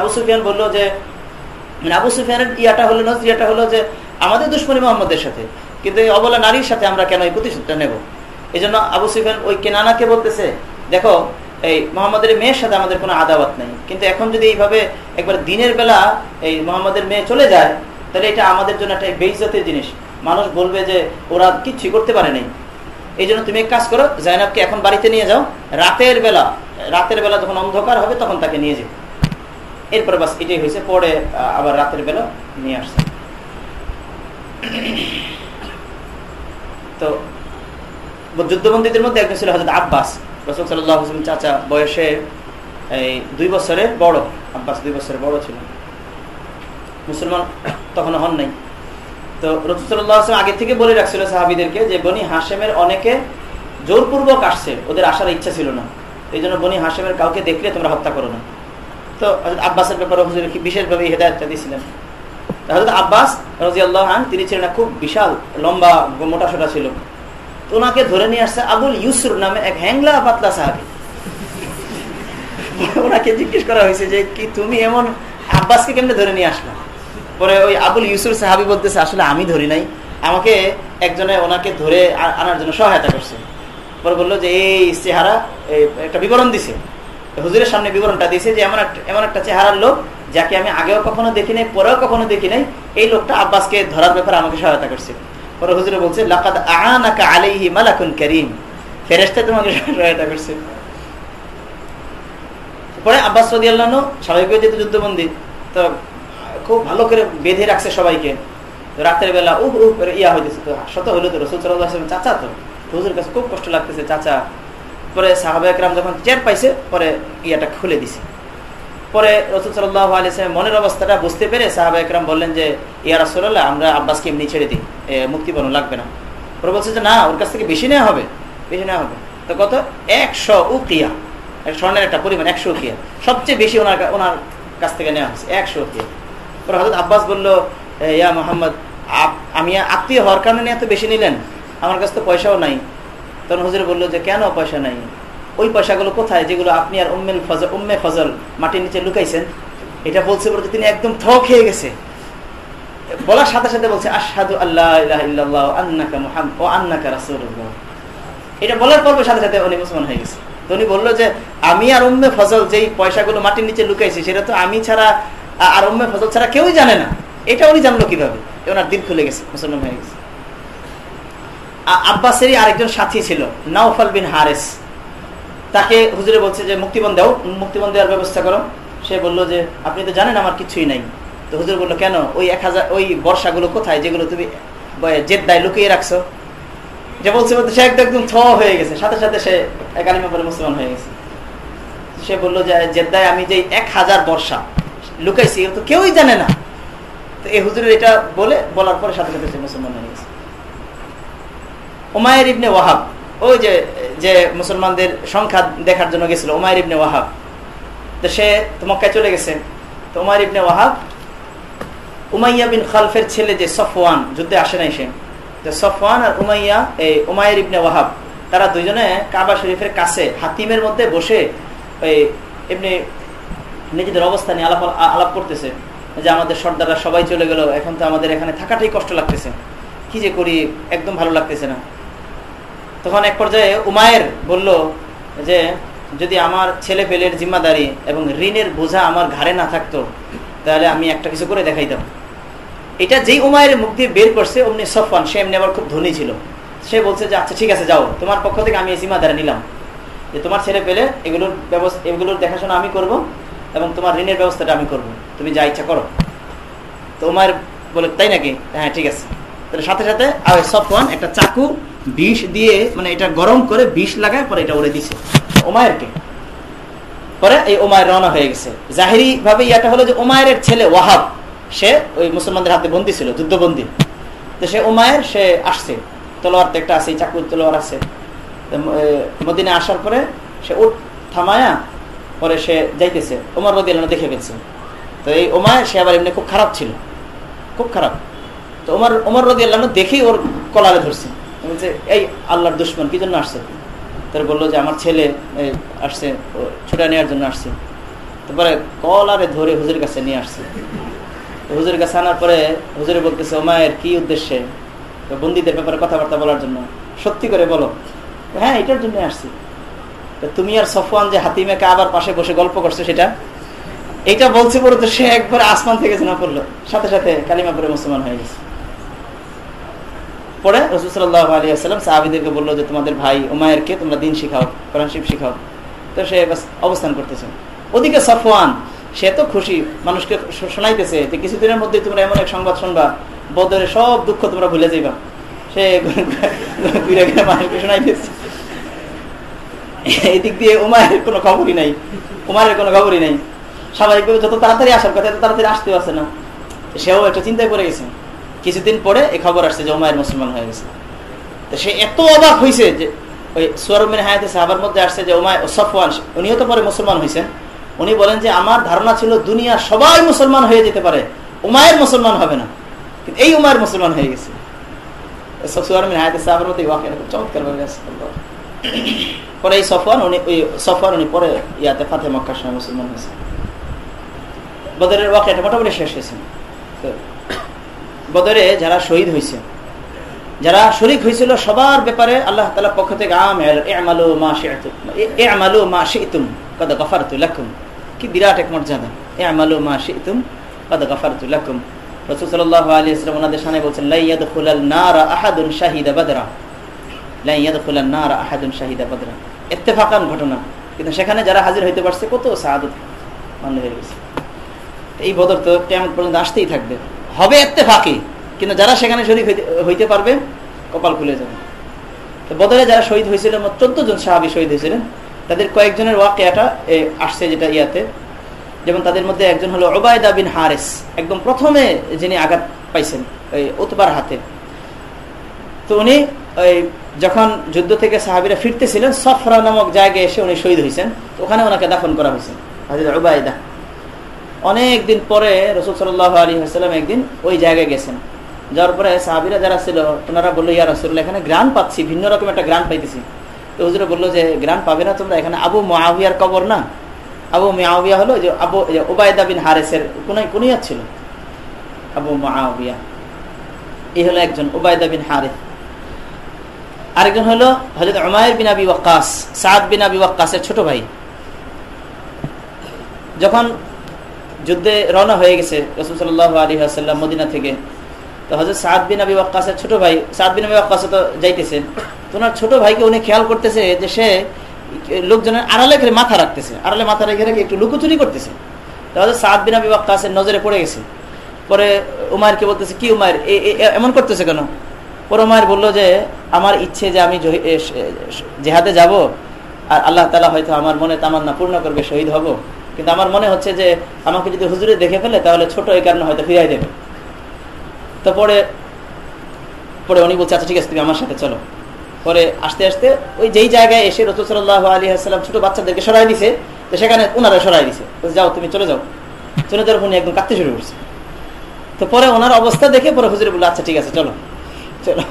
আবু সুফিয়ান বলল যে মানে আবু সুফিয়ানের ইয়াটা হলো নজরিয়াটা হলো যে, আমাদের দুশ্মনী মোহাম্মদের সাথে। কিন্তু এই অবলা নারীর সাথে আমরা কেন এই প্রতিশোধটা নেব? এই জন্য আবু সুফিয়ান ওই কেনানাকে বলতেছে, দেখো, এই মোহাম্মদের মেয়ের সাথে আমাদের কোনো আদাওয়াত নেই। কিন্তু এখন যদি এইভাবে একবার দিনের বেলা এই মোহাম্মদের মেয়ে চলে যায়, তাহলে এটা আমাদের জন্য একটা বেইজতের জিনিস। মানুষ বলবে যে ওরা কিচ্ছুই করতে পারে নাই। এই জন্য তুমি এক কাজ করো, জাইনাবকে এখন বাড়িতে নিয়ে যাও। রাতের বেলা রাতের বেলা যখন অন্ধকার হবে তখন তাকে নিয়ে যাও। এরপরে বাস এটাই হয়েছে, পরে আবার রাতের বেলা নিয়ে আসছে। তো যুদ্ধবন্দীদের মধ্যে একজন ছিল হজরত আব্বাস। রসুল সাল্লাহ হোসেন চাচা বয়সে, এই দুই বছরের বড়। আব্বাস দুই বছরের বড় ছিল। মুসলমান তখন হন নাই। তো রসুল্লাহ আগে থেকে বলে রাখছিল সাহাবিদেরকে যে বনি হাসেমের অনেকে জোরপূর্বক আসছে, ওদের আসার ইচ্ছা ছিল না। এই জন্য বনি হাসেমের কাউকে দেখলে তোমরা হত্যা করো না। তো আব্বাসের ব্যাপারে হুজুর বিশেষভাবে হেদায়তটা দিয়েছিলেন? হজরত আব্বাস রাজি আল্লাহ তিনি ছিলেন খুব বিশাল, লম্বা, মোটা সোটা ছিল। ওনাকে ধরে নিয়ে আসছে আবুল ইউসুর নামে এক হ্যাংলা পাতলা সাহাবি। ওনাকে জিজ্ঞেস করা হয়েছে যে, কি তুমি এমন আব্বাসকে কেমনে ধরে নিয়ে আসলা? পরে ওই আবুল ইউসুফ সাহাবি বলতেছে, আসলে আমি ধরি নাই। আমাকে একজনে ওনাকে ধরে আনার জন্য সহায়তা করছে। পরে বলল যে, এই চেহারা একটা বিবরণ দিছে। হুজুরের সামনে বিবরণটা দিছে যে, এমন একটা এমন একটা চেহারার লোক যাকে আমি আগেও কখনো দেখি নাই পরেও কখনো দেখি নাই এই লোকটা আব্বাসকে ধরার ব্যাপারে আমাকে সহায়তা করছে। পরে হুজুরে বলছে, লাকাদ আলাইহি মালাকুন ফেরেশতা তোমাকে সহায়তা করছে। পরে আব্বাস তো খুব ভালো করে বেঁধে রাখছে সবাইকে। রাতের বেলা উহ উহ করে ইয়া হইতেছে। তো শত তো রসুল সাল্লাহ চাচা তো। হুজুর কাছে খুব কষ্ট লাগতেছে চাচা। পরে সাহাবা একরাম যখন চেয়ার পাইছে, পরে ইয়াটা খুলে দিছে। পরে রসুল সাল্লাহ আলিয়ার মনের অবস্থাটা বুঝতে পেরে সাহাবা একরাম বললেন যে, ইয়া রাসুল্লাহ আমরা আব্বাসকে এমনি ছেড়ে দিই। মুক্তিপণ লাগবে না। পরে বলছে যে, না, ওর কাছ থেকে বেশি নেওয়া হবে। বেশি নেওয়া হবে। তো কত? একশো উকিয়া। স্বর্ণের একটা পরিমাণ, একশো উকিয়া। সবচেয়ে বেশি ওনার ওনার কাছ থেকে নেওয়া হয়েছে একশো উকিয়া। পরে হজরত আব্বাস বলল ইয়া মোহাম্মদ আমি আত্মীয় হওয়ার কারণে এত বেশি নিলেন? আমার কাছে তো পয়সাও নাই। তখন হুজুর বলল যে, কেন পয়সা নাই? ওই পয়সাগুলো কোথায় যেগুলো আপনি আর উম্মেল ফজল, উম্মে ফজল মাটির নিচে লুকাইছেন? এটা বলছে বলতে তিনি একদম থ খেয়ে গেছে। বলার সাথে সাথে বলছে আসাদু আল্লাহ ও আন্নাকা রাসুল্লাহ এটা বলার পর সাথে সাথে উনি মুসলমান হয়ে গেছে। তো উনি বলল যে, আমি আর উম্মে ফজল যেই পয়সাগুলো মাটির নিচে লুকাইছি, সেটা তো আমি ছাড়া আর উম্মে ফজল ছাড়া কেউই জানে না। এটা উনি জানলো কীভাবে? ওনার দিল খুলে গেছে, মুসলমান হয়ে গেছে। আব্বাসেরই আরেকজন সাথী ছিল, নাওফাল বিন হারেস। তাকে হুজুরে বলছে যে মুক্তিবন দাও মুক্তিবন দেওয়ার ব্যবস্থা করো। সে বলল যে, আপনি তো জানেন আমার কিছুই নাই। তো হুজুর বলল, কেন? ওই এক হাজার, ওই বর্ষাগুলো কোথায় যেগুলো তুমি জেদ্দায় লুকিয়ে রাখছো? যে বলছে, বলতে সে একদম থ হয়ে গেছে। সাথে সাথে সে একালিমা পরে মুসলমান হয়ে গেছে। সে বলল যে, জেদ্দায় আমি যে এক হাজার বর্ষা লুকাইছি তো কেউই জানে না। তো এই হুজুরের এটা বলে, বলার পরে সাথে সাথে সে মুসলমান হয়ে গেছে। ওমায়ের ইবনে ওয়াহাব ওই যে যে মুসলমানদের সংখ্যা দেখার জন্য গেছিল ওমায়ের ইবনে ওয়াহাব। তো সে তো মক্কায় চলে গেছে। তো ওমায়ের ইবনে ওয়াহাব, উমাইয়া বিন খালফের ছেলে যে সফওয়ান, যুদ্ধে আসে নাই সে। তো সফওয়ান আর উমাইয়া, এই উমায়ের ইবনে ওয়াহাব, তারা দুইজনে কাবা শরীফের কাছে হাতিমের মধ্যে বসে ওই এমনি নিজেদের অবস্থা নিয়ে আলাপ আলাপ করতেছে। যে আমাদের সর্দাররা সবাই চলে গেল, এখন তো আমাদের এখানে থাকাটাই কষ্ট লাগতেছে। কি যে করি, একদম ভালো লাগতেছে না। তখন এক পর্যায়ে উমায়ের বলল যে, যদি আমার ছেলে পেলের জিম্মাদারি এবং ঋণের বোঝা আমার ঘাড়ে না থাকতো, তাহলে আমি একটা কিছু করে দেখাই দেখাইতাম। এটা যেই উমায়ের মুখ দিয়ে বের করছে, অমনি সফান সে এমনি আবার খুব ধনী ছিল। সে বলছে যে আচ্ছা ঠিক আছে, যাও। তোমার পক্ষ থেকে আমি এই জিম্মাদারি নিলাম। যে তোমার ছেলে পেলে এগুলোর ব্যবস্থা, এগুলোর দেখাশোনা আমি করব এবং তোমার ঋণের ব্যবস্থাটা আমি করব। তুমি যা ইচ্ছা করো। তো উমায়ের বলে, তাই নাকি? হ্যাঁ ঠিক আছে। তাহলে সাথে সাথে আর সফওয়ান একটা চাকু বিষ দিয়ে মানে এটা গরম করে বিষ লাগায় পরে এটা উড়ে দিছে। ওমায়েরকে। পরে এই ওমায়ের রওনা হয়ে গেছে। জাহিরি ভাবে ইয়াটা হলো যে ওমায়ের ছেলে ওয়াহাব, সে ওই মুসলমানদের হাতে বন্দি ছিল, যুদ্ধবন্দি। তো সে ওমায়ের, সে আসছে। তলোয়ার তো একটা আছে চাকু তলোয়ার আছে। মদিনে আসার পরে সে উঠ থামায়া পরে সে যাইতেছে। ওমর রদি দেখে ফেলছে। তো এই ওমায়ের, সে আবার এমনি খুব খারাপ ছিল। খুব খারাপ। তো ওমর ওমর রদি আল্লাহ দেখেই ওর কলারে ধরছে। বলছে, এই আল্লাহর দুশ্মন, কি জন্য আসছে তার বলল যে, আমার ছেলে আসছে ছুটা নেওয়ার জন্য আসছে। তারপরে কলারে ধরে হুজুরের কাছে নিয়ে আসছে। হুজুরের কাছে আনার পরে হুজুরে বলতেছে ওমায়ের কি উদ্দেশ্যে? বন্দীদের ব্যাপারে কথাবার্তা বলার জন্য। সত্যি করে বলো হ্যাঁ এটার জন্য আসছি। তুমি আর সফওয়ান যে হাতিমেকে আবার পাশে বসে গল্প করছ সেটা? এটা বলছে পরে তো সে একবার আসমান থেকে জানা পড়ল। সাথে সাথে কালিমা পরে মুসলমান হয়ে গেছে। পরে রসুসাল্লাহ আলী আসসালাম সাহাবিদেরকে বলল যে, তোমাদের ভাই উমায়েরকে তোমরা দিন শিখাও, কোরআন শিব শিখাও। তো সে অবস্থান করতেছে। ওদিকে সফওয়ান, সে তো খুশি, মানুষকে শোনাইতেছে যে, কিছুদিনের মধ্যে তোমরা এমন এক সংবাদ শুনবা, বদরে সব দুঃখ তোমরা ভুলে যাইবা। সে মানুষকে শোনাইতেছে। এই দিক দিয়ে উমায়ের কোনো খবরই নাই উমায়ের কোনো খবরই নাই। স্বাভাবিকভাবে যত তাড়াতাড়ি আসার কথা তাড়াতাড়ি আসতে আসে না। সেও একটা চিন্তায় পড়ে গেছে। কিছুদিন পরে এই খবর আসছে যে উমায়ের মুসলমান হয়ে গেছে। তো সে এত অবাক হয়েছে যে ওই সুয়ারমিন হায়াতে সাহাবার মধ্যে আসছে যে উমায় সফওয়ান, উনিও তো পরে মুসলমান হয়েছেন উনি বলেন যে আমার ধারণা ছিল দুনিয়া সবাই মুসলমান হয়ে যেতে পারে উমায়ের মুসলমান হবে না। কিন্তু এই উমায়ের মুসলমান হয়ে গেছে। সাহাবার মধ্যে পরে এই উনি ওই উনি পরে ইয়াতে মুসলমান হয়েছে। বদরের ওয়াকিয়াটা মোটামুটি শেষ হয়েছে। বদরে যারা শহীদ হয়েছে। যারা শরিক হয়েছিল, সবার ব্যাপারে আল্লাহ তালা পক্ষ থেকে আমালু মা আমালু মা শিতুম, কদ গফারতু লাকুম। কি বিরাট এক মর্যাদা। এ আমালু মা শিতুম, কদ গফারতু লাকুম। রসুল আহাদুন শাহিদা আহাদুন শাহিদা ঘটনা। কিন্তু সেখানে যারা হাজির হইতে পারছে, কত হয়ে গেছে। এই বদর তো কেমন পর্যন্ত আসতেই থাকবে। হবে এতে ফাঁকি। কিন্তু যারা সেখানে শরীর হইতে পারবে, কপাল খুলে যাবে। তো বদলে যারা শহীদ হয়েছিল চোদ্দ জন সাহাবি শহীদ হয়েছিলেন, তাদের কয়েকজনের ওয়াকিয়াটা আসছে যেটা ইয়াতে। যেমন তাদের মধ্যে একজন হলো ওবায়দা বিন হারেস, একদম প্রথমে যিনি আঘাত পাইছেন ওই উতবার হাতে। তো উনি ওই যখন যুদ্ধ থেকে সাহাবিরা ফিরতেছিলেন, সফরা নামক জায়গায় এসে উনি শহীদ হয়েছেন ওখানে ওনাকে দাফন করা হয়েছে হাজির ওবায়দা অনেক দিন পরে রসুল সাল্লাহ আলী হাসালাম একদিন ওই জায়গায় গেছেন। যাওয়ার পরে সাহাবিরা যারা ছিল, ওনারা বলল, ইয়া রসুল্লাহ এখানে গ্রান পাচ্ছি, ভিন্ন রকম একটা গ্রান পাইতেছি। তো হুজুরে বলল যে গ্রান পাবে না তোমরা, এখানে আবু মাহিয়ার কবর না? আবু মাহিয়া হলো যে, আবু ওবায়দা বিন হারেসের কোনাই কুনিয়াত ছিল। আবু মাহিয়া এই হলো একজন ওবায়দা বিন হারেস। আরেকজন হলো হজরত উমায়ের বিন আবি ওয়াক্কাস, সাদ বিন আবি ওয়াক্কাসের ছোট ভাই। যখন যুদ্ধে রওনা হয়ে গেছে রসুল সাল্লাহ আলী আসাল্লাম মদিনা থেকে। তো হজরত সাদ বিন আবি ওয়াক্কাসের ছোট ভাই, সাদ বিন আবি ওয়াক্কাসে তো যাইতেছে। তো ওনার ছোট ভাইকে উনি খেয়াল করতেছে যে সে লোকজনের আড়ালে খেলে মাথা রাখতেছে। আড়ালে মাথা রেখে রেখে একটু লুকোচুরি করতেছে। তো হজরত সাদ বিন আবি ওয়াক্কাসের নজরে পড়ে গেছে। পরে উমায়রকে বলতেছে, কি উমায়ের এমন করতেছে কেন? পরে উমায়ের বলল যে, আমার ইচ্ছে যে আমি জেহাদে যাব, আর আল্লাহ তালা হয়তো আমার মনে তামান্না পূর্ণ করবে, শহীদ হব। কিন্তু আমার মনে হচ্ছে যে আমাকে যদি হুজুরে দেখে ফেলে, তাহলে ছোট এই কারণে হয়তো ফিরাই দেবে। তো পরে পরে উনি বলছে আচ্ছা ঠিক আছে, তুমি আমার সাথে চলো। পরে আস্তে আস্তে ওই যেই জায়গায় এসে রসুল সাল্লাহ আলী আসসালাম ছোট বাচ্চাদেরকে সরাই দিছে, তো সেখানে ওনারা সরাই দিছে। যাও, তুমি চলে যাও। চলে যাওয়ার উনি একদম কাঁদতে শুরু করছে। তো পরে ওনার অবস্থা দেখে পরে হুজুরে বলল আচ্ছা ঠিক আছে, চলো। চলো।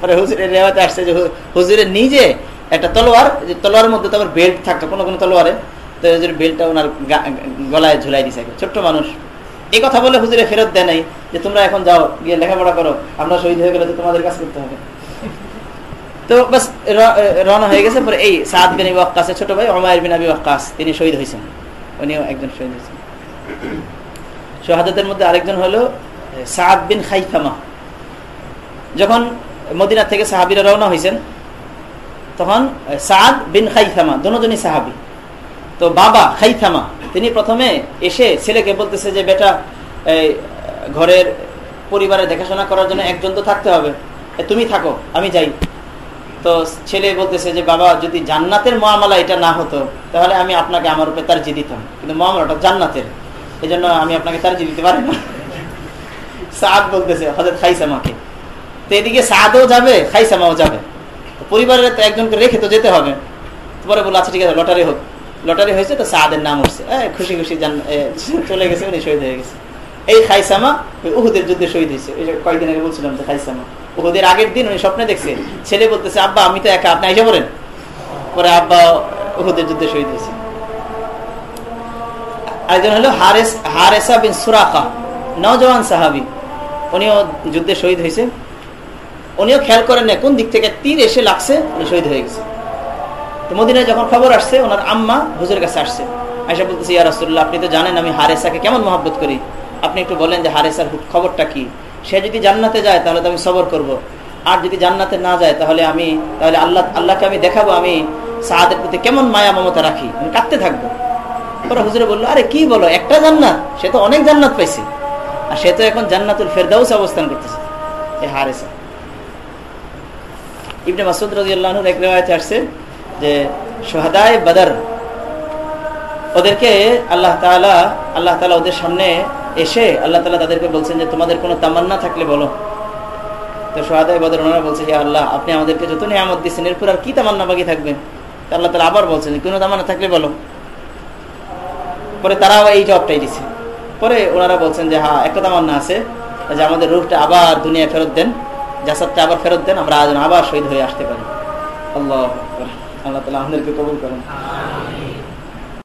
পরে হুজুরের রেওয়াতে আসছে যে হুজুরের নিজে একটা তলোয়ার, যে তলোয়ারের মধ্যে তো আবার বেল্ট থাকতো, কোনো কোনো তলোয়ারে। তো হুজুর বেল্টটা ওনার গলায় ঝুলাই দিছে ছোট্ট মানুষ। এই কথা বলে হুজুরে ফেরত দেয় নাই যে তোমরা এখন যাও, গিয়ে লেখাপড়া করো, আমরা শহীদ হয়ে গেলে তো তোমাদের কাজ করতে হবে। তো বাস রওনা হয়ে গেছে, পরে এই সাদ বিন ওয়াক্কাসের ছোট ভাই অমায়ের বিন আবি ওয়াক্কাস, তিনি শহীদ হয়েছেন। উনিও একজন শহীদ হয়েছেন। শাহাদাতের মধ্যে আরেকজন হলো সাদ বিন খাইফামা। যখন মদিনা থেকে সাহাবিরা রওনা হয়েছেন, তখন সাদ বিন খাইফামা দনোজনই সাহাবি। তো বাবা, খাইফামা, তিনি প্রথমে এসে ছেলেকে বলতেছে যে, বেটা, এই, ঘরের পরিবারে দেখাশোনা করার জন্য একজন তো থাকতে হবে। তুমি থাকো, আমি যাই। তো ছেলে বলতেছে যে, বাবা, যদি জান্নাতের মহামালা এটা না হতো, তাহলে আমি আপনাকে আমার উপরে তার দিতাম। কিন্তু মহামালাটা জান্নাতের। এই জন্য আমি আপনাকে তার দিতে পারি না। সাদ বলতেছে হজরত খাইসামাকে। তো এদিকে সাদও যাবে, খাইসামাও যাবে। পরিবারের তো একজনকে রেখে তো যেতে হবে। পরে বলল আচ্ছা ঠিক আছে, লটারি হোক। লটারি হয়েছে, তো সাদের নাম উঠছে। খুশি খুশি চলে গেছে, উনি শহীদ হয়ে গেছে। এই খাইসামা ওই উহুদের যুদ্ধে শহীদ হয়েছে। ওই কয়েকদিন আগে বলছিলাম যে খাইসামা। উহুদের আগের দিন উনি স্বপ্নে দেখছে। ছেলে বলতেছে, আব্বা, আমি তো একা, আপনি আইসা পড়েন? পরে আব্বা উহুদের যুদ্ধে শহীদ হয়েছে। আরেকজন হলো হারেস, হারেসা বিন সুরাকা নজওয়ান সাহাবি। উনিও যুদ্ধে শহীদ হয়েছে। উনিও খেয়াল করেন না কোন দিক থেকে তীর এসে লাগছে, উনি শহীদ হয়ে গেছে। তো মদিনায় যখন খবর আসছে, ওনার আম্মা হুজুরের কাছে আসছে। আয়সা বলতেছে, ইয়া রাসুল্লাহ আপনি তো জানেন আমি হারেসাকে কেমন মহাব্বত করি। আপনি একটু বলেন যে হারেসার খবরটা কি? সে যদি জান্নাতে যায়, তাহলে তো আমি সবর করব। আর যদি জান্নাতে না যায়, তাহলে আমি, তাহলে আল্লাহ, আল্লাহকে আমি দেখাবো, আমি সাহাদের প্রতি কেমন মায়া মমতা রাখি। আমি কাঁদতে থাকব। পরে হুজুরে বলল, আরে কি বলো, একটা জান্নাত? সে তো অনেক জান্নাত পাইছে। আর সে তো এখন জান্নাতুল ফেরদাউস অবস্থান করতেছে এ হারেসা। ইবনে মাসুদ রাজি আল্লাহর এক রেওয়ায়তে আসছে যে সোহাদায় বাদার, ওদেরকে আল্লাহ তালা আল্লাহ তালা ওদের সামনে এসে আল্লাহ তালা তাদেরকে বলছেন যে, তোমাদের কোনো তামান্না থাকলে বলো। তো সোহাদায় বাদার ওনারা বলছে যে আল্লাহ, আপনি আমাদেরকে যত নিয়ামত দিচ্ছেন এরপর আর কি তামান্না বাকি থাকবে? আল্লাহ তালা আবার বলছেন কোনো তামান্না থাকলে বলো। পরে তারাও এই জবটাই দিছে। পরে ওনারা বলছেন যে হ্যাঁ একটা তামান্না আছে, যে আমাদের রূপটা আবার দুনিয়া ফেরত দেন, জাসাদটা আবার ফেরত দেন, আমরা আবার শহীদ হয়ে আসতে পারি। আল্লাহ আল্লাহ তালা আমাদেরকে কবুল করেন